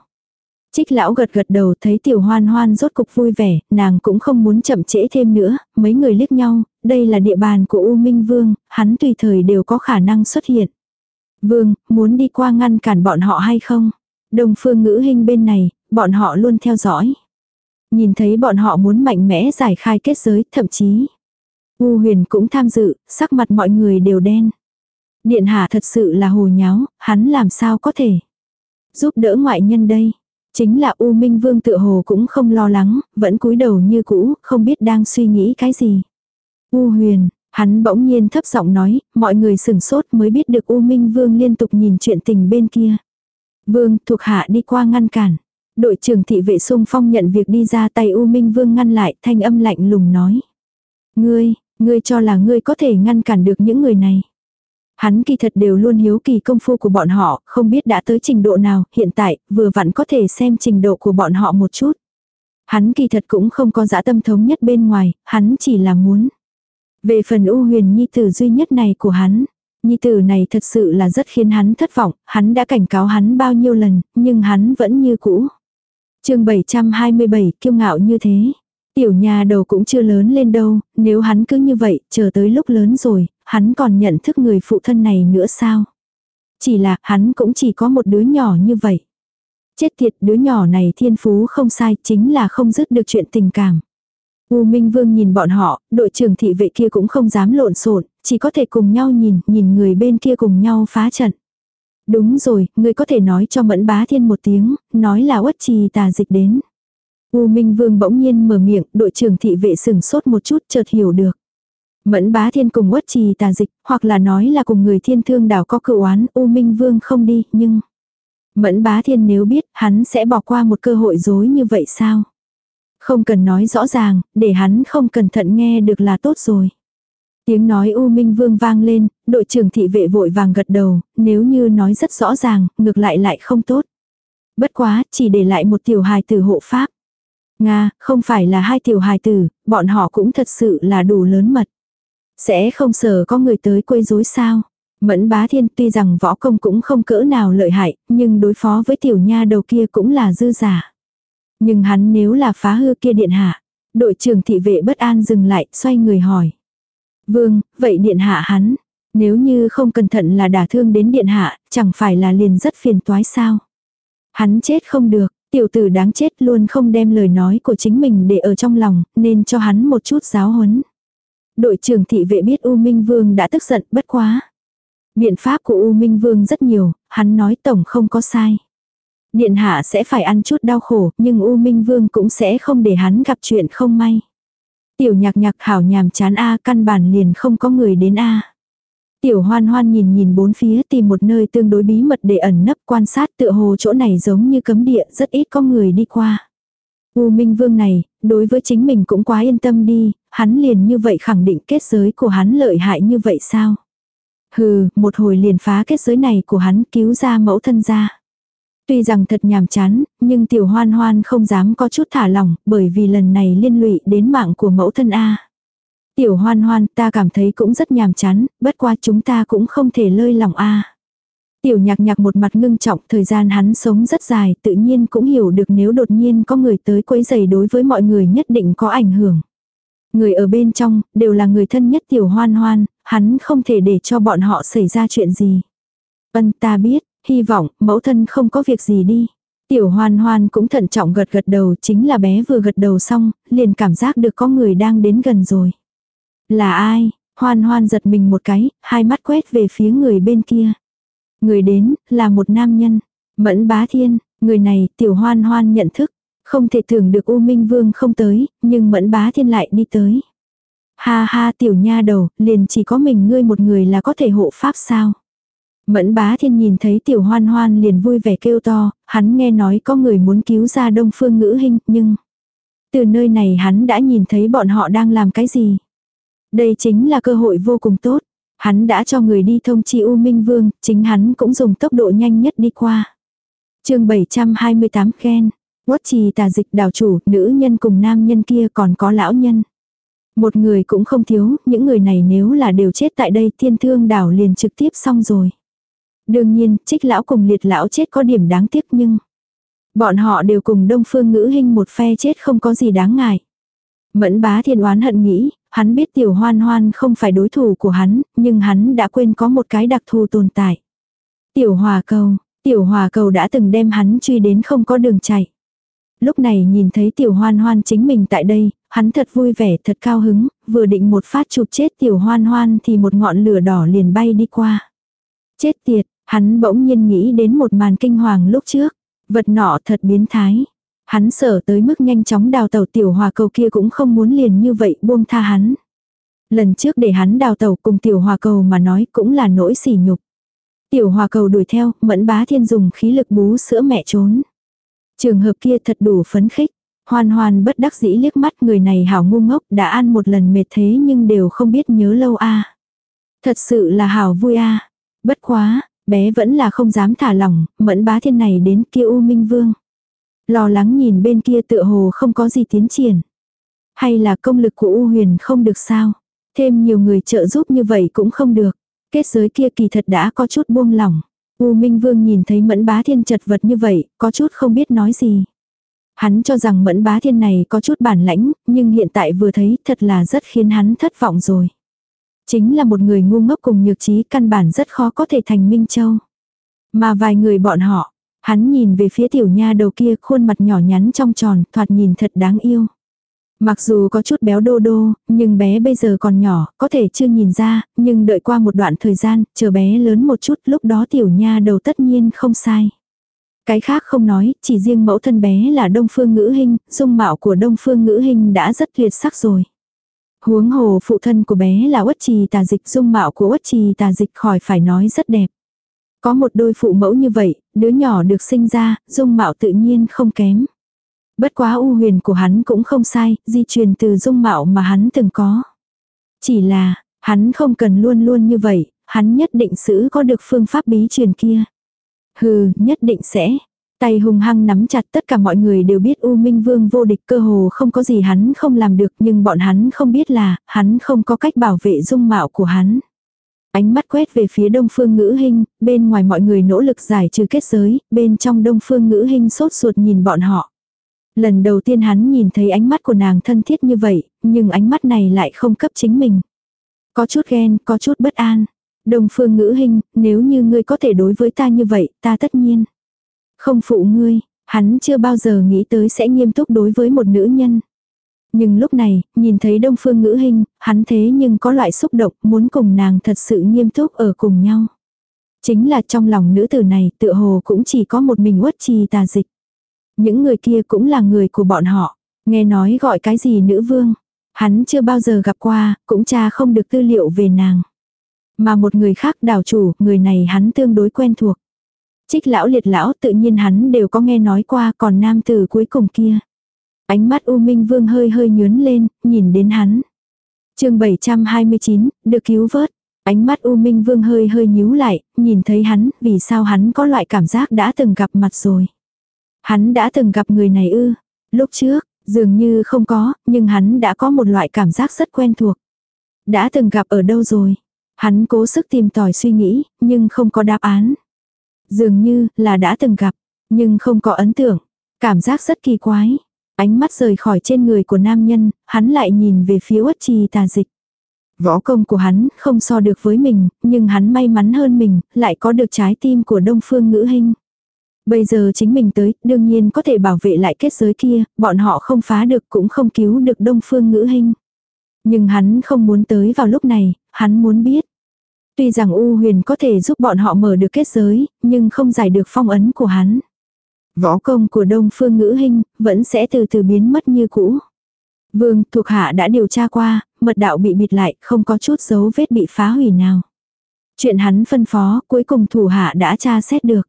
Trích lão gật gật đầu thấy tiểu hoan hoan rốt cục vui vẻ, nàng cũng không muốn chậm trễ thêm nữa, mấy người liếc nhau, đây là địa bàn của U Minh Vương, hắn tùy thời đều có khả năng xuất hiện. Vương, muốn đi qua ngăn cản bọn họ hay không? Đồng phương ngữ hình bên này, bọn họ luôn theo dõi. Nhìn thấy bọn họ muốn mạnh mẽ giải khai kết giới, thậm chí. U huyền cũng tham dự, sắc mặt mọi người đều đen. Điện hạ thật sự là hồ nháo, hắn làm sao có thể. Giúp đỡ ngoại nhân đây. Chính là U Minh Vương tựa hồ cũng không lo lắng, vẫn cúi đầu như cũ, không biết đang suy nghĩ cái gì. U huyền, hắn bỗng nhiên thấp giọng nói, mọi người sừng sốt mới biết được U Minh Vương liên tục nhìn chuyện tình bên kia. Vương thuộc hạ đi qua ngăn cản. Đội trưởng thị vệ sung phong nhận việc đi ra tay U Minh Vương ngăn lại thanh âm lạnh lùng nói. Ngươi, ngươi cho là ngươi có thể ngăn cản được những người này. Hắn kỳ thật đều luôn hiếu kỳ công phu của bọn họ, không biết đã tới trình độ nào, hiện tại, vừa vặn có thể xem trình độ của bọn họ một chút. Hắn kỳ thật cũng không có dã tâm thống nhất bên ngoài, hắn chỉ là muốn. Về phần u huyền nhi tử duy nhất này của hắn, nhi tử này thật sự là rất khiến hắn thất vọng, hắn đã cảnh cáo hắn bao nhiêu lần, nhưng hắn vẫn như cũ chương 727 kiêu ngạo như thế. Tiểu nhà đầu cũng chưa lớn lên đâu, nếu hắn cứ như vậy, chờ tới lúc lớn rồi, hắn còn nhận thức người phụ thân này nữa sao? Chỉ là hắn cũng chỉ có một đứa nhỏ như vậy. Chết tiệt đứa nhỏ này thiên phú không sai chính là không dứt được chuyện tình cảm. U Minh Vương nhìn bọn họ, đội trưởng thị vệ kia cũng không dám lộn xộn, chỉ có thể cùng nhau nhìn, nhìn người bên kia cùng nhau phá trận. Đúng rồi, ngươi có thể nói cho mẫn bá thiên một tiếng, nói là uất trì tà dịch đến. U Minh Vương bỗng nhiên mở miệng, đội trưởng thị vệ sừng sốt một chút chợt hiểu được. Mẫn bá thiên cùng quất trì tà dịch, hoặc là nói là cùng người thiên thương đảo có cựu oán, U Minh Vương không đi, nhưng... Mẫn bá thiên nếu biết, hắn sẽ bỏ qua một cơ hội dối như vậy sao? Không cần nói rõ ràng, để hắn không cẩn thận nghe được là tốt rồi. Tiếng nói U Minh Vương vang lên, đội trưởng thị vệ vội vàng gật đầu, nếu như nói rất rõ ràng, ngược lại lại không tốt. Bất quá, chỉ để lại một tiểu hài tử hộ pháp. Nga, không phải là hai tiểu hài tử, bọn họ cũng thật sự là đủ lớn mật. Sẽ không sợ có người tới quấy rối sao. Mẫn bá thiên tuy rằng võ công cũng không cỡ nào lợi hại, nhưng đối phó với tiểu nha đầu kia cũng là dư giả. Nhưng hắn nếu là phá hư kia điện hạ, đội trưởng thị vệ bất an dừng lại, xoay người hỏi. Vương, vậy điện hạ hắn, nếu như không cẩn thận là đả thương đến điện hạ, chẳng phải là liền rất phiền toái sao. Hắn chết không được, tiểu tử đáng chết luôn không đem lời nói của chính mình để ở trong lòng, nên cho hắn một chút giáo huấn. Đội trưởng thị vệ biết U Minh Vương đã tức giận bất quá. Biện pháp của U Minh Vương rất nhiều, hắn nói tổng không có sai. Điện hạ sẽ phải ăn chút đau khổ, nhưng U Minh Vương cũng sẽ không để hắn gặp chuyện không may. Tiểu nhạc nhạc hảo nhàm chán A căn bản liền không có người đến A. Tiểu hoan hoan nhìn nhìn bốn phía tìm một nơi tương đối bí mật để ẩn nấp quan sát tựa hồ chỗ này giống như cấm địa rất ít có người đi qua. U Minh Vương này, đối với chính mình cũng quá yên tâm đi, hắn liền như vậy khẳng định kết giới của hắn lợi hại như vậy sao? Hừ, một hồi liền phá kết giới này của hắn cứu ra mẫu thân ra. Tuy rằng thật nhàm chán, nhưng tiểu hoan hoan không dám có chút thả lỏng, bởi vì lần này liên lụy đến mạng của mẫu thân A. Tiểu hoan hoan ta cảm thấy cũng rất nhàm chán, bất qua chúng ta cũng không thể lơi lòng A. Tiểu nhạc nhạc một mặt ngưng trọng, thời gian hắn sống rất dài, tự nhiên cũng hiểu được nếu đột nhiên có người tới quấy giày đối với mọi người nhất định có ảnh hưởng. Người ở bên trong, đều là người thân nhất tiểu hoan hoan, hắn không thể để cho bọn họ xảy ra chuyện gì. Vân ta biết, hy vọng mẫu thân không có việc gì đi. Tiểu hoan hoan cũng thận trọng gật gật đầu chính là bé vừa gật đầu xong, liền cảm giác được có người đang đến gần rồi. Là ai? Hoan hoan giật mình một cái, hai mắt quét về phía người bên kia. Người đến, là một nam nhân. Mẫn bá thiên, người này tiểu hoan hoan nhận thức. Không thể tưởng được U Minh Vương không tới, nhưng mẫn bá thiên lại đi tới. Ha ha tiểu nha đầu, liền chỉ có mình ngươi một người là có thể hộ pháp sao. Mẫn bá thiên nhìn thấy tiểu hoan hoan liền vui vẻ kêu to, hắn nghe nói có người muốn cứu ra đông phương ngữ hình, nhưng... Từ nơi này hắn đã nhìn thấy bọn họ đang làm cái gì. Đây chính là cơ hội vô cùng tốt. Hắn đã cho người đi thông chi U Minh Vương, chính hắn cũng dùng tốc độ nhanh nhất đi qua. chương 728 khen. Quất trì tà dịch đảo chủ, nữ nhân cùng nam nhân kia còn có lão nhân. Một người cũng không thiếu, những người này nếu là đều chết tại đây thiên thương đảo liền trực tiếp xong rồi. Đương nhiên, trích lão cùng liệt lão chết có điểm đáng tiếc nhưng... Bọn họ đều cùng đông phương ngữ hình một phe chết không có gì đáng ngại. Mẫn bá thiên oán hận nghĩ, hắn biết tiểu hoan hoan không phải đối thủ của hắn, nhưng hắn đã quên có một cái đặc thù tồn tại. Tiểu hòa cầu, tiểu hòa cầu đã từng đem hắn truy đến không có đường chạy. Lúc này nhìn thấy tiểu hoan hoan chính mình tại đây, hắn thật vui vẻ thật cao hứng, vừa định một phát chụp chết tiểu hoan hoan thì một ngọn lửa đỏ liền bay đi qua. Chết tiệt, hắn bỗng nhiên nghĩ đến một màn kinh hoàng lúc trước. Vật nọ thật biến thái. Hắn sở tới mức nhanh chóng đào tàu tiểu hòa cầu kia cũng không muốn liền như vậy buông tha hắn. Lần trước để hắn đào tàu cùng tiểu hòa cầu mà nói cũng là nỗi sỉ nhục. Tiểu hòa cầu đuổi theo, mẫn bá thiên dùng khí lực bú sữa mẹ trốn. Trường hợp kia thật đủ phấn khích. Hoan hoan bất đắc dĩ liếc mắt người này hảo ngu ngốc đã ăn một lần mệt thế nhưng đều không biết nhớ lâu a Thật sự là hảo vui a Bất quá, bé vẫn là không dám thả lỏng, mẫn bá thiên này đến kia U Minh Vương. Lo lắng nhìn bên kia tựa hồ không có gì tiến triển. Hay là công lực của U Huyền không được sao? Thêm nhiều người trợ giúp như vậy cũng không được. Kết giới kia kỳ thật đã có chút buông lỏng. U Minh Vương nhìn thấy mẫn bá thiên chật vật như vậy, có chút không biết nói gì. Hắn cho rằng mẫn bá thiên này có chút bản lãnh, nhưng hiện tại vừa thấy thật là rất khiến hắn thất vọng rồi. Chính là một người ngu ngốc cùng nhược trí căn bản rất khó có thể thành Minh Châu. Mà vài người bọn họ, hắn nhìn về phía tiểu nha đầu kia khuôn mặt nhỏ nhắn trong tròn, thoạt nhìn thật đáng yêu. Mặc dù có chút béo đô đô, nhưng bé bây giờ còn nhỏ, có thể chưa nhìn ra, nhưng đợi qua một đoạn thời gian, chờ bé lớn một chút, lúc đó tiểu nha đầu tất nhiên không sai. Cái khác không nói, chỉ riêng mẫu thân bé là đông phương ngữ hình, dung mạo của đông phương ngữ hình đã rất tuyệt sắc rồi. Huống hồ phụ thân của bé là uất trì tà dịch dung mạo của uất trì tà dịch khỏi phải nói rất đẹp. Có một đôi phụ mẫu như vậy, đứa nhỏ được sinh ra, dung mạo tự nhiên không kém. Bất quá u huyền của hắn cũng không sai, di truyền từ dung mạo mà hắn từng có. Chỉ là, hắn không cần luôn luôn như vậy, hắn nhất định giữ có được phương pháp bí truyền kia. Hừ, nhất định sẽ. Tay hùng hăng nắm chặt tất cả mọi người đều biết U Minh Vương vô địch cơ hồ không có gì hắn không làm được nhưng bọn hắn không biết là hắn không có cách bảo vệ dung mạo của hắn. Ánh mắt quét về phía đông phương ngữ hình, bên ngoài mọi người nỗ lực giải trừ kết giới, bên trong đông phương ngữ hình sốt ruột nhìn bọn họ. Lần đầu tiên hắn nhìn thấy ánh mắt của nàng thân thiết như vậy, nhưng ánh mắt này lại không cấp chính mình. Có chút ghen, có chút bất an. Đồng phương ngữ hình, nếu như ngươi có thể đối với ta như vậy, ta tất nhiên. Không phụ ngươi, hắn chưa bao giờ nghĩ tới sẽ nghiêm túc đối với một nữ nhân. Nhưng lúc này, nhìn thấy đông phương ngữ hình, hắn thế nhưng có loại xúc động muốn cùng nàng thật sự nghiêm túc ở cùng nhau. Chính là trong lòng nữ tử này tựa hồ cũng chỉ có một mình uất trì tà dịch. Những người kia cũng là người của bọn họ. Nghe nói gọi cái gì nữ vương. Hắn chưa bao giờ gặp qua, cũng cha không được tư liệu về nàng. Mà một người khác đảo chủ, người này hắn tương đối quen thuộc. Trích lão liệt lão tự nhiên hắn đều có nghe nói qua còn nam tử cuối cùng kia. Ánh mắt U Minh Vương hơi hơi nhướn lên, nhìn đến hắn. chương 729, được cứu vớt. Ánh mắt U Minh Vương hơi hơi nhíu lại, nhìn thấy hắn, vì sao hắn có loại cảm giác đã từng gặp mặt rồi. Hắn đã từng gặp người này ư. Lúc trước, dường như không có, nhưng hắn đã có một loại cảm giác rất quen thuộc. Đã từng gặp ở đâu rồi? Hắn cố sức tìm tòi suy nghĩ, nhưng không có đáp án. Dường như là đã từng gặp, nhưng không có ấn tượng. Cảm giác rất kỳ quái. Ánh mắt rời khỏi trên người của nam nhân, hắn lại nhìn về phía uất trì tà dịch. Võ công của hắn không so được với mình, nhưng hắn may mắn hơn mình, lại có được trái tim của đông phương ngữ hình. Bây giờ chính mình tới, đương nhiên có thể bảo vệ lại kết giới kia, bọn họ không phá được cũng không cứu được đông phương ngữ hình. Nhưng hắn không muốn tới vào lúc này, hắn muốn biết. Tuy rằng U huyền có thể giúp bọn họ mở được kết giới, nhưng không giải được phong ấn của hắn. Võ công của đông phương ngữ hình vẫn sẽ từ từ biến mất như cũ. Vương thuộc hạ đã điều tra qua, mật đạo bị bịt lại, không có chút dấu vết bị phá hủy nào. Chuyện hắn phân phó, cuối cùng thủ hạ đã tra xét được.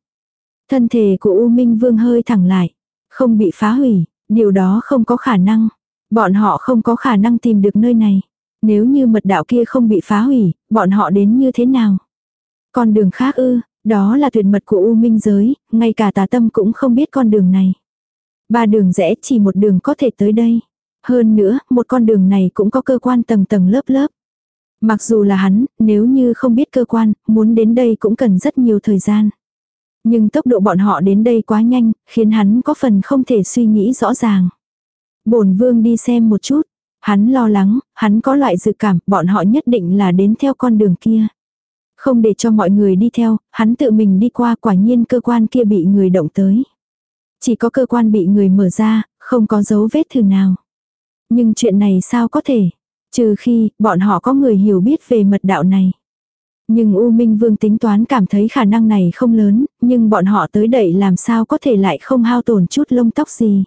Thân thể của U Minh Vương hơi thẳng lại. Không bị phá hủy, điều đó không có khả năng. Bọn họ không có khả năng tìm được nơi này. Nếu như mật đạo kia không bị phá hủy, bọn họ đến như thế nào? còn đường khác ư, đó là tuyệt mật của U Minh giới, ngay cả tà tâm cũng không biết con đường này. Ba đường rẽ chỉ một đường có thể tới đây. Hơn nữa, một con đường này cũng có cơ quan tầng tầng lớp lớp. Mặc dù là hắn, nếu như không biết cơ quan, muốn đến đây cũng cần rất nhiều thời gian. Nhưng tốc độ bọn họ đến đây quá nhanh, khiến hắn có phần không thể suy nghĩ rõ ràng. bổn vương đi xem một chút. Hắn lo lắng, hắn có loại dự cảm, bọn họ nhất định là đến theo con đường kia. Không để cho mọi người đi theo, hắn tự mình đi qua quả nhiên cơ quan kia bị người động tới. Chỉ có cơ quan bị người mở ra, không có dấu vết thử nào. Nhưng chuyện này sao có thể? Trừ khi, bọn họ có người hiểu biết về mật đạo này. Nhưng U Minh Vương tính toán cảm thấy khả năng này không lớn, nhưng bọn họ tới đẩy làm sao có thể lại không hao tổn chút lông tóc gì.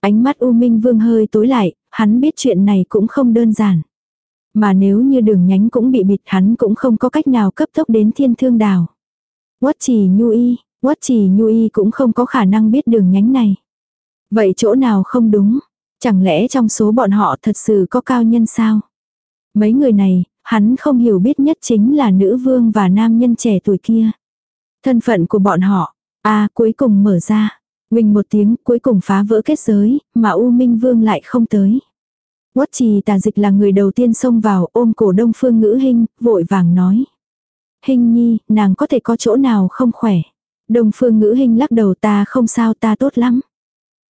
Ánh mắt U Minh Vương hơi tối lại, hắn biết chuyện này cũng không đơn giản. Mà nếu như đường nhánh cũng bị bịt hắn cũng không có cách nào cấp tốc đến thiên thương đảo. Quất trì nhu y, quất trì nhu y cũng không có khả năng biết đường nhánh này. Vậy chỗ nào không đúng? Chẳng lẽ trong số bọn họ thật sự có cao nhân sao? Mấy người này, hắn không hiểu biết nhất chính là nữ vương và nam nhân trẻ tuổi kia. Thân phận của bọn họ, a cuối cùng mở ra. Mình một tiếng cuối cùng phá vỡ kết giới, mà U Minh Vương lại không tới. Quất trì tà dịch là người đầu tiên xông vào ôm cổ đông phương ngữ hình, vội vàng nói. Hình nhi, nàng có thể có chỗ nào không khỏe. Đông phương ngữ hình lắc đầu ta không sao ta tốt lắm.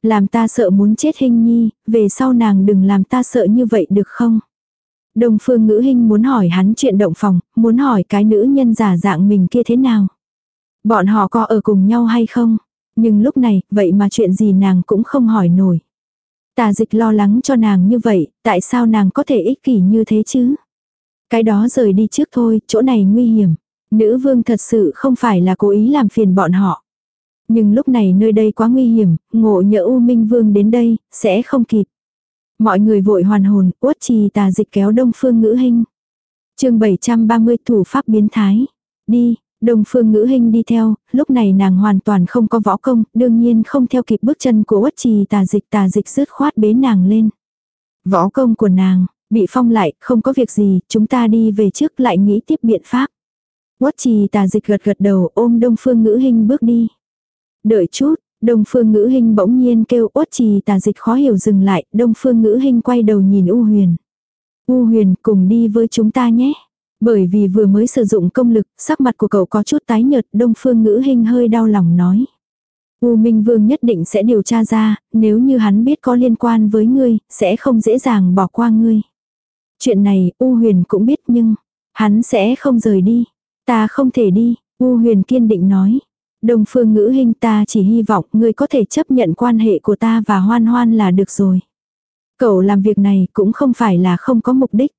Làm ta sợ muốn chết hình nhi, về sau nàng đừng làm ta sợ như vậy được không? Đông phương ngữ hình muốn hỏi hắn chuyện động phòng, muốn hỏi cái nữ nhân giả dạng mình kia thế nào. Bọn họ có ở cùng nhau hay không? Nhưng lúc này, vậy mà chuyện gì nàng cũng không hỏi nổi. Tà dịch lo lắng cho nàng như vậy, tại sao nàng có thể ích kỷ như thế chứ? Cái đó rời đi trước thôi, chỗ này nguy hiểm. Nữ vương thật sự không phải là cố ý làm phiền bọn họ. Nhưng lúc này nơi đây quá nguy hiểm, ngộ nhỡ U Minh Vương đến đây, sẽ không kịp. Mọi người vội hoàn hồn, uất trì tà dịch kéo đông phương ngữ hình. chương 730 thủ pháp biến thái. Đi, Đông phương ngữ hình đi theo, lúc này nàng hoàn toàn không có võ công, đương nhiên không theo kịp bước chân của uất trì tà dịch tà dịch rứt khoát bế nàng lên. Võ công của nàng, bị phong lại, không có việc gì, chúng ta đi về trước lại nghĩ tiếp biện pháp. Uất trì tà dịch gật gật đầu ôm đông phương ngữ hình bước đi. Đợi chút, đông phương ngữ hình bỗng nhiên kêu uất trì tà dịch khó hiểu dừng lại, đông phương ngữ hình quay đầu nhìn U huyền. U huyền cùng đi với chúng ta nhé. Bởi vì vừa mới sử dụng công lực, sắc mặt của cậu có chút tái nhợt, đông phương ngữ hình hơi đau lòng nói. U Minh Vương nhất định sẽ điều tra ra, nếu như hắn biết có liên quan với ngươi, sẽ không dễ dàng bỏ qua ngươi. Chuyện này, U Huyền cũng biết nhưng, hắn sẽ không rời đi. Ta không thể đi, U Huyền kiên định nói. Đông phương ngữ hình ta chỉ hy vọng ngươi có thể chấp nhận quan hệ của ta và hoan hoan là được rồi. Cậu làm việc này cũng không phải là không có mục đích.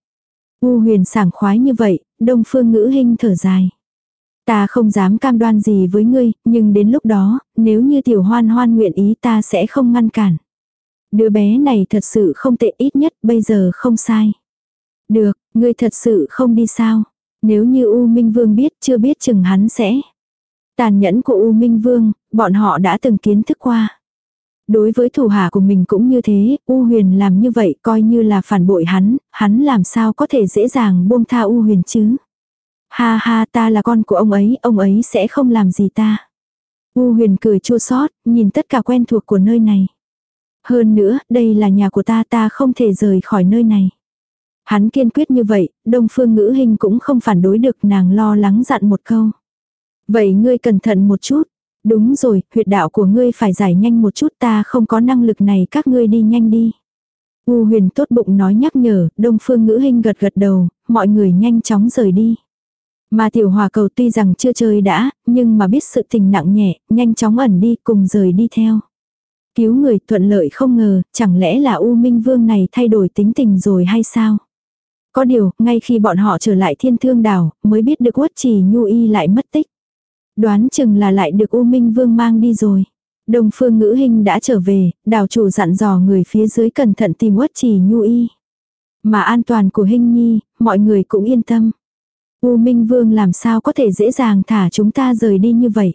U huyền sảng khoái như vậy, đông phương ngữ hình thở dài. Ta không dám cam đoan gì với ngươi, nhưng đến lúc đó, nếu như tiểu hoan hoan nguyện ý ta sẽ không ngăn cản. Đứa bé này thật sự không tệ ít nhất bây giờ không sai. Được, ngươi thật sự không đi sao. Nếu như U Minh Vương biết chưa biết chừng hắn sẽ. Tàn nhẫn của U Minh Vương, bọn họ đã từng kiến thức qua. Đối với thủ hạ của mình cũng như thế, U Huyền làm như vậy coi như là phản bội hắn, hắn làm sao có thể dễ dàng buông tha U Huyền chứ. Ha ha ta là con của ông ấy, ông ấy sẽ không làm gì ta. U Huyền cười chua xót nhìn tất cả quen thuộc của nơi này. Hơn nữa, đây là nhà của ta ta không thể rời khỏi nơi này. Hắn kiên quyết như vậy, Đông Phương Ngữ Hình cũng không phản đối được nàng lo lắng dặn một câu. Vậy ngươi cẩn thận một chút. Đúng rồi, huyệt đạo của ngươi phải giải nhanh một chút ta không có năng lực này các ngươi đi nhanh đi. U huyền tốt bụng nói nhắc nhở, Đông Phương Ngữ Hình gật gật đầu, mọi người nhanh chóng rời đi. Mà tiểu hòa cầu tuy rằng chưa chơi đã, nhưng mà biết sự tình nặng nhẹ, nhanh chóng ẩn đi cùng rời đi theo. Cứu người thuận lợi không ngờ, chẳng lẽ là U Minh Vương này thay đổi tính tình rồi hay sao? Có điều, ngay khi bọn họ trở lại thiên thương đảo, mới biết được quất trì nhu y lại mất tích. Đoán chừng là lại được U Minh Vương mang đi rồi. Đồng phương ngữ hình đã trở về, đảo chủ dặn dò người phía dưới cẩn thận tìm uất trì nhu y. Mà an toàn của hình nhi, mọi người cũng yên tâm. U Minh Vương làm sao có thể dễ dàng thả chúng ta rời đi như vậy.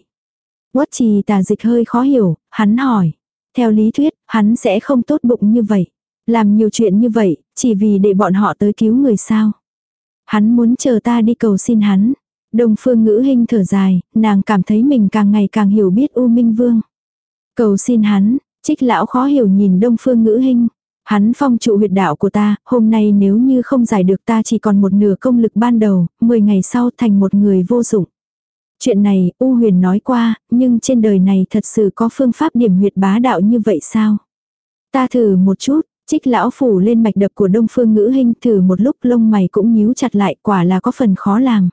Uất trì tà dịch hơi khó hiểu, hắn hỏi. Theo lý thuyết, hắn sẽ không tốt bụng như vậy. Làm nhiều chuyện như vậy, chỉ vì để bọn họ tới cứu người sao. Hắn muốn chờ ta đi cầu xin hắn. Đồng phương ngữ hình thở dài, nàng cảm thấy mình càng ngày càng hiểu biết U Minh Vương. Cầu xin hắn, trích lão khó hiểu nhìn đông phương ngữ hình. Hắn phong trụ huyệt đạo của ta, hôm nay nếu như không giải được ta chỉ còn một nửa công lực ban đầu, 10 ngày sau thành một người vô dụng. Chuyện này, U Huyền nói qua, nhưng trên đời này thật sự có phương pháp điểm huyệt bá đạo như vậy sao? Ta thử một chút, trích lão phủ lên mạch đập của đông phương ngữ hình thử một lúc lông mày cũng nhíu chặt lại quả là có phần khó làm.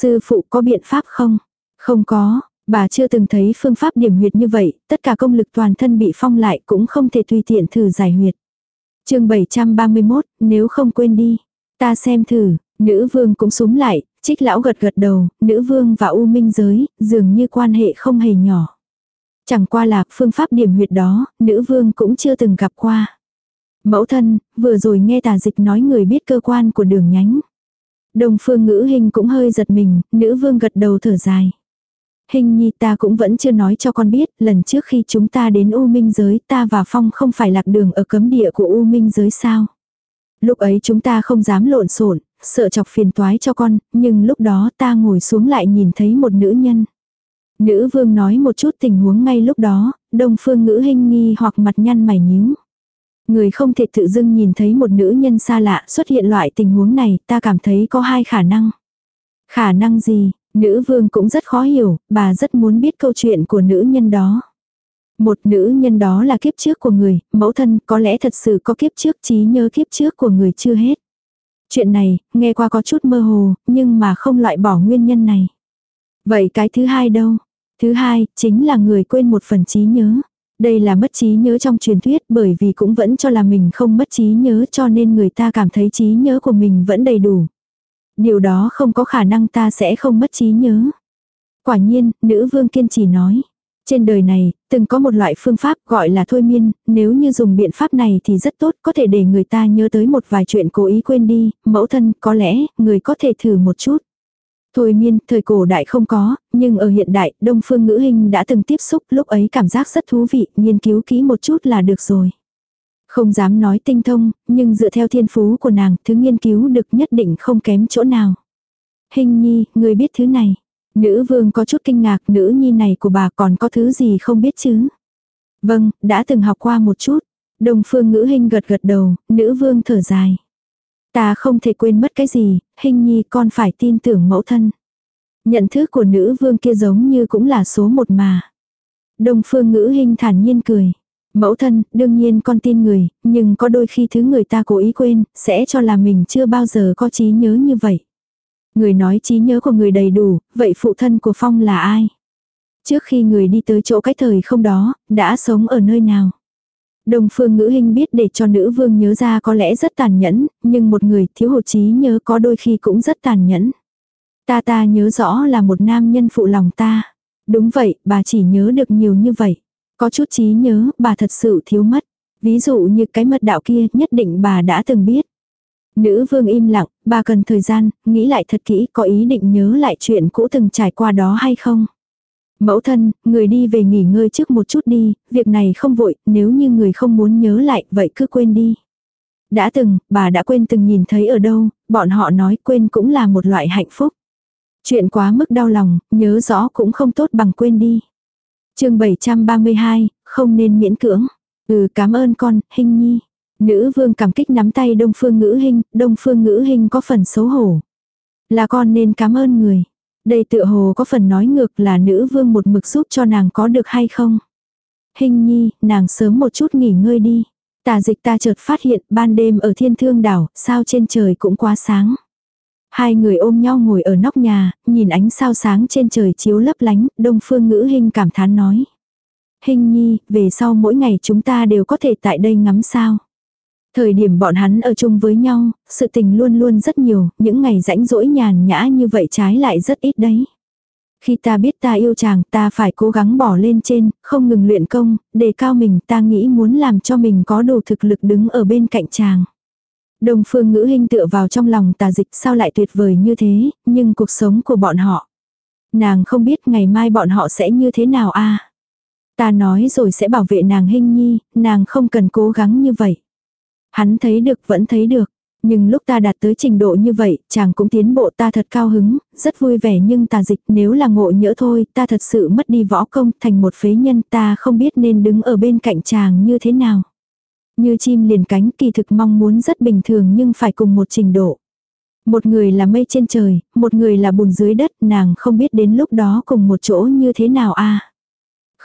Sư phụ có biện pháp không? Không có, bà chưa từng thấy phương pháp điểm huyệt như vậy, tất cả công lực toàn thân bị phong lại cũng không thể tùy tiện thử giải huyệt. chương 731, nếu không quên đi, ta xem thử, nữ vương cũng súng lại, trích lão gật gật đầu, nữ vương và u minh giới, dường như quan hệ không hề nhỏ. Chẳng qua là phương pháp điểm huyệt đó, nữ vương cũng chưa từng gặp qua. Mẫu thân, vừa rồi nghe tà dịch nói người biết cơ quan của đường nhánh. Đồng phương ngữ hình cũng hơi giật mình, nữ vương gật đầu thở dài. Hình nhi ta cũng vẫn chưa nói cho con biết, lần trước khi chúng ta đến U Minh giới ta và Phong không phải lạc đường ở cấm địa của U Minh giới sao. Lúc ấy chúng ta không dám lộn xộn sợ chọc phiền toái cho con, nhưng lúc đó ta ngồi xuống lại nhìn thấy một nữ nhân. Nữ vương nói một chút tình huống ngay lúc đó, đông phương ngữ hình nghi hoặc mặt nhăn mày nhíu. Người không thể tự dưng nhìn thấy một nữ nhân xa lạ xuất hiện loại tình huống này, ta cảm thấy có hai khả năng. Khả năng gì, nữ vương cũng rất khó hiểu, bà rất muốn biết câu chuyện của nữ nhân đó. Một nữ nhân đó là kiếp trước của người, mẫu thân có lẽ thật sự có kiếp trước trí nhớ kiếp trước của người chưa hết. Chuyện này, nghe qua có chút mơ hồ, nhưng mà không loại bỏ nguyên nhân này. Vậy cái thứ hai đâu? Thứ hai, chính là người quên một phần trí nhớ. Đây là mất trí nhớ trong truyền thuyết bởi vì cũng vẫn cho là mình không mất trí nhớ cho nên người ta cảm thấy trí nhớ của mình vẫn đầy đủ. Điều đó không có khả năng ta sẽ không mất trí nhớ. Quả nhiên, nữ vương kiên trì nói. Trên đời này, từng có một loại phương pháp gọi là thôi miên, nếu như dùng biện pháp này thì rất tốt, có thể để người ta nhớ tới một vài chuyện cố ý quên đi, mẫu thân, có lẽ, người có thể thử một chút. Thôi miên, thời cổ đại không có, nhưng ở hiện đại, đông phương ngữ hình đã từng tiếp xúc, lúc ấy cảm giác rất thú vị, nghiên cứu kỹ một chút là được rồi. Không dám nói tinh thông, nhưng dựa theo thiên phú của nàng, thứ nghiên cứu được nhất định không kém chỗ nào. Hình nhi, người biết thứ này. Nữ vương có chút kinh ngạc, nữ nhi này của bà còn có thứ gì không biết chứ? Vâng, đã từng học qua một chút. Đồng phương ngữ hình gật gật đầu, nữ vương thở dài. Ta không thể quên mất cái gì, hình nhi con phải tin tưởng mẫu thân. Nhận thức của nữ vương kia giống như cũng là số một mà. Đông phương ngữ hình thản nhiên cười. Mẫu thân, đương nhiên con tin người, nhưng có đôi khi thứ người ta cố ý quên, sẽ cho là mình chưa bao giờ có trí nhớ như vậy. Người nói trí nhớ của người đầy đủ, vậy phụ thân của Phong là ai? Trước khi người đi tới chỗ cái thời không đó, đã sống ở nơi nào? Đồng phương ngữ hình biết để cho nữ vương nhớ ra có lẽ rất tàn nhẫn, nhưng một người thiếu hụt trí nhớ có đôi khi cũng rất tàn nhẫn. Ta ta nhớ rõ là một nam nhân phụ lòng ta. Đúng vậy, bà chỉ nhớ được nhiều như vậy. Có chút trí nhớ, bà thật sự thiếu mất. Ví dụ như cái mật đạo kia, nhất định bà đã từng biết. Nữ vương im lặng, bà cần thời gian, nghĩ lại thật kỹ có ý định nhớ lại chuyện cũ từng trải qua đó hay không. Mẫu thân, người đi về nghỉ ngơi trước một chút đi, việc này không vội, nếu như người không muốn nhớ lại, vậy cứ quên đi. Đã từng, bà đã quên từng nhìn thấy ở đâu, bọn họ nói quên cũng là một loại hạnh phúc. Chuyện quá mức đau lòng, nhớ rõ cũng không tốt bằng quên đi. chương 732, không nên miễn cưỡng. Ừ cảm ơn con, hình nhi. Nữ vương cảm kích nắm tay đông phương ngữ hình, đông phương ngữ hình có phần xấu hổ. Là con nên cảm ơn người. Đây tựa hồ có phần nói ngược là nữ vương một mực giúp cho nàng có được hay không. Hình nhi, nàng sớm một chút nghỉ ngơi đi. Tà dịch ta chợt phát hiện ban đêm ở thiên thương đảo, sao trên trời cũng quá sáng. Hai người ôm nhau ngồi ở nóc nhà, nhìn ánh sao sáng trên trời chiếu lấp lánh, đông phương ngữ hình cảm thán nói. Hình nhi, về sau mỗi ngày chúng ta đều có thể tại đây ngắm sao. Thời điểm bọn hắn ở chung với nhau, sự tình luôn luôn rất nhiều, những ngày rãnh rỗi nhàn nhã như vậy trái lại rất ít đấy. Khi ta biết ta yêu chàng, ta phải cố gắng bỏ lên trên, không ngừng luyện công, đề cao mình, ta nghĩ muốn làm cho mình có đủ thực lực đứng ở bên cạnh chàng. Đồng phương ngữ hình tựa vào trong lòng tà dịch sao lại tuyệt vời như thế, nhưng cuộc sống của bọn họ. Nàng không biết ngày mai bọn họ sẽ như thế nào a Ta nói rồi sẽ bảo vệ nàng hình nhi, nàng không cần cố gắng như vậy. Hắn thấy được vẫn thấy được. Nhưng lúc ta đạt tới trình độ như vậy, chàng cũng tiến bộ ta thật cao hứng, rất vui vẻ nhưng tà dịch nếu là ngộ nhỡ thôi, ta thật sự mất đi võ công thành một phế nhân ta không biết nên đứng ở bên cạnh chàng như thế nào. Như chim liền cánh kỳ thực mong muốn rất bình thường nhưng phải cùng một trình độ. Một người là mây trên trời, một người là bùn dưới đất, nàng không biết đến lúc đó cùng một chỗ như thế nào a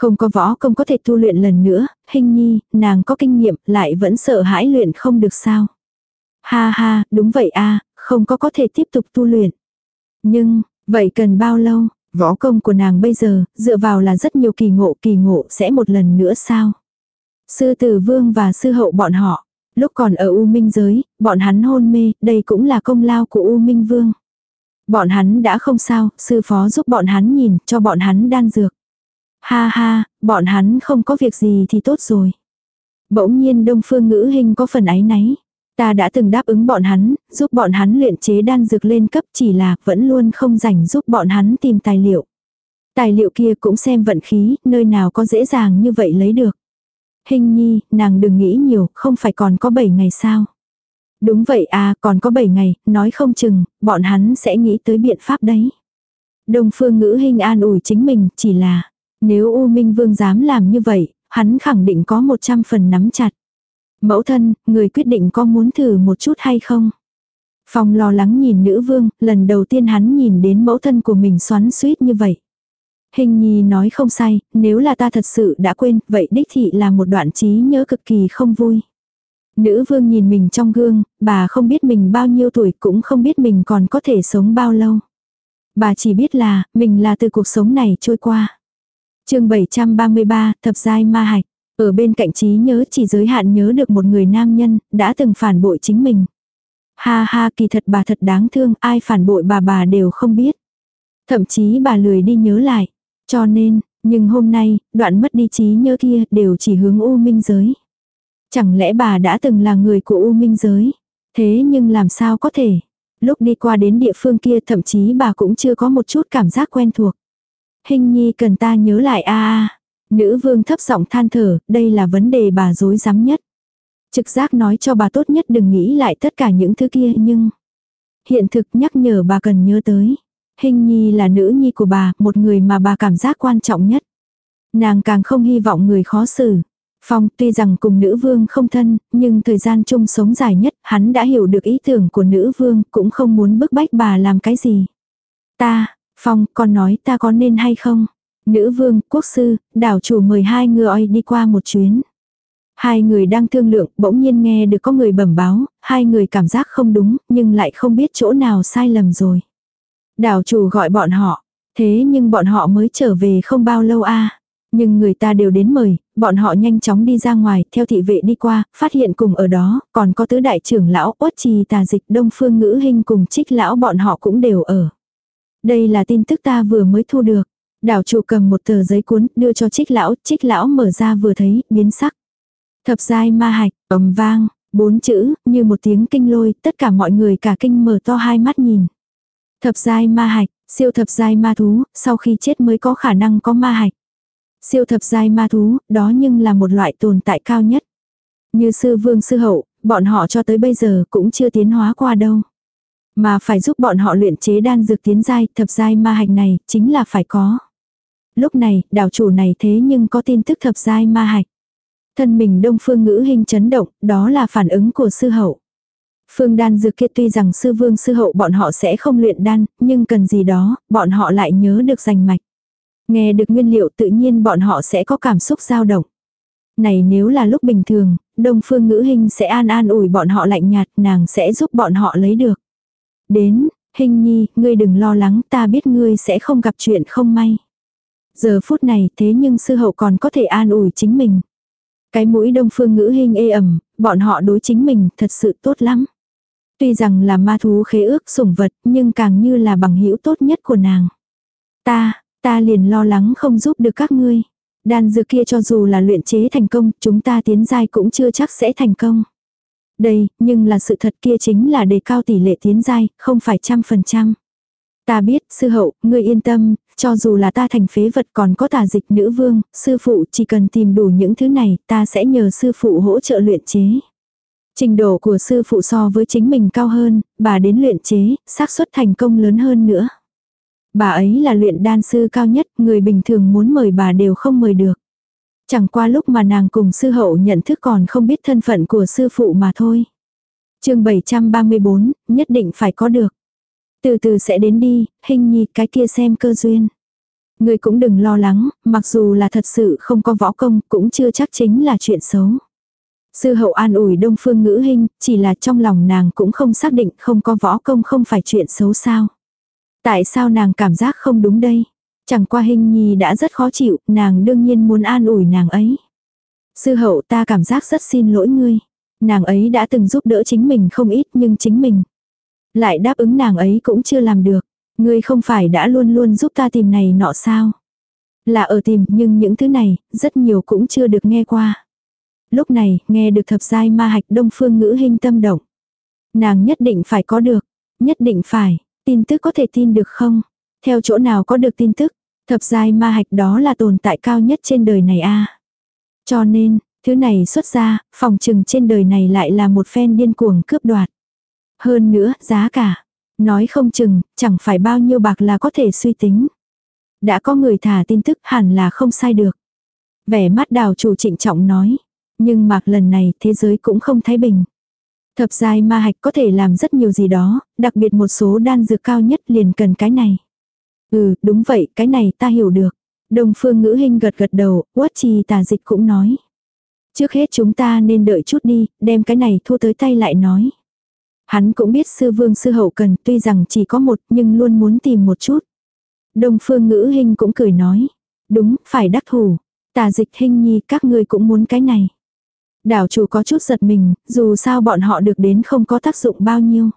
không có võ công có thể tu luyện lần nữa, hình nhi, nàng có kinh nghiệm, lại vẫn sợ hãi luyện không được sao. Ha ha, đúng vậy a không có có thể tiếp tục tu luyện. Nhưng, vậy cần bao lâu? Võ công của nàng bây giờ, dựa vào là rất nhiều kỳ ngộ, kỳ ngộ sẽ một lần nữa sao? Sư tử vương và sư hậu bọn họ, lúc còn ở U Minh giới, bọn hắn hôn mê, đây cũng là công lao của U Minh vương. Bọn hắn đã không sao, sư phó giúp bọn hắn nhìn, cho bọn hắn đan dược. Ha ha, bọn hắn không có việc gì thì tốt rồi. Bỗng nhiên đông phương ngữ hình có phần áy náy. Ta đã từng đáp ứng bọn hắn, giúp bọn hắn luyện chế đan dược lên cấp chỉ là vẫn luôn không rảnh giúp bọn hắn tìm tài liệu. Tài liệu kia cũng xem vận khí, nơi nào có dễ dàng như vậy lấy được. Hình nhi, nàng đừng nghĩ nhiều, không phải còn có 7 ngày sao. Đúng vậy à, còn có 7 ngày, nói không chừng, bọn hắn sẽ nghĩ tới biện pháp đấy. Đông phương ngữ hình an ủi chính mình, chỉ là, nếu U Minh Vương dám làm như vậy, hắn khẳng định có 100 phần nắm chặt. Mẫu thân, người quyết định có muốn thử một chút hay không? Phong lo lắng nhìn nữ vương, lần đầu tiên hắn nhìn đến mẫu thân của mình xoắn suýt như vậy. Hình nhi nói không sai, nếu là ta thật sự đã quên, vậy đích thị là một đoạn trí nhớ cực kỳ không vui. Nữ vương nhìn mình trong gương, bà không biết mình bao nhiêu tuổi cũng không biết mình còn có thể sống bao lâu. Bà chỉ biết là, mình là từ cuộc sống này trôi qua chương 733, thập giai ma hạch. Ở bên cạnh trí nhớ chỉ giới hạn nhớ được một người nam nhân, đã từng phản bội chính mình. Ha ha kỳ thật bà thật đáng thương, ai phản bội bà bà đều không biết. Thậm chí bà lười đi nhớ lại. Cho nên, nhưng hôm nay, đoạn mất đi trí nhớ kia đều chỉ hướng U Minh giới. Chẳng lẽ bà đã từng là người của U Minh giới? Thế nhưng làm sao có thể? Lúc đi qua đến địa phương kia thậm chí bà cũng chưa có một chút cảm giác quen thuộc. Hình nhi cần ta nhớ lại a a. Nữ vương thấp giọng than thở, đây là vấn đề bà dối rắm nhất. Trực giác nói cho bà tốt nhất đừng nghĩ lại tất cả những thứ kia nhưng... Hiện thực nhắc nhở bà cần nhớ tới. Hình nhi là nữ nhi của bà, một người mà bà cảm giác quan trọng nhất. Nàng càng không hy vọng người khó xử. Phong tuy rằng cùng nữ vương không thân, nhưng thời gian chung sống dài nhất, hắn đã hiểu được ý tưởng của nữ vương, cũng không muốn bức bách bà làm cái gì. Ta, Phong, con nói ta có nên hay không? Nữ vương, quốc sư, đảo chủ mời hai người đi qua một chuyến. Hai người đang thương lượng, bỗng nhiên nghe được có người bẩm báo, hai người cảm giác không đúng, nhưng lại không biết chỗ nào sai lầm rồi. Đảo chủ gọi bọn họ, thế nhưng bọn họ mới trở về không bao lâu a Nhưng người ta đều đến mời, bọn họ nhanh chóng đi ra ngoài, theo thị vệ đi qua, phát hiện cùng ở đó, còn có tứ đại trưởng lão, ốt trì tà dịch, đông phương ngữ hình cùng trích lão bọn họ cũng đều ở. Đây là tin tức ta vừa mới thu được. Đảo chủ cầm một tờ giấy cuốn đưa cho trích lão, trích lão mở ra vừa thấy, biến sắc. Thập giai ma hạch, ầm vang, bốn chữ, như một tiếng kinh lôi, tất cả mọi người cả kinh mở to hai mắt nhìn. Thập giai ma hạch, Siêu thập giai ma thú, sau khi chết mới có khả năng có ma hạch. Siêu thập giai ma thú, đó nhưng là một loại tồn tại cao nhất. Như sư vương sư hậu, bọn họ cho tới bây giờ cũng chưa tiến hóa qua đâu. Mà phải giúp bọn họ luyện chế đan dược tiến giai, thập giai ma hạch này, chính là phải có. Lúc này, đảo chủ này thế nhưng có tin tức thập giai ma hạch. Thân mình đông phương ngữ hình chấn động, đó là phản ứng của sư hậu. Phương đan dược kia tuy rằng sư vương sư hậu bọn họ sẽ không luyện đan, nhưng cần gì đó, bọn họ lại nhớ được rành mạch. Nghe được nguyên liệu tự nhiên bọn họ sẽ có cảm xúc dao động. Này nếu là lúc bình thường, đông phương ngữ hình sẽ an an ủi bọn họ lạnh nhạt, nàng sẽ giúp bọn họ lấy được. Đến, hình nhi, ngươi đừng lo lắng, ta biết ngươi sẽ không gặp chuyện không may. Giờ phút này thế nhưng sư hậu còn có thể an ủi chính mình. Cái mũi đông phương ngữ hình ê ẩm, bọn họ đối chính mình thật sự tốt lắm. Tuy rằng là ma thú khế ước sủng vật nhưng càng như là bằng hữu tốt nhất của nàng. Ta, ta liền lo lắng không giúp được các ngươi. Đan dược kia cho dù là luyện chế thành công, chúng ta tiến giai cũng chưa chắc sẽ thành công. Đây, nhưng là sự thật kia chính là đề cao tỷ lệ tiến giai, không phải trăm phần trăm. Ta biết, sư hậu, ngươi yên tâm, cho dù là ta thành phế vật còn có tà dịch nữ vương, sư phụ chỉ cần tìm đủ những thứ này, ta sẽ nhờ sư phụ hỗ trợ luyện chế. Trình độ của sư phụ so với chính mình cao hơn, bà đến luyện chế, xác suất thành công lớn hơn nữa. Bà ấy là luyện đan sư cao nhất, người bình thường muốn mời bà đều không mời được. Chẳng qua lúc mà nàng cùng sư hậu nhận thức còn không biết thân phận của sư phụ mà thôi. chương 734, nhất định phải có được. Từ từ sẽ đến đi, hình nhi cái kia xem cơ duyên. Người cũng đừng lo lắng, mặc dù là thật sự không có võ công cũng chưa chắc chính là chuyện xấu. Sư hậu an ủi đông phương ngữ hình, chỉ là trong lòng nàng cũng không xác định không có võ công không phải chuyện xấu sao. Tại sao nàng cảm giác không đúng đây? Chẳng qua hình nhi đã rất khó chịu, nàng đương nhiên muốn an ủi nàng ấy. Sư hậu ta cảm giác rất xin lỗi ngươi. Nàng ấy đã từng giúp đỡ chính mình không ít nhưng chính mình. Lại đáp ứng nàng ấy cũng chưa làm được. Ngươi không phải đã luôn luôn giúp ta tìm này nọ sao? Là ở tìm nhưng những thứ này, rất nhiều cũng chưa được nghe qua. Lúc này, nghe được thập giai ma hạch đông phương ngữ hình tâm động. Nàng nhất định phải có được. Nhất định phải. Tin tức có thể tin được không? Theo chỗ nào có được tin tức? Thập giai ma hạch đó là tồn tại cao nhất trên đời này a. Cho nên, thứ này xuất ra, phòng trừng trên đời này lại là một phen điên cuồng cướp đoạt. Hơn nữa, giá cả. Nói không chừng, chẳng phải bao nhiêu bạc là có thể suy tính. Đã có người thả tin tức hẳn là không sai được. Vẻ mắt đào chủ trịnh trọng nói. Nhưng mạc lần này thế giới cũng không thái bình. Thập giai ma hạch có thể làm rất nhiều gì đó, đặc biệt một số đan dược cao nhất liền cần cái này. Ừ, đúng vậy, cái này ta hiểu được. Đồng phương ngữ hình gật gật đầu, quất trì tà dịch cũng nói. Trước hết chúng ta nên đợi chút đi, đem cái này thu tới tay lại nói. Hắn cũng biết sư vương sư hậu cần, tuy rằng chỉ có một nhưng luôn muốn tìm một chút. Đông phương ngữ hình cũng cười nói. Đúng, phải đắc thủ. Tà dịch hình nhi các ngươi cũng muốn cái này. Đảo chủ có chút giật mình, dù sao bọn họ được đến không có tác dụng bao nhiêu.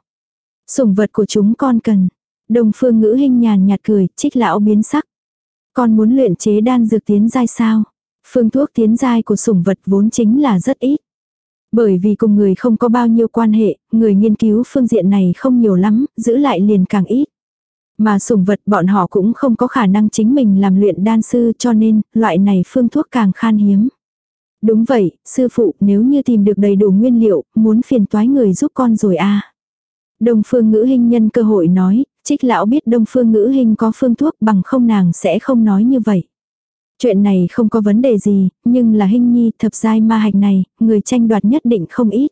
Sủng vật của chúng con cần. Đồng phương ngữ hình nhàn nhạt cười, trích lão biến sắc. Con muốn luyện chế đan dược tiến giai sao? Phương thuốc tiến giai của sủng vật vốn chính là rất ít. Bởi vì cùng người không có bao nhiêu quan hệ, người nghiên cứu phương diện này không nhiều lắm, giữ lại liền càng ít. Mà sủng vật bọn họ cũng không có khả năng chính mình làm luyện đan sư cho nên loại này phương thuốc càng khan hiếm. Đúng vậy, sư phụ nếu như tìm được đầy đủ nguyên liệu, muốn phiền toái người giúp con rồi à. Đông phương ngữ hình nhân cơ hội nói, trích lão biết đông phương ngữ hình có phương thuốc bằng không nàng sẽ không nói như vậy. Chuyện này không có vấn đề gì, nhưng là hình nhi thập giai ma hạch này, người tranh đoạt nhất định không ít.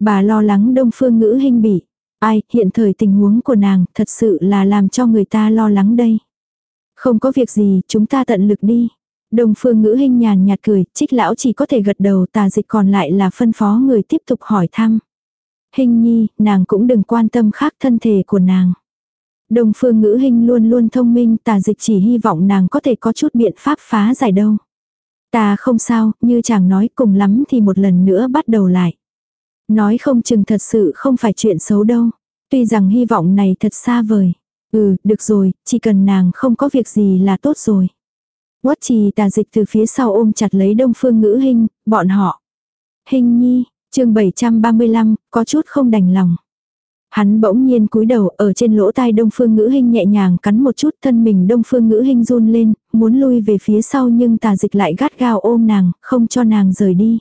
Bà lo lắng đông phương ngữ hình bị. Ai, hiện thời tình huống của nàng thật sự là làm cho người ta lo lắng đây. Không có việc gì, chúng ta tận lực đi. Đông phương ngữ hình nhàn nhạt cười, trích lão chỉ có thể gật đầu tà dịch còn lại là phân phó người tiếp tục hỏi thăm. Hình nhi, nàng cũng đừng quan tâm khác thân thể của nàng. Đông phương ngữ hình luôn luôn thông minh tà dịch chỉ hy vọng nàng có thể có chút biện pháp phá giải đâu. Ta không sao, như chàng nói cùng lắm thì một lần nữa bắt đầu lại. Nói không chừng thật sự không phải chuyện xấu đâu. Tuy rằng hy vọng này thật xa vời. Ừ, được rồi, chỉ cần nàng không có việc gì là tốt rồi. Quất trì tà dịch từ phía sau ôm chặt lấy đông phương ngữ hình, bọn họ. Hình nhi, chương 735, có chút không đành lòng. Hắn bỗng nhiên cúi đầu ở trên lỗ tai đông phương ngữ hình nhẹ nhàng cắn một chút thân mình đông phương ngữ hình run lên, muốn lui về phía sau nhưng tà dịch lại gắt gao ôm nàng, không cho nàng rời đi.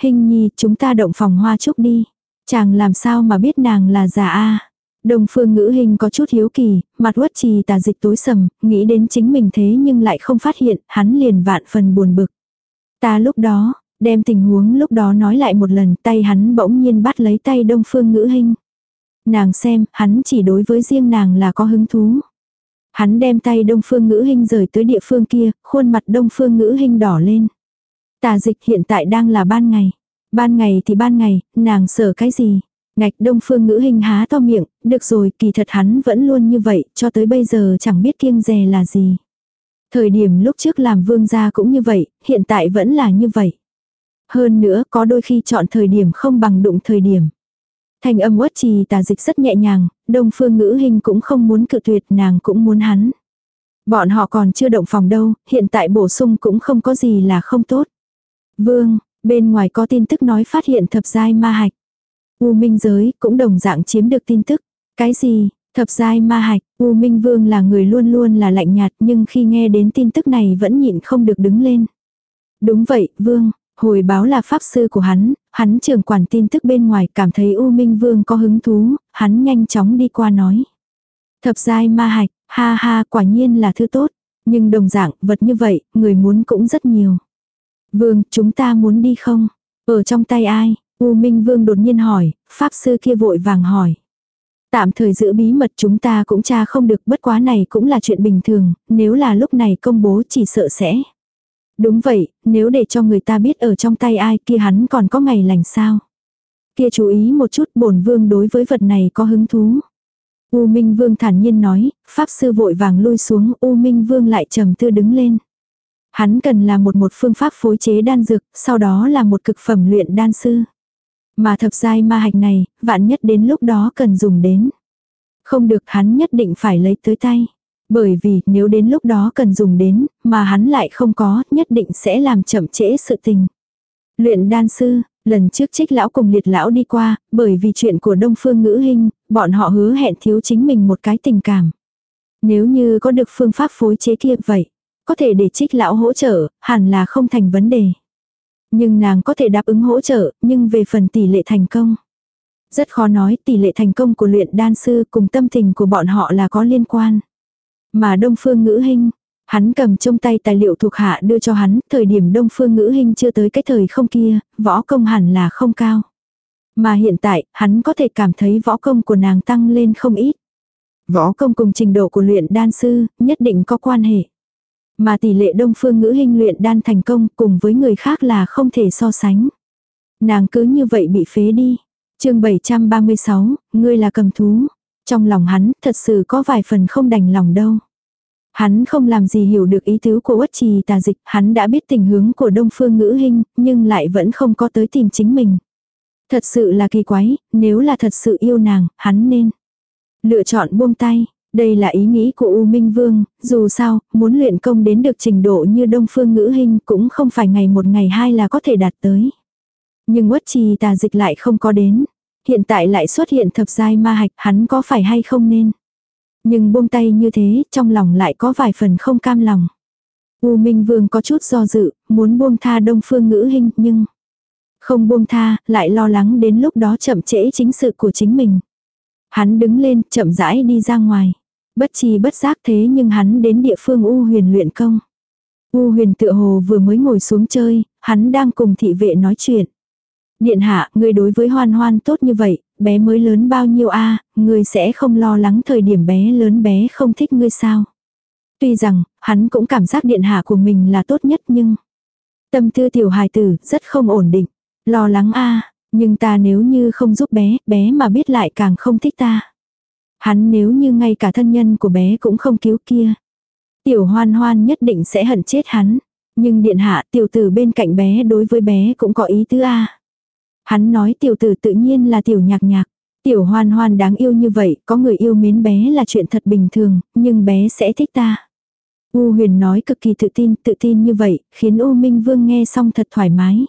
Hình nhi, chúng ta động phòng hoa trúc đi. Chàng làm sao mà biết nàng là già a Đông phương ngữ hình có chút hiếu kỳ, mặt uất trì tà dịch tối sầm, nghĩ đến chính mình thế nhưng lại không phát hiện, hắn liền vạn phần buồn bực. Ta lúc đó, đem tình huống lúc đó nói lại một lần, tay hắn bỗng nhiên bắt lấy tay đông phương ngữ hình. Nàng xem, hắn chỉ đối với riêng nàng là có hứng thú. Hắn đem tay đông phương ngữ hình rời tới địa phương kia, khuôn mặt đông phương ngữ hình đỏ lên. Tà dịch hiện tại đang là ban ngày. Ban ngày thì ban ngày, nàng sợ cái gì? Ngạch đông phương ngữ hình há to miệng, được rồi, kỳ thật hắn vẫn luôn như vậy, cho tới bây giờ chẳng biết kiêng dè là gì. Thời điểm lúc trước làm vương gia cũng như vậy, hiện tại vẫn là như vậy. Hơn nữa, có đôi khi chọn thời điểm không bằng đụng thời điểm. Thành âm uất trì tà dịch rất nhẹ nhàng, đông phương ngữ hình cũng không muốn cự tuyệt nàng cũng muốn hắn. Bọn họ còn chưa động phòng đâu, hiện tại bổ sung cũng không có gì là không tốt. Vương, bên ngoài có tin tức nói phát hiện thập giai ma hạch. U Minh giới cũng đồng dạng chiếm được tin tức. Cái gì? Thập giai ma hạch, U Minh Vương là người luôn luôn là lạnh nhạt nhưng khi nghe đến tin tức này vẫn nhịn không được đứng lên. Đúng vậy, Vương, hồi báo là pháp sư của hắn, hắn trưởng quản tin tức bên ngoài cảm thấy U Minh Vương có hứng thú, hắn nhanh chóng đi qua nói. Thập giai ma hạch, ha ha quả nhiên là thứ tốt, nhưng đồng dạng vật như vậy, người muốn cũng rất nhiều. Vương, chúng ta muốn đi không? Ở trong tay ai? U Minh Vương đột nhiên hỏi, Pháp sư kia vội vàng hỏi. Tạm thời giữ bí mật chúng ta cũng tra không được bất quá này cũng là chuyện bình thường, nếu là lúc này công bố chỉ sợ sẽ. Đúng vậy, nếu để cho người ta biết ở trong tay ai kia hắn còn có ngày lành sao. Kia chú ý một chút bổn vương đối với vật này có hứng thú. U Minh Vương thản nhiên nói, Pháp sư vội vàng lui xuống, U Minh Vương lại trầm tư đứng lên. Hắn cần là một một phương pháp phối chế đan dược, sau đó là một cực phẩm luyện đan sư. Mà thập giai ma hạch này, vạn nhất đến lúc đó cần dùng đến. Không được hắn nhất định phải lấy tới tay. Bởi vì nếu đến lúc đó cần dùng đến, mà hắn lại không có, nhất định sẽ làm chậm trễ sự tình. Luyện đan sư, lần trước trích lão cùng liệt lão đi qua, bởi vì chuyện của đông phương ngữ hình, bọn họ hứa hẹn thiếu chính mình một cái tình cảm. Nếu như có được phương pháp phối chế kia vậy, có thể để trích lão hỗ trợ, hẳn là không thành vấn đề. Nhưng nàng có thể đáp ứng hỗ trợ, nhưng về phần tỷ lệ thành công. Rất khó nói tỷ lệ thành công của luyện đan sư cùng tâm tình của bọn họ là có liên quan. Mà Đông Phương Ngữ Hinh, hắn cầm trong tay tài liệu thuộc hạ đưa cho hắn, thời điểm Đông Phương Ngữ Hinh chưa tới cái thời không kia, võ công hẳn là không cao. Mà hiện tại, hắn có thể cảm thấy võ công của nàng tăng lên không ít. Võ công cùng trình độ của luyện đan sư, nhất định có quan hệ. Mà tỷ lệ đông phương ngữ hình luyện đan thành công cùng với người khác là không thể so sánh. Nàng cứ như vậy bị phế đi. chương 736, ngươi là cầm thú. Trong lòng hắn thật sự có vài phần không đành lòng đâu. Hắn không làm gì hiểu được ý tứ của uất trì tà dịch, hắn đã biết tình hướng của đông phương ngữ hình, nhưng lại vẫn không có tới tìm chính mình. Thật sự là kỳ quái, nếu là thật sự yêu nàng, hắn nên lựa chọn buông tay. Đây là ý nghĩ của U Minh Vương, dù sao, muốn luyện công đến được trình độ như Đông Phương Ngữ Hình cũng không phải ngày một ngày hai là có thể đạt tới. Nhưng uất trì tà dịch lại không có đến. Hiện tại lại xuất hiện thập giai ma hạch hắn có phải hay không nên. Nhưng buông tay như thế, trong lòng lại có vài phần không cam lòng. U Minh Vương có chút do dự, muốn buông tha Đông Phương Ngữ Hình nhưng không buông tha, lại lo lắng đến lúc đó chậm trễ chính sự của chính mình. Hắn đứng lên, chậm rãi đi ra ngoài. Bất chi bất giác thế nhưng hắn đến địa phương U huyền luyện công. U huyền tựa hồ vừa mới ngồi xuống chơi, hắn đang cùng thị vệ nói chuyện. Điện hạ, ngươi đối với hoan hoan tốt như vậy, bé mới lớn bao nhiêu a à, sẽ không lo lắng thời điểm bé lớn bé không thích ngươi sao. Tuy rằng, hắn cũng cảm giác điện hạ của mình là tốt nhất nhưng... Tâm tư tiểu hài tử rất không ổn định. Lo lắng a nhưng ta nếu như không giúp bé, bé mà biết lại càng không thích ta. Hắn nếu như ngay cả thân nhân của bé cũng không cứu kia. Tiểu hoan hoan nhất định sẽ hận chết hắn. Nhưng điện hạ tiểu tử bên cạnh bé đối với bé cũng có ý tứ a. Hắn nói tiểu tử tự nhiên là tiểu nhạc nhạc. Tiểu hoan hoan đáng yêu như vậy, có người yêu mến bé là chuyện thật bình thường, nhưng bé sẽ thích ta. U huyền nói cực kỳ tự tin, tự tin như vậy, khiến U Minh Vương nghe xong thật thoải mái.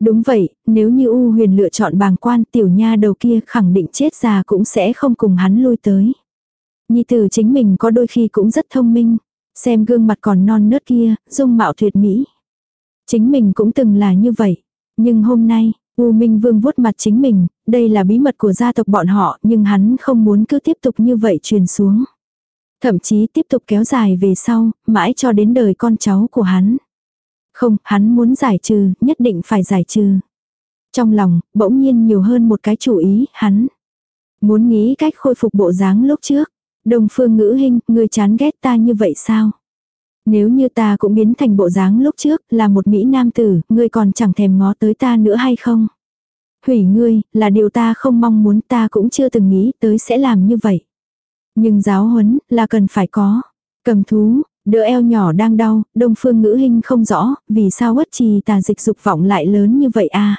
Đúng vậy, nếu như U huyền lựa chọn bàng quan tiểu nha đầu kia khẳng định chết già cũng sẽ không cùng hắn lui tới. Nhi tử chính mình có đôi khi cũng rất thông minh. Xem gương mặt còn non nớt kia, dung mạo tuyệt mỹ. Chính mình cũng từng là như vậy. Nhưng hôm nay, U Minh Vương vuốt mặt chính mình, đây là bí mật của gia tộc bọn họ nhưng hắn không muốn cứ tiếp tục như vậy truyền xuống. Thậm chí tiếp tục kéo dài về sau, mãi cho đến đời con cháu của hắn. Không, hắn muốn giải trừ, nhất định phải giải trừ. Trong lòng, bỗng nhiên nhiều hơn một cái chủ ý, hắn. Muốn nghĩ cách khôi phục bộ dáng lúc trước. Đồng phương ngữ hình, người chán ghét ta như vậy sao? Nếu như ta cũng biến thành bộ dáng lúc trước, là một Mỹ nam tử, ngươi còn chẳng thèm ngó tới ta nữa hay không? Hủy ngươi, là điều ta không mong muốn ta cũng chưa từng nghĩ tới sẽ làm như vậy. Nhưng giáo huấn, là cần phải có. Cầm thú, đỡ eo nhỏ đang đau, đông phương ngữ hình không rõ, vì sao bất trì tà dịch dục vọng lại lớn như vậy a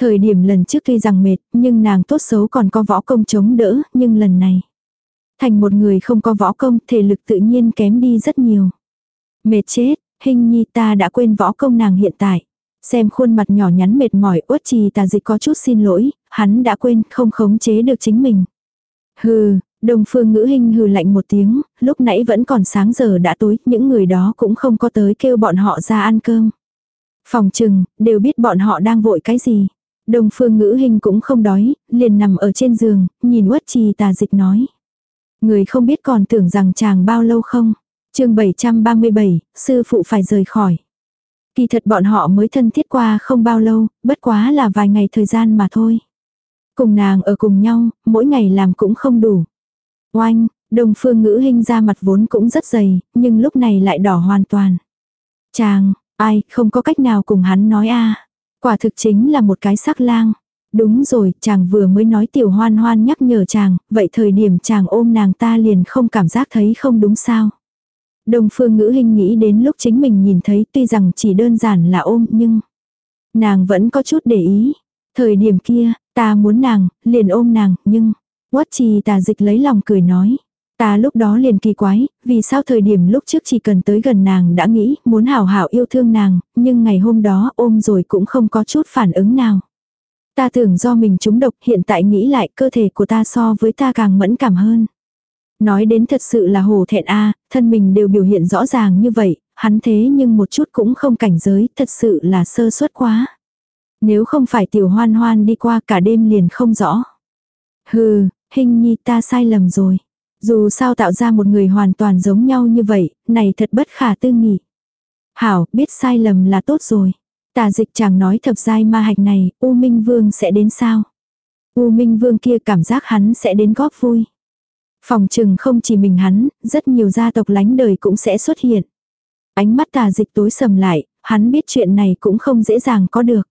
Thời điểm lần trước tuy rằng mệt, nhưng nàng tốt xấu còn có võ công chống đỡ, nhưng lần này. Thành một người không có võ công, thể lực tự nhiên kém đi rất nhiều. Mệt chết, hình nhi ta đã quên võ công nàng hiện tại. Xem khuôn mặt nhỏ nhắn mệt mỏi uất trì tà dịch có chút xin lỗi, hắn đã quên không khống chế được chính mình. Hừ, đồng phương ngữ hình hừ lạnh một tiếng, lúc nãy vẫn còn sáng giờ đã tối, những người đó cũng không có tới kêu bọn họ ra ăn cơm. Phòng trừng, đều biết bọn họ đang vội cái gì. Đồng phương ngữ hình cũng không đói, liền nằm ở trên giường, nhìn uất trì tà dịch nói. Người không biết còn tưởng rằng chàng bao lâu không chương 737, sư phụ phải rời khỏi. Kỳ thật bọn họ mới thân thiết qua không bao lâu, bất quá là vài ngày thời gian mà thôi. Cùng nàng ở cùng nhau, mỗi ngày làm cũng không đủ. Oanh, đồng phương ngữ hình ra mặt vốn cũng rất dày, nhưng lúc này lại đỏ hoàn toàn. Chàng, ai, không có cách nào cùng hắn nói a Quả thực chính là một cái sắc lang. Đúng rồi, chàng vừa mới nói tiểu hoan hoan nhắc nhở chàng, vậy thời điểm chàng ôm nàng ta liền không cảm giác thấy không đúng sao. Đông phương ngữ hình nghĩ đến lúc chính mình nhìn thấy tuy rằng chỉ đơn giản là ôm nhưng nàng vẫn có chút để ý. Thời điểm kia, ta muốn nàng, liền ôm nàng, nhưng quất trì tà dịch lấy lòng cười nói. Ta lúc đó liền kỳ quái, vì sao thời điểm lúc trước chỉ cần tới gần nàng đã nghĩ muốn hảo hảo yêu thương nàng, nhưng ngày hôm đó ôm rồi cũng không có chút phản ứng nào. Ta tưởng do mình trúng độc hiện tại nghĩ lại cơ thể của ta so với ta càng mẫn cảm hơn. Nói đến thật sự là hồ thẹn a thân mình đều biểu hiện rõ ràng như vậy, hắn thế nhưng một chút cũng không cảnh giới, thật sự là sơ suất quá. Nếu không phải tiểu hoan hoan đi qua cả đêm liền không rõ. Hừ, hình nhi ta sai lầm rồi. Dù sao tạo ra một người hoàn toàn giống nhau như vậy, này thật bất khả tư nghị. Hảo, biết sai lầm là tốt rồi. Tà dịch chàng nói thập giai ma hạch này, U Minh Vương sẽ đến sao? U Minh Vương kia cảm giác hắn sẽ đến góp vui. Phòng trừng không chỉ mình hắn, rất nhiều gia tộc lánh đời cũng sẽ xuất hiện. Ánh mắt tà dịch tối sầm lại, hắn biết chuyện này cũng không dễ dàng có được.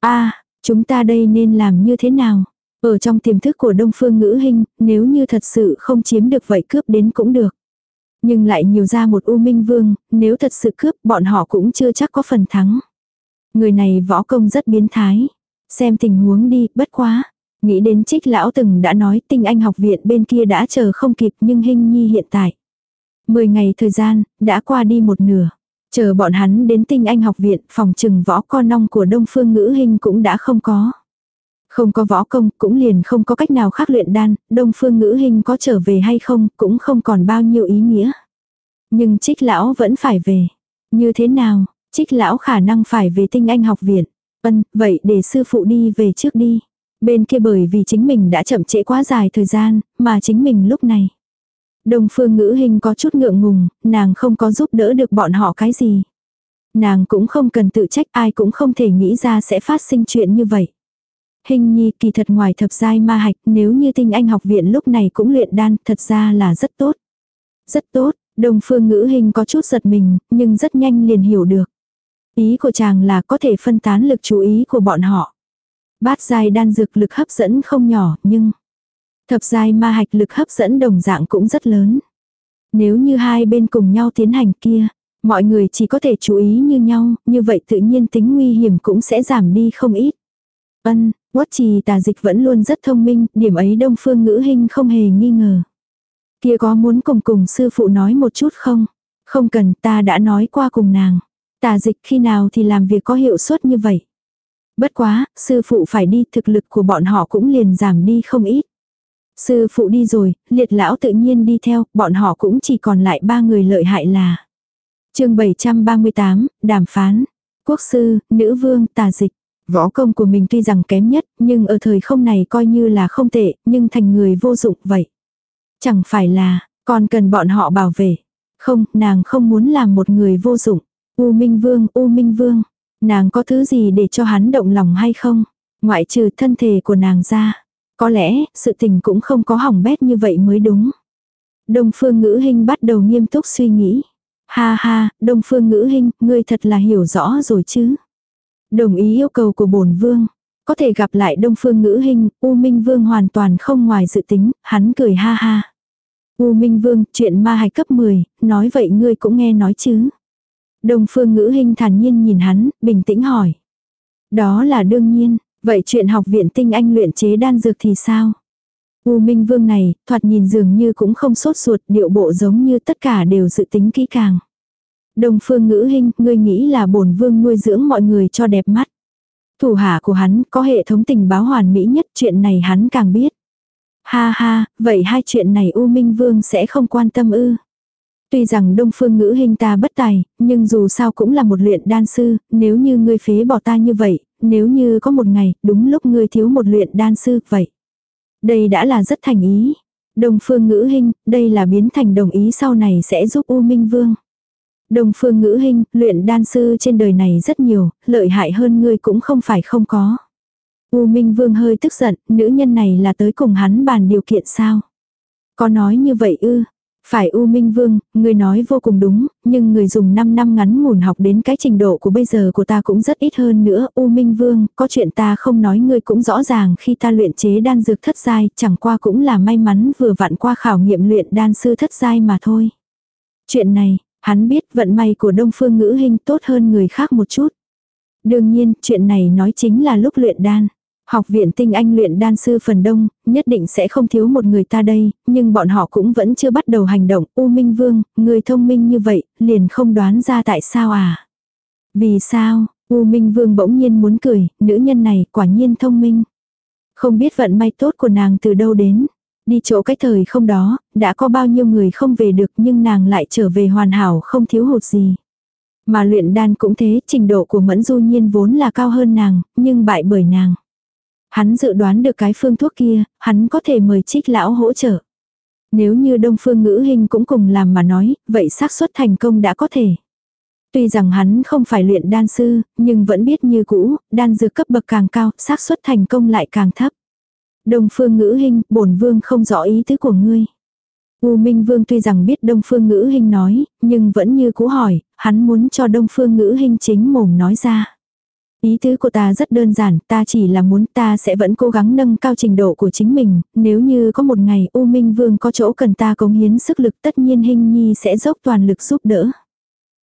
a chúng ta đây nên làm như thế nào? Ở trong tiềm thức của Đông Phương Ngữ Hinh, nếu như thật sự không chiếm được vậy cướp đến cũng được. Nhưng lại nhiều ra một U Minh Vương, nếu thật sự cướp bọn họ cũng chưa chắc có phần thắng. Người này võ công rất biến thái. Xem tình huống đi, bất quá. Nghĩ đến trích lão từng đã nói tinh anh học viện bên kia đã chờ không kịp nhưng hình nhi hiện tại. Mười ngày thời gian, đã qua đi một nửa. Chờ bọn hắn đến tinh anh học viện, phòng trừng võ con nong của đông phương ngữ hình cũng đã không có. Không có võ công, cũng liền không có cách nào khác luyện đan, đông phương ngữ hình có trở về hay không, cũng không còn bao nhiêu ý nghĩa. Nhưng trích lão vẫn phải về. Như thế nào, trích lão khả năng phải về tinh anh học viện. Ân, vậy để sư phụ đi về trước đi. Bên kia bởi vì chính mình đã chậm trễ quá dài thời gian, mà chính mình lúc này. Đông phương ngữ hình có chút ngượng ngùng, nàng không có giúp đỡ được bọn họ cái gì. Nàng cũng không cần tự trách ai cũng không thể nghĩ ra sẽ phát sinh chuyện như vậy. Hình nhi kỳ thật ngoài thập giai ma hạch nếu như tinh anh học viện lúc này cũng luyện đan thật ra là rất tốt. Rất tốt, đồng phương ngữ hình có chút giật mình, nhưng rất nhanh liền hiểu được. Ý của chàng là có thể phân tán lực chú ý của bọn họ. Bát giai đan dược lực hấp dẫn không nhỏ, nhưng thập giai ma hạch lực hấp dẫn đồng dạng cũng rất lớn. Nếu như hai bên cùng nhau tiến hành kia, mọi người chỉ có thể chú ý như nhau, như vậy tự nhiên tính nguy hiểm cũng sẽ giảm đi không ít. Ân, Quất trì tà dịch vẫn luôn rất thông minh, điểm ấy đông phương ngữ hình không hề nghi ngờ. Kia có muốn cùng cùng sư phụ nói một chút không? Không cần ta đã nói qua cùng nàng. Tà dịch khi nào thì làm việc có hiệu suất như vậy. Bất quá, sư phụ phải đi, thực lực của bọn họ cũng liền giảm đi không ít. Sư phụ đi rồi, liệt lão tự nhiên đi theo, bọn họ cũng chỉ còn lại ba người lợi hại là. chương 738, đàm phán. Quốc sư, nữ vương, tà dịch. Võ công của mình tuy rằng kém nhất, nhưng ở thời không này coi như là không tệ, nhưng thành người vô dụng vậy. Chẳng phải là, còn cần bọn họ bảo vệ. Không, nàng không muốn làm một người vô dụng. U Minh Vương, U Minh Vương. Nàng có thứ gì để cho hắn động lòng hay không? Ngoại trừ thân thể của nàng ra. Có lẽ, sự tình cũng không có hỏng bét như vậy mới đúng. Đông Phương Ngữ hình bắt đầu nghiêm túc suy nghĩ. Ha ha, Đông Phương Ngữ hình ngươi thật là hiểu rõ rồi chứ. Đồng ý yêu cầu của bổn vương. Có thể gặp lại Đông Phương Ngữ hình U Minh Vương hoàn toàn không ngoài dự tính, hắn cười ha ha. U Minh Vương, chuyện ma hạch cấp 10, nói vậy ngươi cũng nghe nói chứ. Đông Phương Ngữ hình thản nhiên nhìn hắn, bình tĩnh hỏi. Đó là đương nhiên, vậy chuyện học viện tinh anh luyện chế đan dược thì sao? U Minh Vương này, thoạt nhìn dường như cũng không sốt ruột, điệu bộ giống như tất cả đều dự tính kỹ càng. Đông Phương Ngữ Hinh, ngươi nghĩ là bổn vương nuôi dưỡng mọi người cho đẹp mắt. Thủ hạ của hắn có hệ thống tình báo hoàn mỹ nhất, chuyện này hắn càng biết. Ha ha, vậy hai chuyện này U Minh Vương sẽ không quan tâm ư. Tuy rằng đông phương ngữ hình ta bất tài, nhưng dù sao cũng là một luyện đan sư, nếu như ngươi phế bỏ ta như vậy, nếu như có một ngày, đúng lúc ngươi thiếu một luyện đan sư, vậy. Đây đã là rất thành ý. Đông phương ngữ hình, đây là biến thành đồng ý sau này sẽ giúp U Minh Vương. Đông phương ngữ hình, luyện đan sư trên đời này rất nhiều, lợi hại hơn ngươi cũng không phải không có. U Minh Vương hơi tức giận, nữ nhân này là tới cùng hắn bàn điều kiện sao? Có nói như vậy ư? Phải U Minh Vương, người nói vô cùng đúng, nhưng người dùng 5 năm ngắn ngủn học đến cái trình độ của bây giờ của ta cũng rất ít hơn nữa. U Minh Vương, có chuyện ta không nói ngươi cũng rõ ràng khi ta luyện chế đan dược thất giai, chẳng qua cũng là may mắn vừa vặn qua khảo nghiệm luyện đan sư thất giai mà thôi. Chuyện này, hắn biết vận may của Đông Phương Ngữ Hinh tốt hơn người khác một chút. Đương nhiên, chuyện này nói chính là lúc luyện đan. Học viện tinh anh luyện đan sư phần đông, nhất định sẽ không thiếu một người ta đây, nhưng bọn họ cũng vẫn chưa bắt đầu hành động. U Minh Vương, người thông minh như vậy, liền không đoán ra tại sao à? Vì sao? U Minh Vương bỗng nhiên muốn cười, nữ nhân này quả nhiên thông minh. Không biết vận may tốt của nàng từ đâu đến. Đi chỗ cái thời không đó, đã có bao nhiêu người không về được nhưng nàng lại trở về hoàn hảo không thiếu hụt gì. Mà luyện đan cũng thế, trình độ của Mẫn Du Nhiên vốn là cao hơn nàng, nhưng bại bởi nàng. Hắn dự đoán được cái phương thuốc kia, hắn có thể mời trích lão hỗ trợ. Nếu như đông phương ngữ hình cũng cùng làm mà nói, vậy xác suất thành công đã có thể. Tuy rằng hắn không phải luyện đan sư, nhưng vẫn biết như cũ, đan dược cấp bậc càng cao, xác suất thành công lại càng thấp. Đông phương ngữ hình, bổn vương không rõ ý tứ của ngươi. U Minh Vương tuy rằng biết Đông Phương Ngữ Hinh nói, nhưng vẫn như cũ hỏi, hắn muốn cho Đông Phương Ngữ Hinh chính mồm nói ra. Ý tứ của ta rất đơn giản, ta chỉ là muốn ta sẽ vẫn cố gắng nâng cao trình độ của chính mình, nếu như có một ngày U Minh Vương có chỗ cần ta cống hiến sức lực tất nhiên Hinh Nhi sẽ dốc toàn lực giúp đỡ.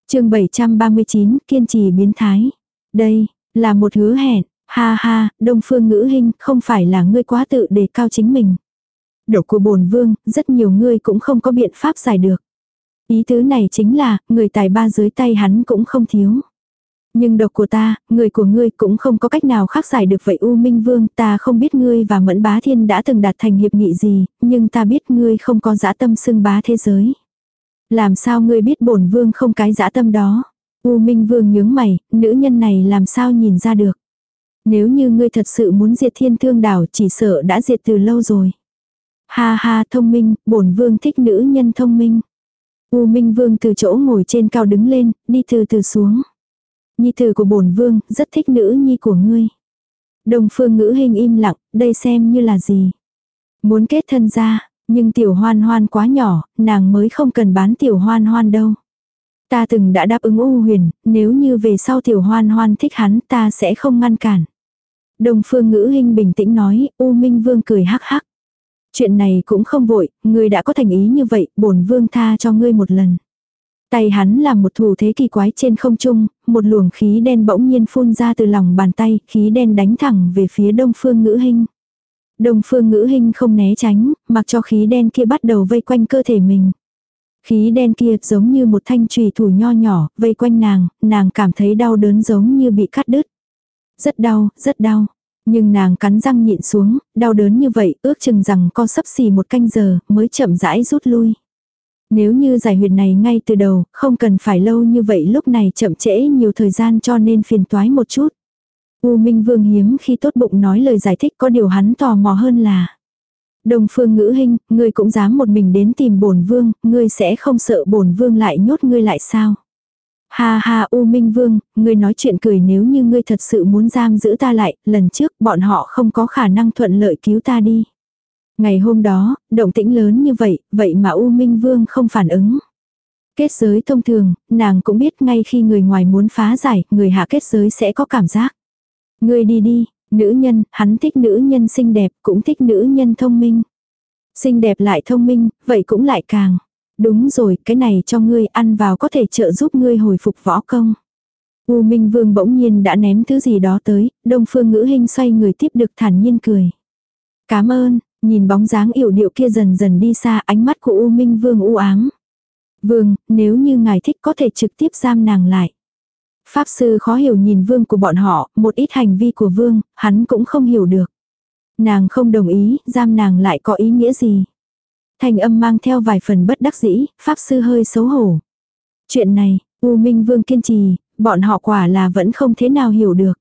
chương 739, kiên trì biến thái. Đây, là một hứa hẹn, ha ha, Đông Phương Ngữ Hinh, không phải là ngươi quá tự đề cao chính mình. Độc của bồn vương, rất nhiều ngươi cũng không có biện pháp giải được. Ý tứ này chính là, người tài ba dưới tay hắn cũng không thiếu. Nhưng độc của ta, người của ngươi cũng không có cách nào khác giải được vậy U Minh Vương, ta không biết ngươi và Mẫn Bá Thiên đã từng đạt thành hiệp nghị gì, nhưng ta biết ngươi không có dã tâm xưng bá thế giới. Làm sao ngươi biết bổn vương không cái dã tâm đó? U Minh Vương nhướng mày, nữ nhân này làm sao nhìn ra được? Nếu như ngươi thật sự muốn diệt thiên thương đảo chỉ sợ đã diệt từ lâu rồi. Ha ha thông minh, bổn vương thích nữ nhân thông minh. U Minh Vương từ chỗ ngồi trên cao đứng lên, đi từ từ xuống. Nhi tử của bổn vương, rất thích nữ nhi của ngươi. Đồng phương ngữ hình im lặng, đây xem như là gì. Muốn kết thân ra, nhưng tiểu hoan hoan quá nhỏ, nàng mới không cần bán tiểu hoan hoan đâu. Ta từng đã đáp ứng U huyền, nếu như về sau tiểu hoan hoan thích hắn ta sẽ không ngăn cản. Đồng phương ngữ hình bình tĩnh nói, U Minh Vương cười hắc hắc. Chuyện này cũng không vội, ngươi đã có thành ý như vậy, bổn vương tha cho ngươi một lần. Tay hắn làm một thủ thế kỳ quái trên không trung, một luồng khí đen bỗng nhiên phun ra từ lòng bàn tay, khí đen đánh thẳng về phía đông phương ngữ hình. Đông phương ngữ hình không né tránh, mặc cho khí đen kia bắt đầu vây quanh cơ thể mình. Khí đen kia giống như một thanh trùy thủ nho nhỏ, vây quanh nàng, nàng cảm thấy đau đớn giống như bị cắt đứt. Rất đau, rất đau. Nhưng nàng cắn răng nhịn xuống, đau đớn như vậy, ước chừng rằng co sấp xì một canh giờ, mới chậm rãi rút lui. Nếu như giải huyệt này ngay từ đầu, không cần phải lâu như vậy lúc này chậm trễ nhiều thời gian cho nên phiền toái một chút. U Minh Vương hiếm khi tốt bụng nói lời giải thích có điều hắn tò mò hơn là. Đồng phương ngữ hình, ngươi cũng dám một mình đến tìm bổn vương, ngươi sẽ không sợ bổn vương lại nhốt ngươi lại sao? Ha ha U Minh Vương, ngươi nói chuyện cười nếu như ngươi thật sự muốn giam giữ ta lại, lần trước bọn họ không có khả năng thuận lợi cứu ta đi. Ngày hôm đó, động tĩnh lớn như vậy, vậy mà U Minh Vương không phản ứng. Kết giới thông thường, nàng cũng biết ngay khi người ngoài muốn phá giải, người hạ kết giới sẽ có cảm giác. Ngươi đi đi, nữ nhân, hắn thích nữ nhân xinh đẹp, cũng thích nữ nhân thông minh. Xinh đẹp lại thông minh, vậy cũng lại càng. Đúng rồi, cái này cho ngươi ăn vào có thể trợ giúp ngươi hồi phục võ công. U Minh Vương bỗng nhiên đã ném thứ gì đó tới, Đông Phương Ngữ Hinh xoay người tiếp được thản nhiên cười. Cảm ơn, nhìn bóng dáng yểu điệu kia dần dần đi xa ánh mắt của U Minh Vương u ám. Vương, nếu như ngài thích có thể trực tiếp giam nàng lại. Pháp sư khó hiểu nhìn vương của bọn họ, một ít hành vi của vương, hắn cũng không hiểu được. Nàng không đồng ý, giam nàng lại có ý nghĩa gì. Thành âm mang theo vài phần bất đắc dĩ, pháp sư hơi xấu hổ. Chuyện này, U Minh Vương kiên trì, bọn họ quả là vẫn không thế nào hiểu được.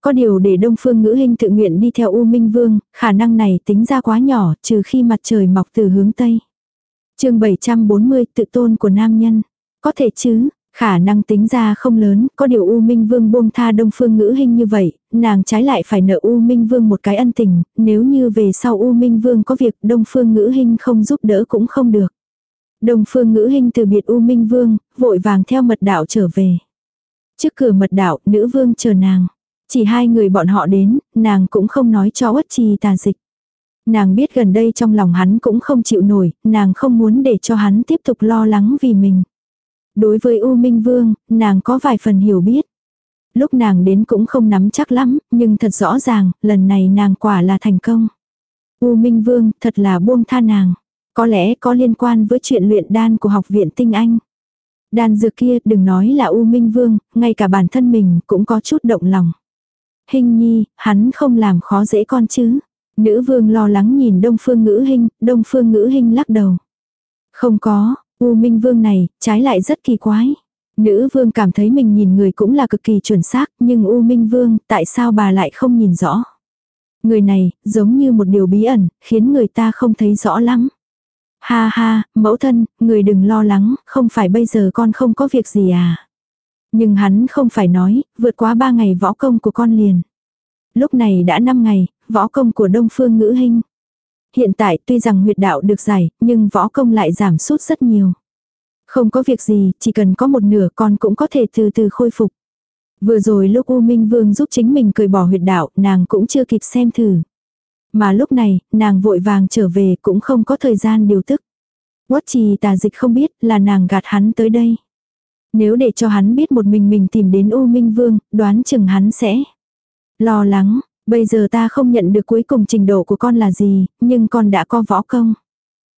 Có điều để Đông Phương Ngữ Hinh tự nguyện đi theo U Minh Vương, khả năng này tính ra quá nhỏ, trừ khi mặt trời mọc từ hướng Tây. chương 740 tự tôn của nam nhân. Có thể chứ, Khả năng tính ra không lớn, có điều U Minh Vương buông tha Đông Phương Ngữ Hinh như vậy, nàng trái lại phải nợ U Minh Vương một cái ân tình, nếu như về sau U Minh Vương có việc Đông Phương Ngữ Hinh không giúp đỡ cũng không được. Đông Phương Ngữ Hinh từ biệt U Minh Vương, vội vàng theo mật đạo trở về. Trước cửa mật đạo, nữ vương chờ nàng. Chỉ hai người bọn họ đến, nàng cũng không nói cho uất trì tà dịch. Nàng biết gần đây trong lòng hắn cũng không chịu nổi, nàng không muốn để cho hắn tiếp tục lo lắng vì mình. Đối với U Minh Vương, nàng có vài phần hiểu biết. Lúc nàng đến cũng không nắm chắc lắm, nhưng thật rõ ràng, lần này nàng quả là thành công. U Minh Vương thật là buông tha nàng. Có lẽ có liên quan với chuyện luyện đan của học viện tinh anh. Đan dược kia đừng nói là U Minh Vương, ngay cả bản thân mình cũng có chút động lòng. Hình nhi, hắn không làm khó dễ con chứ. Nữ vương lo lắng nhìn Đông Phương Ngữ Hinh, Đông Phương Ngữ Hinh lắc đầu. Không có, U Minh Vương này, trái lại rất kỳ quái. Nữ vương cảm thấy mình nhìn người cũng là cực kỳ chuẩn xác, nhưng U Minh Vương, tại sao bà lại không nhìn rõ? Người này, giống như một điều bí ẩn, khiến người ta không thấy rõ lắm. Ha ha, mẫu thân, người đừng lo lắng, không phải bây giờ con không có việc gì à. Nhưng hắn không phải nói, vượt quá ba ngày võ công của con liền. Lúc này đã năm ngày, võ công của Đông Phương Ngữ Hinh. Hiện tại tuy rằng huyệt đạo được giải, nhưng võ công lại giảm sút rất nhiều. Không có việc gì, chỉ cần có một nửa con cũng có thể từ từ khôi phục. Vừa rồi lúc U Minh Vương giúp chính mình cười bỏ huyệt đạo, nàng cũng chưa kịp xem thử. Mà lúc này, nàng vội vàng trở về cũng không có thời gian điều tức. Quất trì tà dịch không biết là nàng gạt hắn tới đây. Nếu để cho hắn biết một mình mình tìm đến U Minh Vương, đoán chừng hắn sẽ lo lắng, Bây giờ ta không nhận được cuối cùng trình độ của con là gì, nhưng con đã có võ công.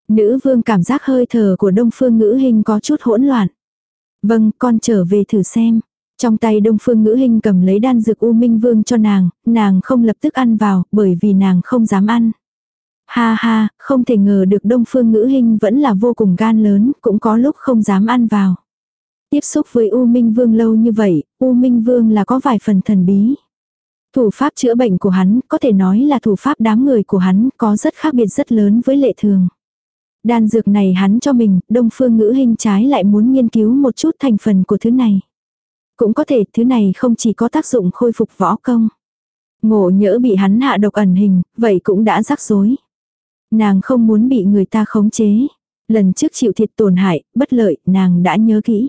Nữ vương cảm giác hơi thở của đông phương ngữ hình có chút hỗn loạn. Vâng, con trở về thử xem. Trong tay đông phương ngữ hình cầm lấy đan dược U Minh Vương cho nàng, nàng không lập tức ăn vào, bởi vì nàng không dám ăn. Ha ha, không thể ngờ được đông phương ngữ hình vẫn là vô cùng gan lớn, cũng có lúc không dám ăn vào. Tiếp xúc với U Minh Vương lâu như vậy, U Minh Vương là có vài phần thần bí. Thủ pháp chữa bệnh của hắn, có thể nói là thủ pháp đám người của hắn, có rất khác biệt rất lớn với lệ thường. Đan dược này hắn cho mình, đông phương ngữ hình trái lại muốn nghiên cứu một chút thành phần của thứ này. Cũng có thể thứ này không chỉ có tác dụng khôi phục võ công. Ngộ nhỡ bị hắn hạ độc ẩn hình, vậy cũng đã rắc rối. Nàng không muốn bị người ta khống chế. Lần trước chịu thiệt tổn hại, bất lợi, nàng đã nhớ kỹ.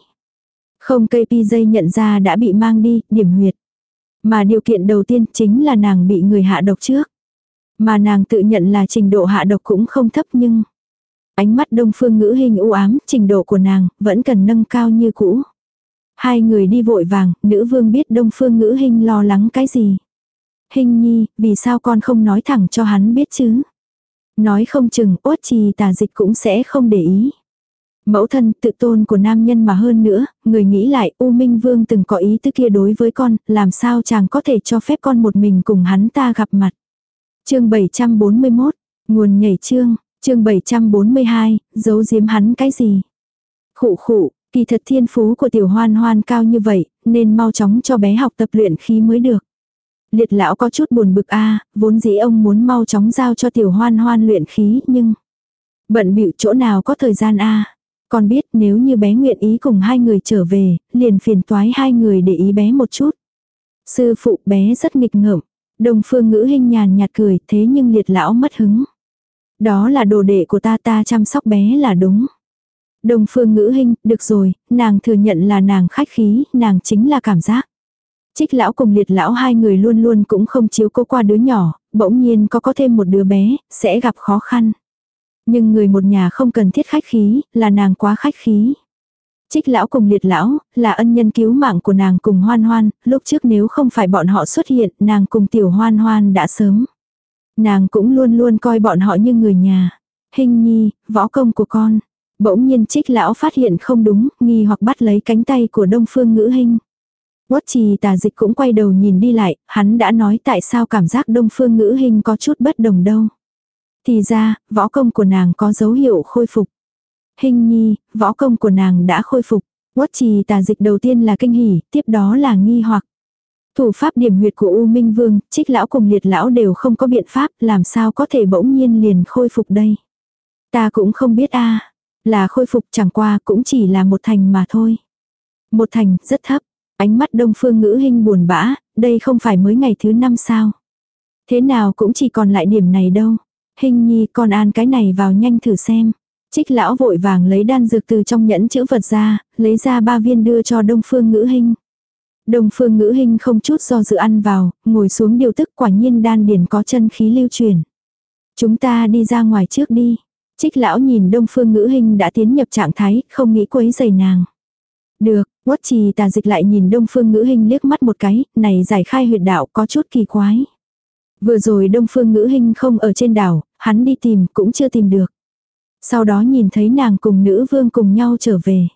Không cây pi dây nhận ra đã bị mang đi, điểm huyệt. Mà điều kiện đầu tiên chính là nàng bị người hạ độc trước. Mà nàng tự nhận là trình độ hạ độc cũng không thấp nhưng... Ánh mắt đông phương ngữ hình u ám, trình độ của nàng, vẫn cần nâng cao như cũ. Hai người đi vội vàng, nữ vương biết đông phương ngữ hình lo lắng cái gì. Hình nhi, vì sao con không nói thẳng cho hắn biết chứ? Nói không chừng, ốt trì tà dịch cũng sẽ không để ý. Mẫu thân tự tôn của nam nhân mà hơn nữa, người nghĩ lại U Minh Vương từng có ý tứ kia đối với con, làm sao chàng có thể cho phép con một mình cùng hắn ta gặp mặt. chương 741, nguồn nhảy chương, chương 742, giấu giếm hắn cái gì. Khụ khụ, kỳ thật thiên phú của tiểu hoan hoan cao như vậy, nên mau chóng cho bé học tập luyện khí mới được. Liệt lão có chút buồn bực a vốn dĩ ông muốn mau chóng giao cho tiểu hoan hoan luyện khí nhưng... Bận bịu chỗ nào có thời gian a con biết nếu như bé nguyện ý cùng hai người trở về, liền phiền toái hai người để ý bé một chút. Sư phụ bé rất nghịch ngợm. Đồng phương ngữ hình nhàn nhạt cười thế nhưng liệt lão mất hứng. Đó là đồ đệ của ta ta chăm sóc bé là đúng. Đồng phương ngữ hình, được rồi, nàng thừa nhận là nàng khách khí, nàng chính là cảm giác. Trích lão cùng liệt lão hai người luôn luôn cũng không chiếu cố qua đứa nhỏ, bỗng nhiên có có thêm một đứa bé, sẽ gặp khó khăn. Nhưng người một nhà không cần thiết khách khí, là nàng quá khách khí. Trích lão cùng liệt lão, là ân nhân cứu mạng của nàng cùng hoan hoan, lúc trước nếu không phải bọn họ xuất hiện, nàng cùng tiểu hoan hoan đã sớm. Nàng cũng luôn luôn coi bọn họ như người nhà. Hình nhi, võ công của con. Bỗng nhiên trích lão phát hiện không đúng, nghi hoặc bắt lấy cánh tay của đông phương ngữ hình. Quất trì tà dịch cũng quay đầu nhìn đi lại, hắn đã nói tại sao cảm giác đông phương ngữ hình có chút bất đồng đâu. Thì ra, võ công của nàng có dấu hiệu khôi phục. Hình nhi, võ công của nàng đã khôi phục. Quất trì tà dịch đầu tiên là kinh hỉ, tiếp đó là nghi hoặc. Thủ pháp điểm huyệt của U Minh Vương, trích lão cùng liệt lão đều không có biện pháp, làm sao có thể bỗng nhiên liền khôi phục đây. Ta cũng không biết a là khôi phục chẳng qua cũng chỉ là một thành mà thôi. Một thành, rất thấp. Ánh mắt đông phương ngữ hình buồn bã, đây không phải mới ngày thứ năm sao. Thế nào cũng chỉ còn lại điểm này đâu. Hình nhi con an cái này vào nhanh thử xem. Trích lão vội vàng lấy đan dược từ trong nhẫn chữ vật ra, lấy ra ba viên đưa cho đông phương ngữ hình. Đông phương ngữ hình không chút do dự ăn vào, ngồi xuống điều tức quả nhiên đan điển có chân khí lưu truyền. Chúng ta đi ra ngoài trước đi. Trích lão nhìn đông phương ngữ hình đã tiến nhập trạng thái, không nghĩ quấy giày nàng. Được, quất trì tà dịch lại nhìn đông phương ngữ hình liếc mắt một cái, này giải khai huyệt đạo có chút kỳ quái. Vừa rồi đông phương ngữ hình không ở trên đảo, hắn đi tìm cũng chưa tìm được. Sau đó nhìn thấy nàng cùng nữ vương cùng nhau trở về.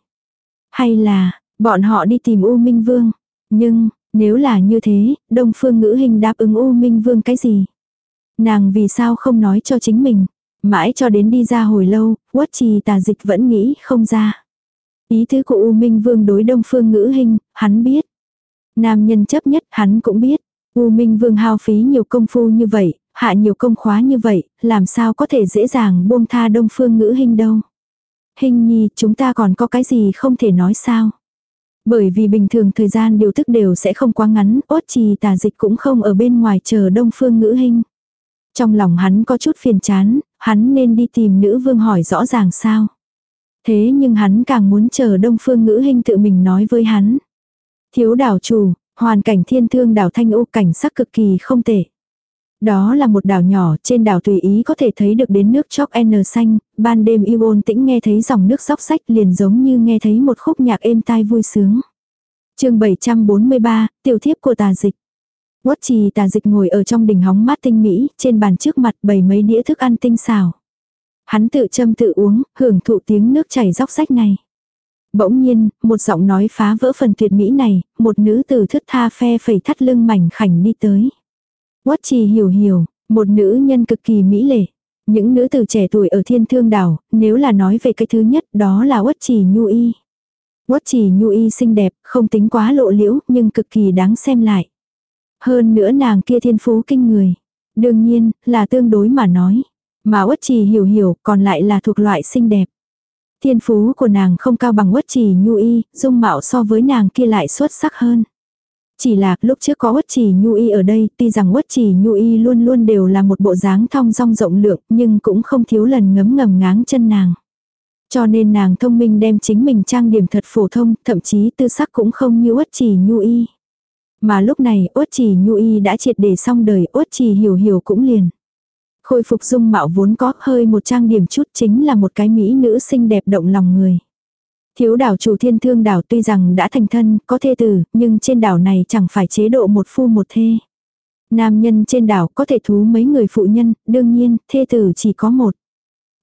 Hay là, bọn họ đi tìm U Minh Vương. Nhưng, nếu là như thế, đông phương ngữ hình đáp ứng U Minh Vương cái gì? Nàng vì sao không nói cho chính mình? Mãi cho đến đi ra hồi lâu, quất trì tà dịch vẫn nghĩ không ra. Ý tứ của U Minh Vương đối đông phương ngữ hình, hắn biết. Nam nhân chấp nhất hắn cũng biết. U Minh Vương hao phí nhiều công phu như vậy, hạ nhiều công khóa như vậy, làm sao có thể dễ dàng buông tha đông phương ngữ hình đâu. Hình nhi, chúng ta còn có cái gì không thể nói sao. Bởi vì bình thường thời gian điều thức đều sẽ không quá ngắn, ốt trì tà dịch cũng không ở bên ngoài chờ đông phương ngữ hình. Trong lòng hắn có chút phiền chán, hắn nên đi tìm nữ vương hỏi rõ ràng sao. Thế nhưng hắn càng muốn chờ đông phương ngữ hình tự mình nói với hắn. Thiếu đảo chủ, hoàn cảnh thiên thương đảo thanh U cảnh sắc cực kỳ không tệ. Đó là một đảo nhỏ, trên đảo tùy ý có thể thấy được đến nước chóc N xanh, ban đêm yêu ôn tĩnh nghe thấy dòng nước sóc sách liền giống như nghe thấy một khúc nhạc êm tai vui sướng. chương 743, tiểu thiếp của tà dịch. Quất trì tà dịch ngồi ở trong đỉnh hóng mát tinh mỹ, trên bàn trước mặt bày mấy đĩa thức ăn tinh xào. Hắn tự châm tự uống, hưởng thụ tiếng nước chảy róc sách này. Bỗng nhiên, một giọng nói phá vỡ phần tuyệt mỹ này, một nữ tử thướt tha phe phẩy thắt lưng mảnh khảnh đi tới. Quất trì hiểu hiểu, một nữ nhân cực kỳ mỹ lệ. Những nữ tử trẻ tuổi ở thiên thương đảo, nếu là nói về cái thứ nhất đó là Quất trì nhu y. Quất trì nhu y xinh đẹp, không tính quá lộ liễu, nhưng cực kỳ đáng xem lại. Hơn nữa nàng kia thiên phú kinh người. Đương nhiên, là tương đối mà nói. Mà quất trì hiểu hiểu còn lại là thuộc loại xinh đẹp. Thiên phú của nàng không cao bằng uất trì nhu y, dung mạo so với nàng kia lại xuất sắc hơn. Chỉ là lúc trước có uất trì nhu y ở đây, tuy rằng uất trì nhu y luôn luôn đều là một bộ dáng thong dong rộng lượng, nhưng cũng không thiếu lần ngấm ngầm ngáng chân nàng. Cho nên nàng thông minh đem chính mình trang điểm thật phổ thông, thậm chí tư sắc cũng không như uất trì nhu y. Mà lúc này uất trì nhu y đã triệt để xong đời, uất trì hiểu hiểu cũng liền. Khôi phục dung mạo vốn có hơi một trang điểm chút chính là một cái mỹ nữ xinh đẹp động lòng người. Thiếu đảo chủ thiên thương đảo tuy rằng đã thành thân, có thê tử, nhưng trên đảo này chẳng phải chế độ một phu một thê. Nam nhân trên đảo có thể thú mấy người phụ nhân, đương nhiên, thê tử chỉ có một.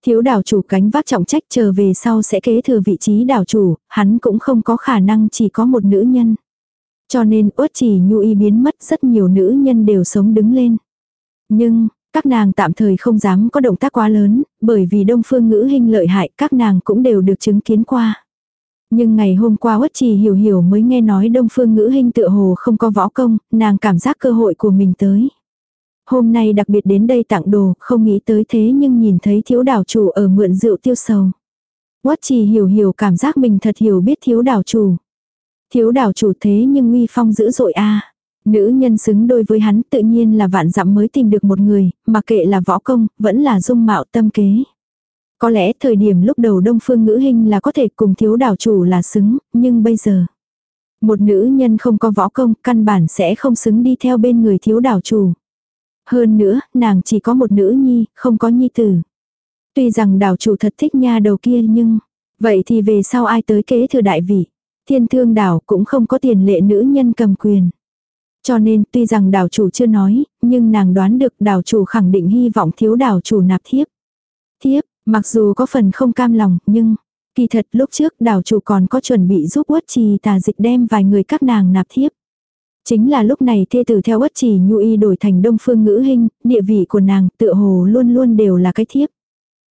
Thiếu đảo chủ cánh vác trọng trách chờ về sau sẽ kế thừa vị trí đảo chủ, hắn cũng không có khả năng chỉ có một nữ nhân. Cho nên uất chỉ nhu y biến mất rất nhiều nữ nhân đều sống đứng lên. Nhưng, các nàng tạm thời không dám có động tác quá lớn, bởi vì đông phương ngữ hình lợi hại các nàng cũng đều được chứng kiến qua. Nhưng ngày hôm qua uất trì hiểu hiểu mới nghe nói đông phương ngữ hình tựa hồ không có võ công, nàng cảm giác cơ hội của mình tới. Hôm nay đặc biệt đến đây tặng đồ, không nghĩ tới thế nhưng nhìn thấy thiếu đảo chủ ở mượn rượu tiêu sầu. Quất trì hiểu hiểu cảm giác mình thật hiểu biết thiếu đảo chủ. Thiếu đảo chủ thế nhưng uy phong dữ dội a Nữ nhân xứng đôi với hắn tự nhiên là vạn dặm mới tìm được một người, mà kệ là võ công, vẫn là dung mạo tâm kế. Có lẽ thời điểm lúc đầu đông phương ngữ hình là có thể cùng thiếu đảo chủ là xứng, nhưng bây giờ. Một nữ nhân không có võ công, căn bản sẽ không xứng đi theo bên người thiếu đảo chủ. Hơn nữa, nàng chỉ có một nữ nhi, không có nhi tử. Tuy rằng đảo chủ thật thích nha đầu kia nhưng, vậy thì về sau ai tới kế thừa đại vị. Thiên thương đảo cũng không có tiền lệ nữ nhân cầm quyền. Cho nên tuy rằng đảo chủ chưa nói, nhưng nàng đoán được đảo chủ khẳng định hy vọng thiếu đảo chủ nạp thiếp. Thiếp, mặc dù có phần không cam lòng, nhưng, kỳ thật lúc trước đảo chủ còn có chuẩn bị giúp uất trì tà dịch đem vài người các nàng nạp thiếp. Chính là lúc này thê tử theo uất trì nhu y đổi thành đông phương ngữ hình, địa vị của nàng tựa hồ luôn luôn đều là cái thiếp.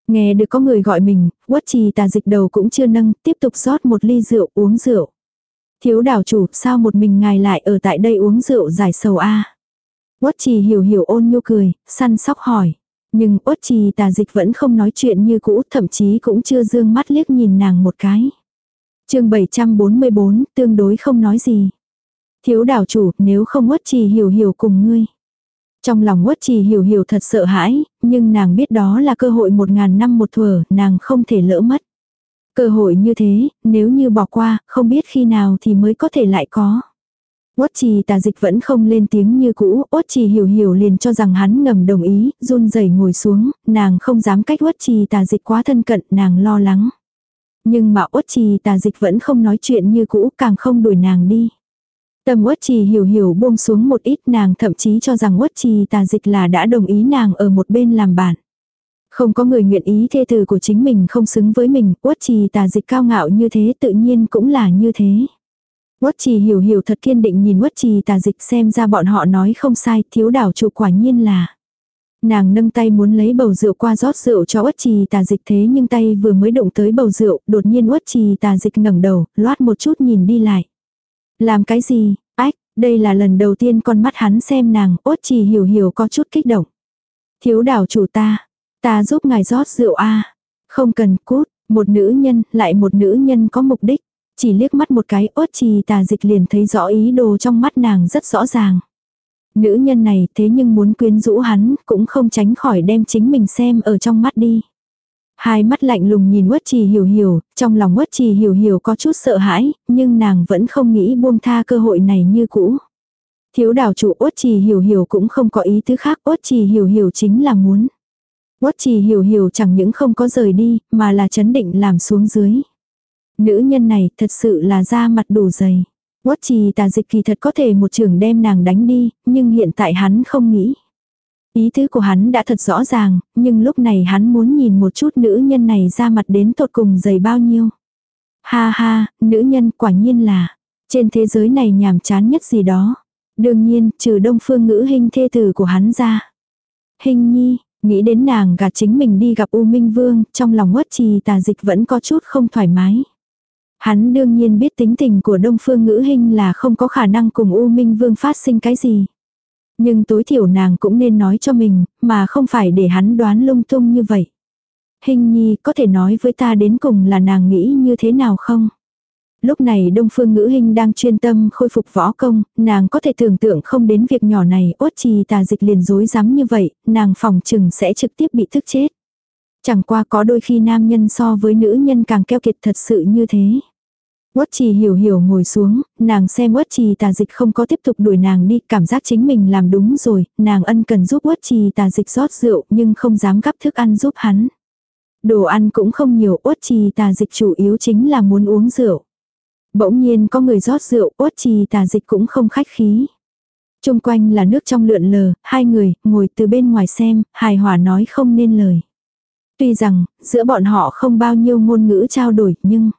Nghe được có người gọi mình, uất trì tà dịch đầu cũng chưa nâng, tiếp tục rót một ly rượu uống rượu. Thiếu đảo chủ, sao một mình ngài lại ở tại đây uống rượu giải sầu a Quất trì hiểu hiểu ôn nhu cười, săn sóc hỏi. Nhưng Quất trì tà dịch vẫn không nói chuyện như cũ, thậm chí cũng chưa dương mắt liếc nhìn nàng một cái. chương 744, tương đối không nói gì. Thiếu đảo chủ, nếu không Quất trì hiểu hiểu cùng ngươi. Trong lòng Quất trì hiểu hiểu thật sợ hãi, nhưng nàng biết đó là cơ hội một ngàn năm một thuở, nàng không thể lỡ mất. Cơ hội như thế, nếu như bỏ qua, không biết khi nào thì mới có thể lại có. Uất trì tà dịch vẫn không lên tiếng như cũ, uất trì hiểu hiểu liền cho rằng hắn ngầm đồng ý, run rẩy ngồi xuống, nàng không dám cách uất trì tà dịch quá thân cận, nàng lo lắng. Nhưng mà uất trì tà dịch vẫn không nói chuyện như cũ, càng không đuổi nàng đi. Tâm uất trì hiểu hiểu buông xuống một ít nàng thậm chí cho rằng uất trì tà dịch là đã đồng ý nàng ở một bên làm bạn. Không có người nguyện ý thê tử của chính mình không xứng với mình, uất trì tà dịch cao ngạo như thế tự nhiên cũng là như thế. Uất trì hiểu hiểu thật kiên định nhìn uất trì tà dịch xem ra bọn họ nói không sai, thiếu đảo chủ quả nhiên là. Nàng nâng tay muốn lấy bầu rượu qua rót rượu cho uất trì tà dịch thế nhưng tay vừa mới động tới bầu rượu, đột nhiên uất trì tà dịch ngẩng đầu, loát một chút nhìn đi lại. Làm cái gì? Ách, đây là lần đầu tiên con mắt hắn xem nàng, uất trì hiểu hiểu có chút kích động. Thiếu đảo chủ ta, Ta giúp ngài rót rượu a Không cần cút, một nữ nhân, lại một nữ nhân có mục đích. Chỉ liếc mắt một cái ốt trì tà dịch liền thấy rõ ý đồ trong mắt nàng rất rõ ràng. Nữ nhân này thế nhưng muốn quyến rũ hắn, cũng không tránh khỏi đem chính mình xem ở trong mắt đi. Hai mắt lạnh lùng nhìn Uất Trì Hiểu Hiểu, trong lòng Uất Trì Hiểu Hiểu có chút sợ hãi, nhưng nàng vẫn không nghĩ buông tha cơ hội này như cũ. Thiếu đảo chủ Uất Trì Hiểu Hiểu cũng không có ý thứ khác, Uất Trì Hiểu Hiểu chính là muốn. Quất trì hiểu hiểu chẳng những không có rời đi, mà là chấn định làm xuống dưới. Nữ nhân này thật sự là da mặt đủ dày. Quất trì tà dịch kỳ thật có thể một trường đem nàng đánh đi, nhưng hiện tại hắn không nghĩ. Ý tứ của hắn đã thật rõ ràng, nhưng lúc này hắn muốn nhìn một chút nữ nhân này ra mặt đến tột cùng dày bao nhiêu. Ha ha, nữ nhân quả nhiên là, trên thế giới này nhàm chán nhất gì đó. Đương nhiên, trừ đông phương ngữ hình thê tử của hắn ra. Hình nhi, Nghĩ đến nàng gạt chính mình đi gặp U Minh Vương, trong lòng uất trì tà dịch vẫn có chút không thoải mái. Hắn đương nhiên biết tính tình của Đông Phương Ngữ Hinh là không có khả năng cùng U Minh Vương phát sinh cái gì. Nhưng tối thiểu nàng cũng nên nói cho mình, mà không phải để hắn đoán lung tung như vậy. Hình nhi có thể nói với ta đến cùng là nàng nghĩ như thế nào không? Lúc này Đông Phương Ngữ Hinh đang chuyên tâm khôi phục võ công, nàng có thể tưởng tượng không đến việc nhỏ này, ốt trì tà dịch liền dối rắm như vậy, nàng phòng chừng sẽ trực tiếp bị thức chết. Chẳng qua có đôi khi nam nhân so với nữ nhân càng keo kiệt thật sự như thế. Quất trì hiểu hiểu ngồi xuống, nàng xem quất trì tà dịch không có tiếp tục đuổi nàng đi, cảm giác chính mình làm đúng rồi, nàng ân cần giúp quất trì tà dịch rót rượu nhưng không dám gắp thức ăn giúp hắn. Đồ ăn cũng không nhiều, quất trì tà dịch chủ yếu chính là muốn uống rượu. Bỗng nhiên có người rót rượu, uất trì tà dịch cũng không khách khí. Trung quanh là nước trong lượn lờ, hai người, ngồi từ bên ngoài xem, hài hòa nói không nên lời. Tuy rằng, giữa bọn họ không bao nhiêu ngôn ngữ trao đổi, nhưng...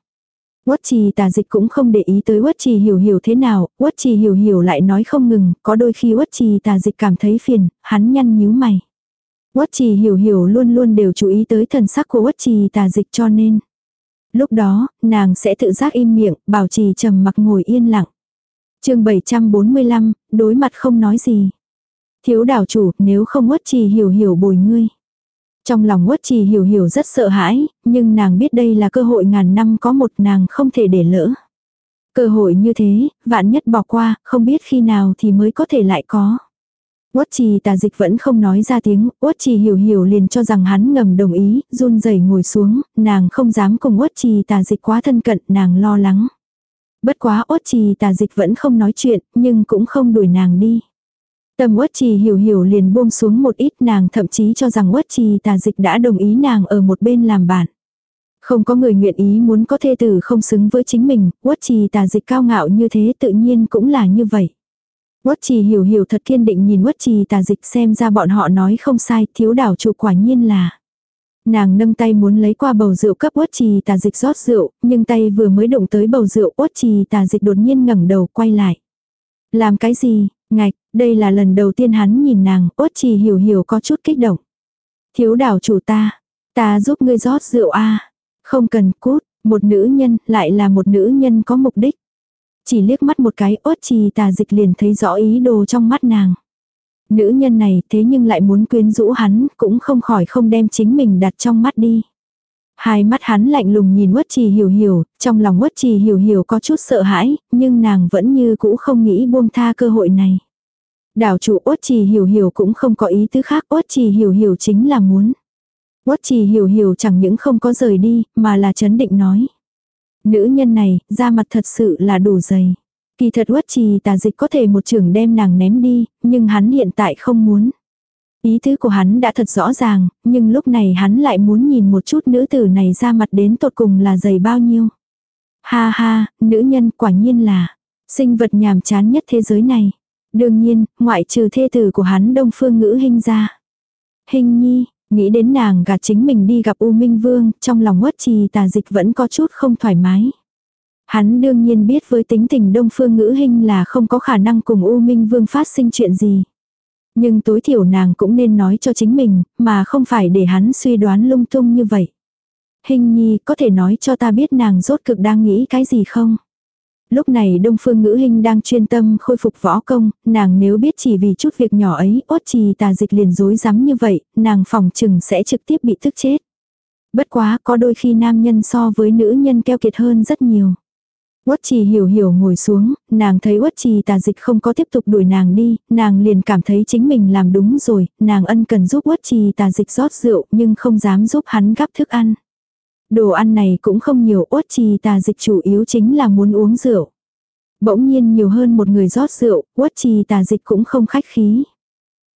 Quất trì tà dịch cũng không để ý tới quất trì hiểu hiểu thế nào, quất trì hiểu hiểu lại nói không ngừng, có đôi khi quất trì tà dịch cảm thấy phiền, hắn nhăn nhíu mày. Quất trì hiểu hiểu luôn luôn đều chú ý tới thần sắc của quất trì tà dịch cho nên. Lúc đó, nàng sẽ tự giác im miệng, bảo trì trầm mặc ngồi yên lặng. chương 745, đối mặt không nói gì. Thiếu đảo chủ, nếu không uất trì hiểu hiểu bồi ngươi. Trong lòng uất trì hiểu hiểu rất sợ hãi, nhưng nàng biết đây là cơ hội ngàn năm có một nàng không thể để lỡ. Cơ hội như thế, vạn nhất bỏ qua, không biết khi nào thì mới có thể lại có. Uất trì tà dịch vẫn không nói ra tiếng, uất trì hiểu hiểu liền cho rằng hắn ngầm đồng ý, run rẩy ngồi xuống, nàng không dám cùng uất trì tà dịch quá thân cận, nàng lo lắng. Bất quá uất trì tà dịch vẫn không nói chuyện, nhưng cũng không đuổi nàng đi. Tầm uất trì hiểu hiểu liền buông xuống một ít nàng thậm chí cho rằng uất trì tà dịch đã đồng ý nàng ở một bên làm bạn. Không có người nguyện ý muốn có thê tử không xứng với chính mình, uất trì tà dịch cao ngạo như thế tự nhiên cũng là như vậy. Quất trì hiểu hiểu thật kiên định nhìn quất trì tà dịch xem ra bọn họ nói không sai, thiếu đảo chủ quả nhiên là. Nàng nâng tay muốn lấy qua bầu rượu cấp quất trì tà dịch rót rượu, nhưng tay vừa mới động tới bầu rượu quất trì tà dịch đột nhiên ngẩng đầu quay lại. Làm cái gì, ngạch, đây là lần đầu tiên hắn nhìn nàng, quất trì hiểu hiểu có chút kích động. Thiếu đảo chủ ta, ta giúp ngươi rót rượu a Không cần cút, một nữ nhân lại là một nữ nhân có mục đích. Chỉ liếc mắt một cái ốt trì tà dịch liền thấy rõ ý đồ trong mắt nàng. Nữ nhân này thế nhưng lại muốn quyến rũ hắn, cũng không khỏi không đem chính mình đặt trong mắt đi. Hai mắt hắn lạnh lùng nhìn Uất Trì Hiểu Hiểu, trong lòng Uất Trì Hiểu Hiểu có chút sợ hãi, nhưng nàng vẫn như cũ không nghĩ buông tha cơ hội này. Đảo chủ Uất Trì Hiểu Hiểu cũng không có ý tứ khác, Uất Trì Hiểu Hiểu chính là muốn. Uất Trì Hiểu Hiểu chẳng những không có rời đi, mà là chấn định nói. Nữ nhân này, da mặt thật sự là đủ dày. Kỳ thật uất trì tà dịch có thể một trưởng đem nàng ném đi, nhưng hắn hiện tại không muốn. Ý tứ của hắn đã thật rõ ràng, nhưng lúc này hắn lại muốn nhìn một chút nữ tử này ra mặt đến tột cùng là dày bao nhiêu. Ha ha, nữ nhân quả nhiên là sinh vật nhàm chán nhất thế giới này. Đương nhiên, ngoại trừ thê tử của hắn đông phương ngữ hình ra. Hình nhi, Nghĩ đến nàng gạt chính mình đi gặp U Minh Vương, trong lòng uất trì tà dịch vẫn có chút không thoải mái. Hắn đương nhiên biết với tính tình đông phương ngữ hình là không có khả năng cùng U Minh Vương phát sinh chuyện gì. Nhưng tối thiểu nàng cũng nên nói cho chính mình, mà không phải để hắn suy đoán lung tung như vậy. Hình nhi có thể nói cho ta biết nàng rốt cực đang nghĩ cái gì không? Lúc này Đông Phương Ngữ Hinh đang chuyên tâm khôi phục võ công, nàng nếu biết chỉ vì chút việc nhỏ ấy, ốt trì tà dịch liền dối rắm như vậy, nàng phòng chừng sẽ trực tiếp bị tức chết. Bất quá có đôi khi nam nhân so với nữ nhân keo kiệt hơn rất nhiều. Uất trì hiểu hiểu ngồi xuống, nàng thấy uất trì tà dịch không có tiếp tục đuổi nàng đi, nàng liền cảm thấy chính mình làm đúng rồi, nàng ân cần giúp uất trì tà dịch rót rượu nhưng không dám giúp hắn gắp thức ăn. Đồ ăn này cũng không nhiều ốt trì tà dịch chủ yếu chính là muốn uống rượu. Bỗng nhiên nhiều hơn một người rót rượu, uất trì tà dịch cũng không khách khí.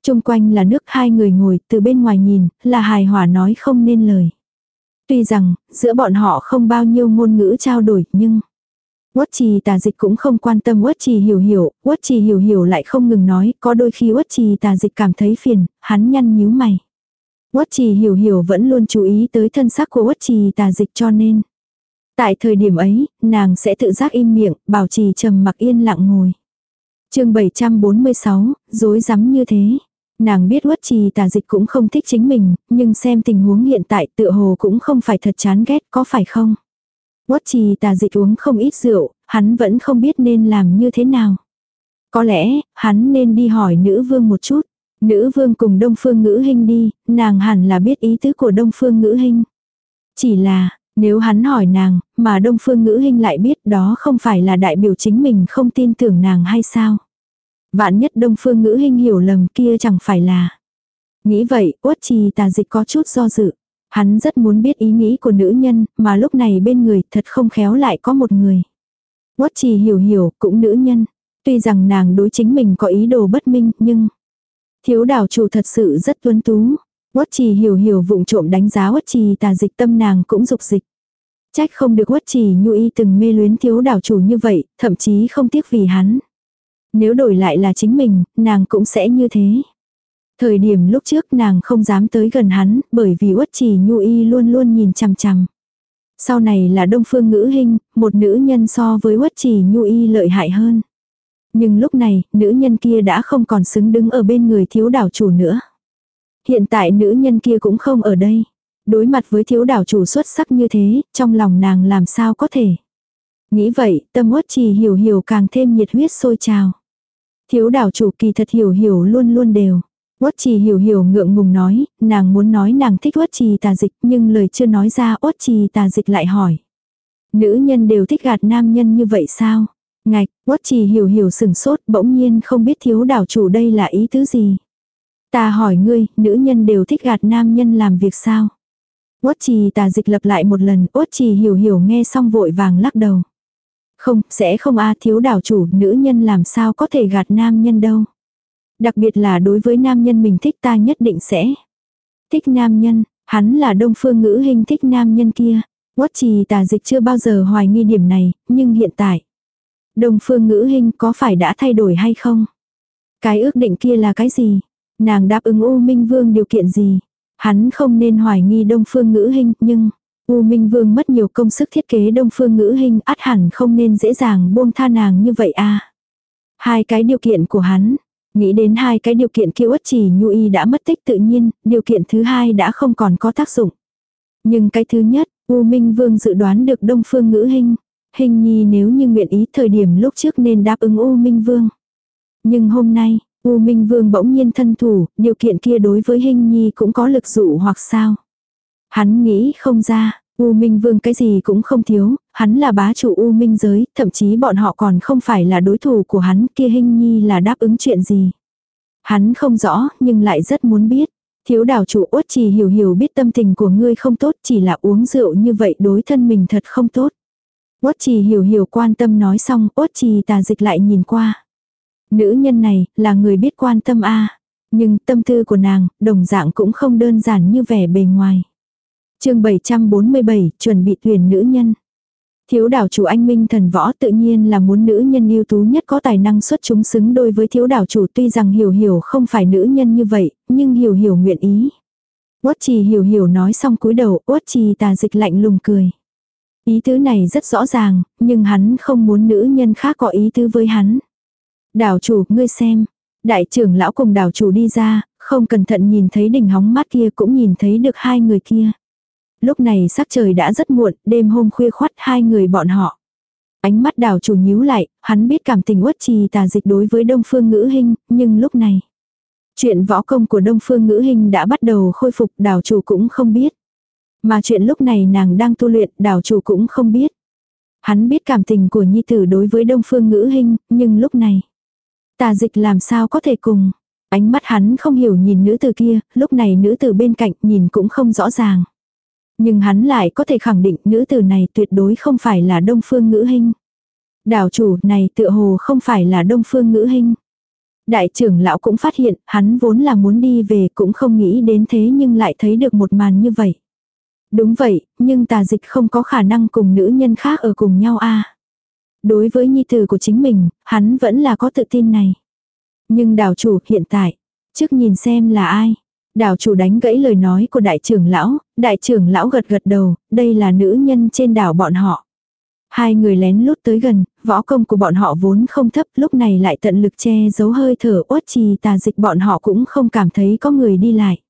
Trung quanh là nước hai người ngồi từ bên ngoài nhìn, là hài hòa nói không nên lời. Tuy rằng, giữa bọn họ không bao nhiêu ngôn ngữ trao đổi, nhưng... Uất trì tà dịch cũng không quan tâm uất trì hiểu hiểu, uất trì hiểu hiểu lại không ngừng nói, có đôi khi uất trì tà dịch cảm thấy phiền, hắn nhăn nhíu mày. Quất trì hiểu hiểu vẫn luôn chú ý tới thân sắc của quất trì tà dịch cho nên. Tại thời điểm ấy, nàng sẽ tự giác im miệng, bảo trì trầm mặc yên lặng ngồi. chương 746, dối rắm như thế. Nàng biết quất trì tà dịch cũng không thích chính mình, nhưng xem tình huống hiện tại tựa hồ cũng không phải thật chán ghét có phải không? Quất trì tà dịch uống không ít rượu, hắn vẫn không biết nên làm như thế nào. Có lẽ, hắn nên đi hỏi nữ vương một chút. Nữ vương cùng đông phương ngữ hình đi, nàng hẳn là biết ý tứ của đông phương ngữ hình. Chỉ là, nếu hắn hỏi nàng, mà đông phương ngữ hình lại biết đó không phải là đại biểu chính mình không tin tưởng nàng hay sao. Vạn nhất đông phương ngữ hình hiểu lầm kia chẳng phải là. Nghĩ vậy, uất trì tà dịch có chút do dự. Hắn rất muốn biết ý nghĩ của nữ nhân, mà lúc này bên người thật không khéo lại có một người. Uất trì hiểu hiểu, cũng nữ nhân. Tuy rằng nàng đối chính mình có ý đồ bất minh, nhưng... Thiếu đảo chủ thật sự rất tuấn tú. Quất trì hiểu hiểu vụng trộm đánh giá quất trì tà dịch tâm nàng cũng dục dịch. Trách không được quất trì nhu y từng mê luyến thiếu đảo chủ như vậy, thậm chí không tiếc vì hắn. Nếu đổi lại là chính mình, nàng cũng sẽ như thế. Thời điểm lúc trước nàng không dám tới gần hắn, bởi vì uất trì nhu y luôn luôn nhìn chằm chằm. Sau này là đông phương ngữ hình, một nữ nhân so với uất trì nhu y lợi hại hơn. Nhưng lúc này, nữ nhân kia đã không còn xứng đứng ở bên người thiếu đảo chủ nữa. Hiện tại nữ nhân kia cũng không ở đây. Đối mặt với thiếu đảo chủ xuất sắc như thế, trong lòng nàng làm sao có thể. Nghĩ vậy, tâm uất trì hiểu hiểu càng thêm nhiệt huyết sôi trào. Thiếu đảo chủ kỳ thật hiểu hiểu luôn luôn đều. Uất trì hiểu hiểu ngượng ngùng nói, nàng muốn nói nàng thích uất trì tà dịch nhưng lời chưa nói ra uất trì tà dịch lại hỏi. Nữ nhân đều thích gạt nam nhân như vậy sao? Ngạch, quất trì hiểu hiểu sừng sốt bỗng nhiên không biết thiếu đảo chủ đây là ý tứ gì. Ta hỏi ngươi, nữ nhân đều thích gạt nam nhân làm việc sao? Quất trì tà dịch lập lại một lần, quất trì hiểu hiểu nghe xong vội vàng lắc đầu. Không, sẽ không a thiếu đảo chủ, nữ nhân làm sao có thể gạt nam nhân đâu. Đặc biệt là đối với nam nhân mình thích ta nhất định sẽ. Thích nam nhân, hắn là đông phương ngữ hình thích nam nhân kia. Quất trì tà dịch chưa bao giờ hoài nghi điểm này, nhưng hiện tại. Đông phương ngữ hình có phải đã thay đổi hay không? Cái ước định kia là cái gì? Nàng đáp ứng U Minh Vương điều kiện gì? Hắn không nên hoài nghi đông phương ngữ hình, nhưng... U Minh Vương mất nhiều công sức thiết kế đông phương ngữ hình át hẳn không nên dễ dàng buông tha nàng như vậy à. Hai cái điều kiện của hắn, Nghĩ đến hai cái điều kiện kia uất chỉ nhu y đã mất tích tự nhiên, điều kiện thứ hai đã không còn có tác dụng. Nhưng cái thứ nhất, U Minh Vương dự đoán được Đông Phương Ngữ Hình. Hình nhi nếu như nguyện ý thời điểm lúc trước nên đáp ứng U Minh Vương. Nhưng hôm nay, U Minh Vương bỗng nhiên thân thủ, điều kiện kia đối với hình nhi cũng có lực dụ hoặc sao. Hắn nghĩ không ra, U Minh Vương cái gì cũng không thiếu, hắn là bá chủ U Minh giới, thậm chí bọn họ còn không phải là đối thủ của hắn, kia hình nhi là đáp ứng chuyện gì. Hắn không rõ, nhưng lại rất muốn biết. Thiếu đảo chủ uất chỉ hiểu hiểu biết tâm tình của ngươi không tốt chỉ là uống rượu như vậy đối thân mình thật không tốt. Uất trì hiểu hiểu quan tâm nói xong, uất trì tà dịch lại nhìn qua. Nữ nhân này, là người biết quan tâm a Nhưng tâm tư của nàng, đồng dạng cũng không đơn giản như vẻ bề ngoài chương 747, chuẩn bị tuyển nữ nhân. Thiếu đảo chủ anh minh thần võ tự nhiên là muốn nữ nhân ưu tú nhất có tài năng xuất chúng xứng đôi với thiếu đảo chủ tuy rằng hiểu hiểu không phải nữ nhân như vậy, nhưng hiểu hiểu nguyện ý. Uất trì hiểu hiểu nói xong cúi đầu, uất trì tà dịch lạnh lùng cười. Ý tứ này rất rõ ràng, nhưng hắn không muốn nữ nhân khác có ý tứ với hắn. Đảo chủ, ngươi xem. Đại trưởng lão cùng đảo chủ đi ra, không cẩn thận nhìn thấy đỉnh hóng mắt kia cũng nhìn thấy được hai người kia. Lúc này sắc trời đã rất muộn, đêm hôm khuya khoắt hai người bọn họ. Ánh mắt đảo chủ nhíu lại, hắn biết cảm tình uất trì tà dịch đối với đông phương ngữ hình, nhưng lúc này. Chuyện võ công của đông phương ngữ hình đã bắt đầu khôi phục đảo chủ cũng không biết. Mà chuyện lúc này nàng đang tu luyện đào chủ cũng không biết. Hắn biết cảm tình của nhi tử đối với đông phương ngữ hình, nhưng lúc này. Tà dịch làm sao có thể cùng. Ánh mắt hắn không hiểu nhìn nữ tử kia, lúc này nữ tử bên cạnh nhìn cũng không rõ ràng. Nhưng hắn lại có thể khẳng định nữ tử này tuyệt đối không phải là đông phương ngữ hình. Đảo chủ này tựa hồ không phải là đông phương ngữ hình. Đại trưởng lão cũng phát hiện, hắn vốn là muốn đi về cũng không nghĩ đến thế nhưng lại thấy được một màn như vậy. Đúng vậy, nhưng tà dịch không có khả năng cùng nữ nhân khác ở cùng nhau a Đối với nhi tử của chính mình, hắn vẫn là có tự tin này. Nhưng đảo chủ hiện tại, trước nhìn xem là ai. Đảo chủ đánh gãy lời nói của đại trưởng lão, đại trưởng lão gật gật đầu, đây là nữ nhân trên đảo bọn họ. Hai người lén lút tới gần, võ công của bọn họ vốn không thấp, lúc này lại tận lực che giấu hơi thở uất trì tà dịch bọn họ cũng không cảm thấy có người đi lại.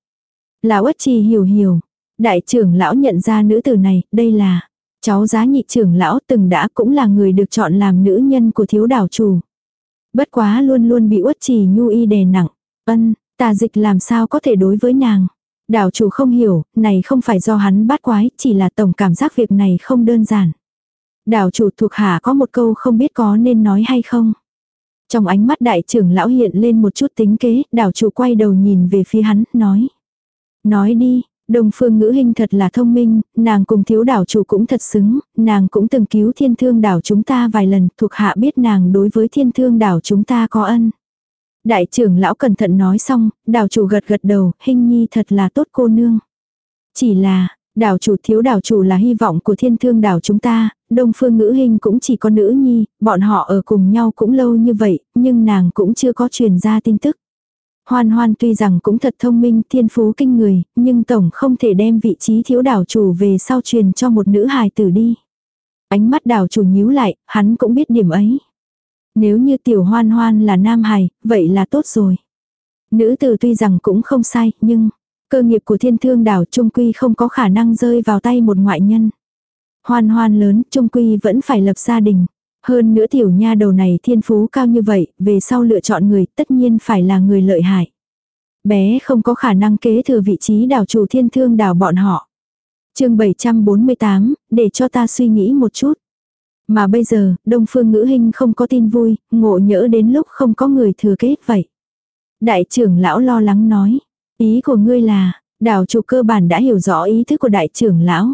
Là uất trì hiểu hiểu. Đại trưởng lão nhận ra nữ tử này, đây là cháu giá nhị trưởng lão từng đã cũng là người được chọn làm nữ nhân của thiếu đảo chủ. Bất quá luôn luôn bị uất trì nhu y đè nặng. Ân, Tà dịch làm sao có thể đối với nàng. Đảo chủ không hiểu, này không phải do hắn bắt quái, chỉ là tổng cảm giác việc này không đơn giản. Đảo chủ thuộc hạ có một câu không biết có nên nói hay không. Trong ánh mắt đại trưởng lão hiện lên một chút tính kế, đảo chủ quay đầu nhìn về phía hắn, nói. Nói đi, đồng phương ngữ hình thật là thông minh, nàng cùng thiếu đảo chủ cũng thật xứng, nàng cũng từng cứu thiên thương đảo chúng ta vài lần, thuộc hạ biết nàng đối với thiên thương đảo chúng ta có ân. Đại trưởng lão cẩn thận nói xong, đảo chủ gật gật đầu, hình nhi thật là tốt cô nương. Chỉ là, đảo chủ thiếu đảo chủ là hy vọng của thiên thương đảo chúng ta, đông phương ngữ hình cũng chỉ có nữ nhi, bọn họ ở cùng nhau cũng lâu như vậy, nhưng nàng cũng chưa có truyền ra tin tức. Hoan hoan tuy rằng cũng thật thông minh thiên phú kinh người, nhưng tổng không thể đem vị trí thiếu đảo chủ về sau truyền cho một nữ hài tử đi. Ánh mắt đảo chủ nhíu lại, hắn cũng biết điểm ấy. Nếu như tiểu hoan hoan là nam hài, vậy là tốt rồi. Nữ tử tuy rằng cũng không sai, nhưng cơ nghiệp của thiên thương đảo trung quy không có khả năng rơi vào tay một ngoại nhân. Hoan hoan lớn, trung quy vẫn phải lập gia đình. Hơn nữa tiểu nha đầu này thiên phú cao như vậy, về sau lựa chọn người tất nhiên phải là người lợi hại. Bé không có khả năng kế thừa vị trí đảo chủ thiên thương đảo bọn họ. chương 748, để cho ta suy nghĩ một chút. Mà bây giờ, Đông Phương Ngữ Hinh không có tin vui, ngộ nhỡ đến lúc không có người thừa kế vậy. Đại trưởng lão lo lắng nói, ý của ngươi là, đảo chủ cơ bản đã hiểu rõ ý thức của đại trưởng lão.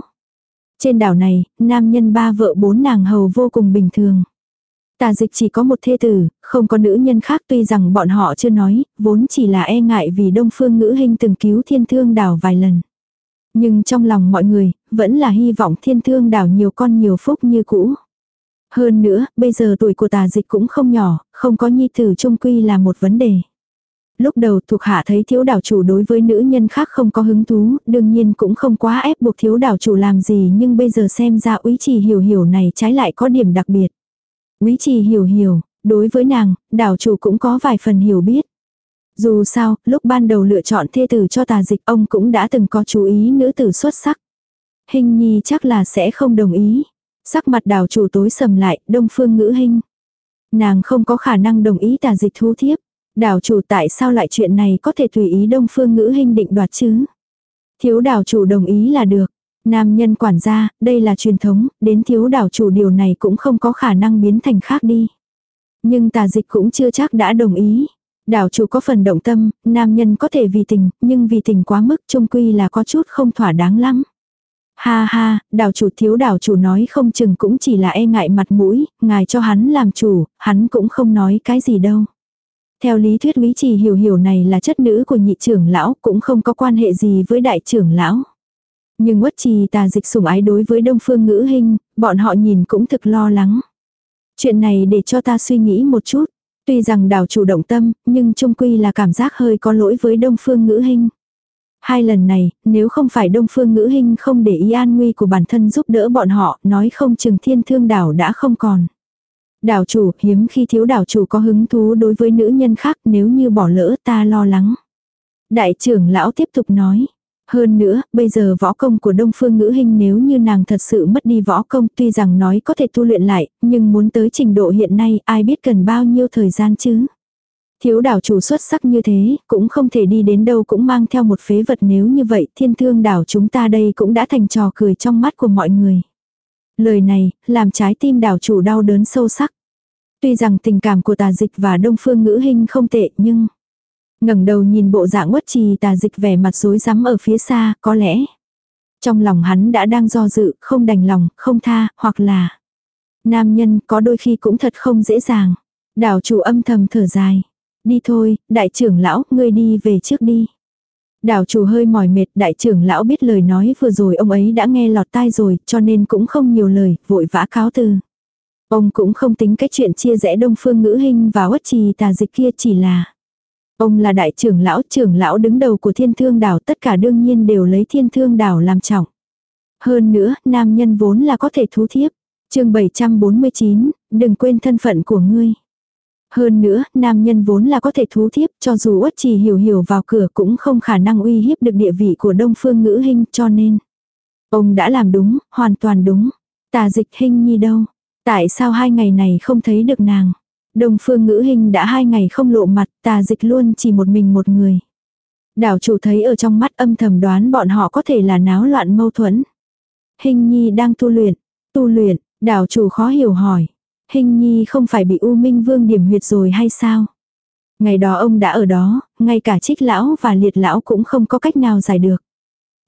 Trên đảo này, nam nhân ba vợ bốn nàng hầu vô cùng bình thường. Tà dịch chỉ có một thê tử, không có nữ nhân khác tuy rằng bọn họ chưa nói, vốn chỉ là e ngại vì đông phương ngữ hình từng cứu thiên thương đảo vài lần. Nhưng trong lòng mọi người, vẫn là hy vọng thiên thương đảo nhiều con nhiều phúc như cũ. Hơn nữa, bây giờ tuổi của tà dịch cũng không nhỏ, không có nhi tử trung quy là một vấn đề. Lúc đầu thuộc hạ thấy thiếu đảo chủ đối với nữ nhân khác không có hứng thú, đương nhiên cũng không quá ép buộc thiếu đảo chủ làm gì nhưng bây giờ xem ra úy trì hiểu hiểu này trái lại có điểm đặc biệt. Úy trì hiểu hiểu, đối với nàng, đảo chủ cũng có vài phần hiểu biết. Dù sao, lúc ban đầu lựa chọn thê tử cho tà dịch ông cũng đã từng có chú ý nữ tử xuất sắc. Hình nhi chắc là sẽ không đồng ý. Sắc mặt đảo chủ tối sầm lại, đông phương ngữ hình. Nàng không có khả năng đồng ý tà dịch thu thiếp. Đảo chủ tại sao lại chuyện này có thể tùy ý đông phương ngữ hình định đoạt chứ? Thiếu đảo chủ đồng ý là được. Nam nhân quản gia, đây là truyền thống, đến thiếu đảo chủ điều này cũng không có khả năng biến thành khác đi. Nhưng tà dịch cũng chưa chắc đã đồng ý. Đảo chủ có phần động tâm, nam nhân có thể vì tình, nhưng vì tình quá mức trung quy là có chút không thỏa đáng lắm. Ha ha, đảo chủ thiếu đảo chủ nói không chừng cũng chỉ là e ngại mặt mũi, ngài cho hắn làm chủ, hắn cũng không nói cái gì đâu. Theo lý thuyết quý trì hiểu hiểu này là chất nữ của nhị trưởng lão cũng không có quan hệ gì với đại trưởng lão. Nhưng quất trì tà dịch sủng ái đối với đông phương ngữ hình, bọn họ nhìn cũng thực lo lắng. Chuyện này để cho ta suy nghĩ một chút. Tuy rằng đảo chủ động tâm, nhưng trung quy là cảm giác hơi có lỗi với đông phương ngữ hình. Hai lần này, nếu không phải đông phương ngữ hình không để ý an nguy của bản thân giúp đỡ bọn họ, nói không chừng thiên thương đảo đã không còn. Đảo chủ, hiếm khi thiếu đảo chủ có hứng thú đối với nữ nhân khác nếu như bỏ lỡ ta lo lắng. Đại trưởng lão tiếp tục nói. Hơn nữa, bây giờ võ công của đông phương ngữ hình nếu như nàng thật sự mất đi võ công tuy rằng nói có thể tu luyện lại, nhưng muốn tới trình độ hiện nay ai biết cần bao nhiêu thời gian chứ. Thiếu đảo chủ xuất sắc như thế, cũng không thể đi đến đâu cũng mang theo một phế vật nếu như vậy thiên thương đảo chúng ta đây cũng đã thành trò cười trong mắt của mọi người. Lời này, làm trái tim đảo chủ đau đớn sâu sắc. Tuy rằng tình cảm của tà dịch và đông phương ngữ hình không tệ nhưng... ngẩng đầu nhìn bộ dạng quất trì tà dịch vẻ mặt rối rắm ở phía xa, có lẽ. Trong lòng hắn đã đang do dự, không đành lòng, không tha, hoặc là... Nam nhân có đôi khi cũng thật không dễ dàng. Đảo chủ âm thầm thở dài. Đi thôi, đại trưởng lão, ngươi đi về trước đi. Đảo chủ hơi mỏi mệt, đại trưởng lão biết lời nói vừa rồi ông ấy đã nghe lọt tai rồi, cho nên cũng không nhiều lời, vội vã cáo từ. Ông cũng không tính cái chuyện chia rẽ đông phương ngữ hình và uất trì tà dịch kia chỉ là. Ông là đại trưởng lão, trưởng lão đứng đầu của thiên thương đảo, tất cả đương nhiên đều lấy thiên thương đảo làm trọng. Hơn nữa, nam nhân vốn là có thể thú thiếp. chương 749, đừng quên thân phận của ngươi. Hơn nữa, nam nhân vốn là có thể thú thiếp, cho dù uất chỉ hiểu hiểu vào cửa cũng không khả năng uy hiếp được địa vị của đông phương ngữ hình cho nên. Ông đã làm đúng, hoàn toàn đúng. Tà dịch hình nhi đâu? Tại sao hai ngày này không thấy được nàng? Đông phương ngữ hình đã hai ngày không lộ mặt, tà dịch luôn chỉ một mình một người. Đảo chủ thấy ở trong mắt âm thầm đoán bọn họ có thể là náo loạn mâu thuẫn. Hình nhi đang tu luyện. Tu luyện, đảo chủ khó hiểu hỏi. Hình nhi không phải bị U Minh Vương điểm huyệt rồi hay sao? Ngày đó ông đã ở đó, ngay cả trích lão và liệt lão cũng không có cách nào giải được.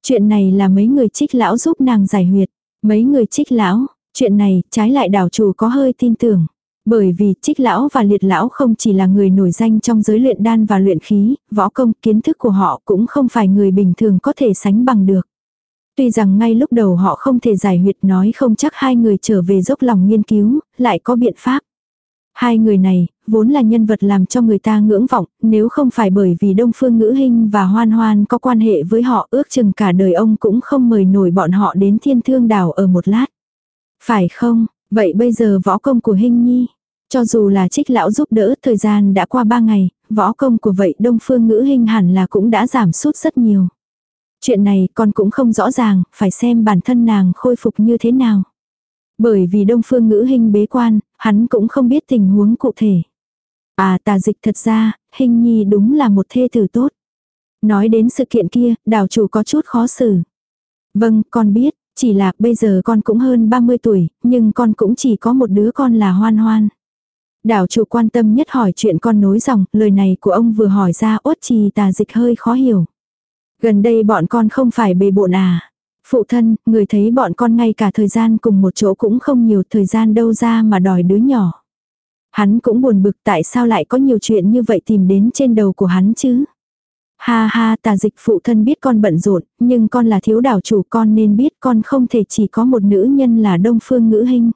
Chuyện này là mấy người trích lão giúp nàng giải huyệt. Mấy người trích lão, chuyện này trái lại đảo chủ có hơi tin tưởng. Bởi vì trích lão và liệt lão không chỉ là người nổi danh trong giới luyện đan và luyện khí, võ công kiến thức của họ cũng không phải người bình thường có thể sánh bằng được. Tuy rằng ngay lúc đầu họ không thể giải huyệt nói không chắc hai người trở về dốc lòng nghiên cứu, lại có biện pháp. Hai người này, vốn là nhân vật làm cho người ta ngưỡng vọng, nếu không phải bởi vì Đông Phương Ngữ Hinh và Hoan Hoan có quan hệ với họ ước chừng cả đời ông cũng không mời nổi bọn họ đến thiên thương đảo ở một lát. Phải không, vậy bây giờ võ công của Hinh Nhi, cho dù là trích lão giúp đỡ thời gian đã qua ba ngày, võ công của vậy Đông Phương Ngữ Hinh hẳn là cũng đã giảm sút rất nhiều. Chuyện này con cũng không rõ ràng, phải xem bản thân nàng khôi phục như thế nào. Bởi vì Đông Phương Ngữ hình bế quan, hắn cũng không biết tình huống cụ thể. À tà dịch thật ra, hình Nhi đúng là một thê tử tốt. Nói đến sự kiện kia, đảo chủ có chút khó xử. Vâng, con biết, chỉ là bây giờ con cũng hơn 30 tuổi, nhưng con cũng chỉ có một đứa con là hoan hoan. Đảo chủ quan tâm nhất hỏi chuyện con nối dòng, lời này của ông vừa hỏi ra ốt trì tà dịch hơi khó hiểu. Gần đây bọn con không phải bề bộn à. Phụ thân, người thấy bọn con ngay cả thời gian cùng một chỗ cũng không nhiều thời gian đâu ra mà đòi đứa nhỏ. Hắn cũng buồn bực tại sao lại có nhiều chuyện như vậy tìm đến trên đầu của hắn chứ. Ha ha tà dịch phụ thân biết con bận rộn, nhưng con là thiếu đảo chủ con nên biết con không thể chỉ có một nữ nhân là đông phương ngữ hình.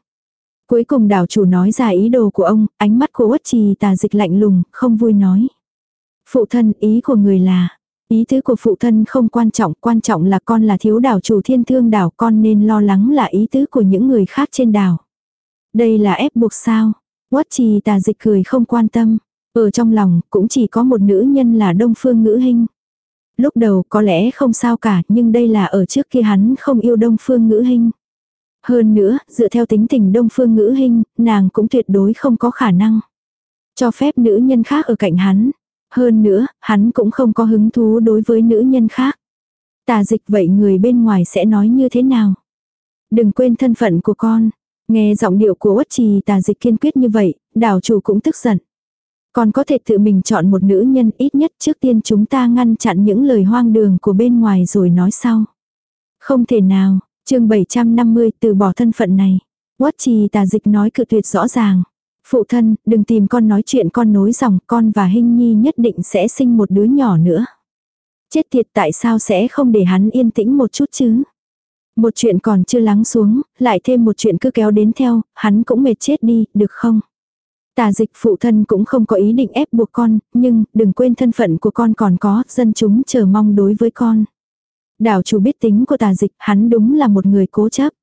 Cuối cùng đảo chủ nói ra ý đồ của ông, ánh mắt của quất trì tà dịch lạnh lùng, không vui nói. Phụ thân ý của người là, ý tứ của phụ thân không quan trọng, quan trọng là con là thiếu đảo chủ thiên thương đảo con nên lo lắng là ý tứ của những người khác trên đảo. Đây là ép buộc sao? Quất trì tà dịch cười không quan tâm. Ở trong lòng cũng chỉ có một nữ nhân là đông phương ngữ hình. Lúc đầu có lẽ không sao cả nhưng đây là ở trước kia hắn không yêu đông phương ngữ hình. Hơn nữa, dựa theo tính tình đông phương ngữ hình, nàng cũng tuyệt đối không có khả năng. Cho phép nữ nhân khác ở cạnh hắn. Hơn nữa, hắn cũng không có hứng thú đối với nữ nhân khác. Tà dịch vậy người bên ngoài sẽ nói như thế nào? Đừng quên thân phận của con. Nghe giọng điệu của uất trì tà dịch kiên quyết như vậy, đảo chủ cũng tức giận. Con có thể tự mình chọn một nữ nhân ít nhất trước tiên chúng ta ngăn chặn những lời hoang đường của bên ngoài rồi nói sau. Không thể nào, chương 750 từ bỏ thân phận này. Uất trì tà dịch nói cự tuyệt rõ ràng. Phụ thân, đừng tìm con nói chuyện con nối dòng, con và Hinh Nhi nhất định sẽ sinh một đứa nhỏ nữa. Chết tiệt tại sao sẽ không để hắn yên tĩnh một chút chứ? Một chuyện còn chưa lắng xuống, lại thêm một chuyện cứ kéo đến theo, hắn cũng mệt chết đi, được không? Tà dịch phụ thân cũng không có ý định ép buộc con, nhưng đừng quên thân phận của con còn có, dân chúng chờ mong đối với con. Đảo chủ biết tính của tà dịch, hắn đúng là một người cố chấp.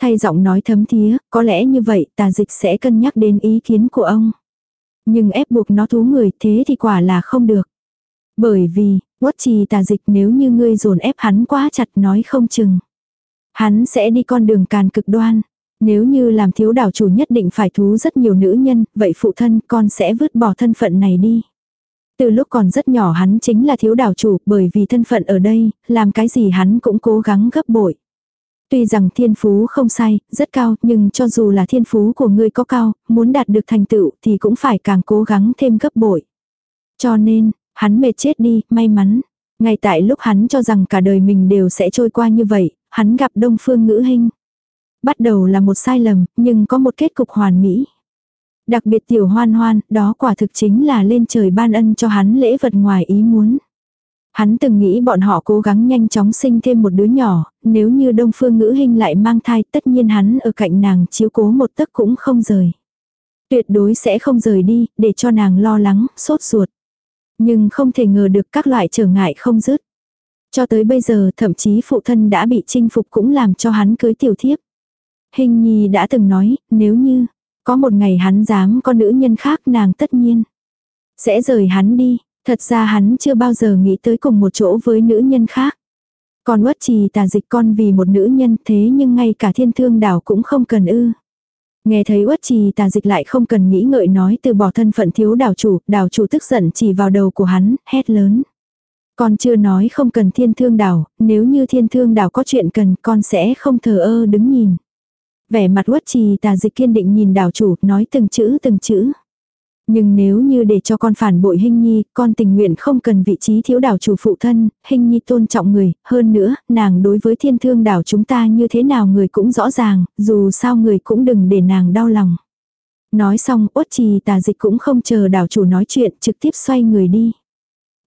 Thay giọng nói thấm thía, có lẽ như vậy tà dịch sẽ cân nhắc đến ý kiến của ông. Nhưng ép buộc nó thú người thế thì quả là không được. Bởi vì, quất trì tà dịch nếu như ngươi dồn ép hắn quá chặt nói không chừng. Hắn sẽ đi con đường càn cực đoan. Nếu như làm thiếu đảo chủ nhất định phải thú rất nhiều nữ nhân, vậy phụ thân con sẽ vứt bỏ thân phận này đi. Từ lúc còn rất nhỏ hắn chính là thiếu đảo chủ bởi vì thân phận ở đây, làm cái gì hắn cũng cố gắng gấp bội. Tuy rằng thiên phú không sai, rất cao, nhưng cho dù là thiên phú của ngươi có cao, muốn đạt được thành tựu thì cũng phải càng cố gắng thêm gấp bội. Cho nên, hắn mệt chết đi, may mắn. Ngay tại lúc hắn cho rằng cả đời mình đều sẽ trôi qua như vậy, hắn gặp đông phương ngữ hình. Bắt đầu là một sai lầm, nhưng có một kết cục hoàn mỹ. Đặc biệt tiểu hoan hoan, đó quả thực chính là lên trời ban ân cho hắn lễ vật ngoài ý muốn. Hắn từng nghĩ bọn họ cố gắng nhanh chóng sinh thêm một đứa nhỏ, nếu như đông phương ngữ hình lại mang thai tất nhiên hắn ở cạnh nàng chiếu cố một tấc cũng không rời. Tuyệt đối sẽ không rời đi, để cho nàng lo lắng, sốt ruột. Nhưng không thể ngờ được các loại trở ngại không dứt. Cho tới bây giờ thậm chí phụ thân đã bị chinh phục cũng làm cho hắn cưới tiểu thiếp. Hình nhi đã từng nói, nếu như, có một ngày hắn dám có nữ nhân khác nàng tất nhiên. Sẽ rời hắn đi, thật ra hắn chưa bao giờ nghĩ tới cùng một chỗ với nữ nhân khác. Còn uất trì tà dịch con vì một nữ nhân thế nhưng ngay cả thiên thương đảo cũng không cần ư. Nghe thấy uất trì tà dịch lại không cần nghĩ ngợi nói từ bỏ thân phận thiếu đảo chủ, đảo chủ tức giận chỉ vào đầu của hắn, hét lớn. Con chưa nói không cần thiên thương đảo, nếu như thiên thương đảo có chuyện cần con sẽ không thờ ơ đứng nhìn. Vẻ mặt uất trì tà dịch kiên định nhìn đảo chủ, nói từng chữ từng chữ. Nhưng nếu như để cho con phản bội hình nhi, con tình nguyện không cần vị trí thiếu đảo chủ phụ thân, hình nhi tôn trọng người, hơn nữa, nàng đối với thiên thương đảo chúng ta như thế nào người cũng rõ ràng, dù sao người cũng đừng để nàng đau lòng. Nói xong, uất trì tà dịch cũng không chờ đảo chủ nói chuyện, trực tiếp xoay người đi.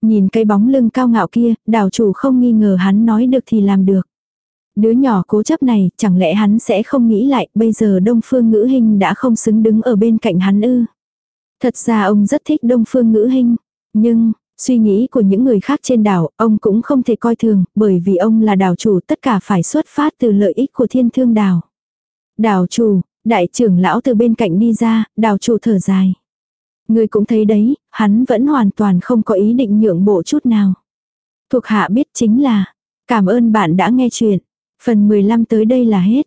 Nhìn cái bóng lưng cao ngạo kia, đảo chủ không nghi ngờ hắn nói được thì làm được. Đứa nhỏ cố chấp này, chẳng lẽ hắn sẽ không nghĩ lại, bây giờ đông phương ngữ hình đã không xứng đứng ở bên cạnh hắn ư. Thật ra ông rất thích đông phương ngữ hình. Nhưng, suy nghĩ của những người khác trên đảo, ông cũng không thể coi thường, bởi vì ông là đảo chủ tất cả phải xuất phát từ lợi ích của thiên thương đảo. Đảo chủ, đại trưởng lão từ bên cạnh đi ra, đảo chủ thở dài. Người cũng thấy đấy, hắn vẫn hoàn toàn không có ý định nhượng bộ chút nào. Thuộc hạ biết chính là, cảm ơn bạn đã nghe chuyện. Phần 15 tới đây là hết.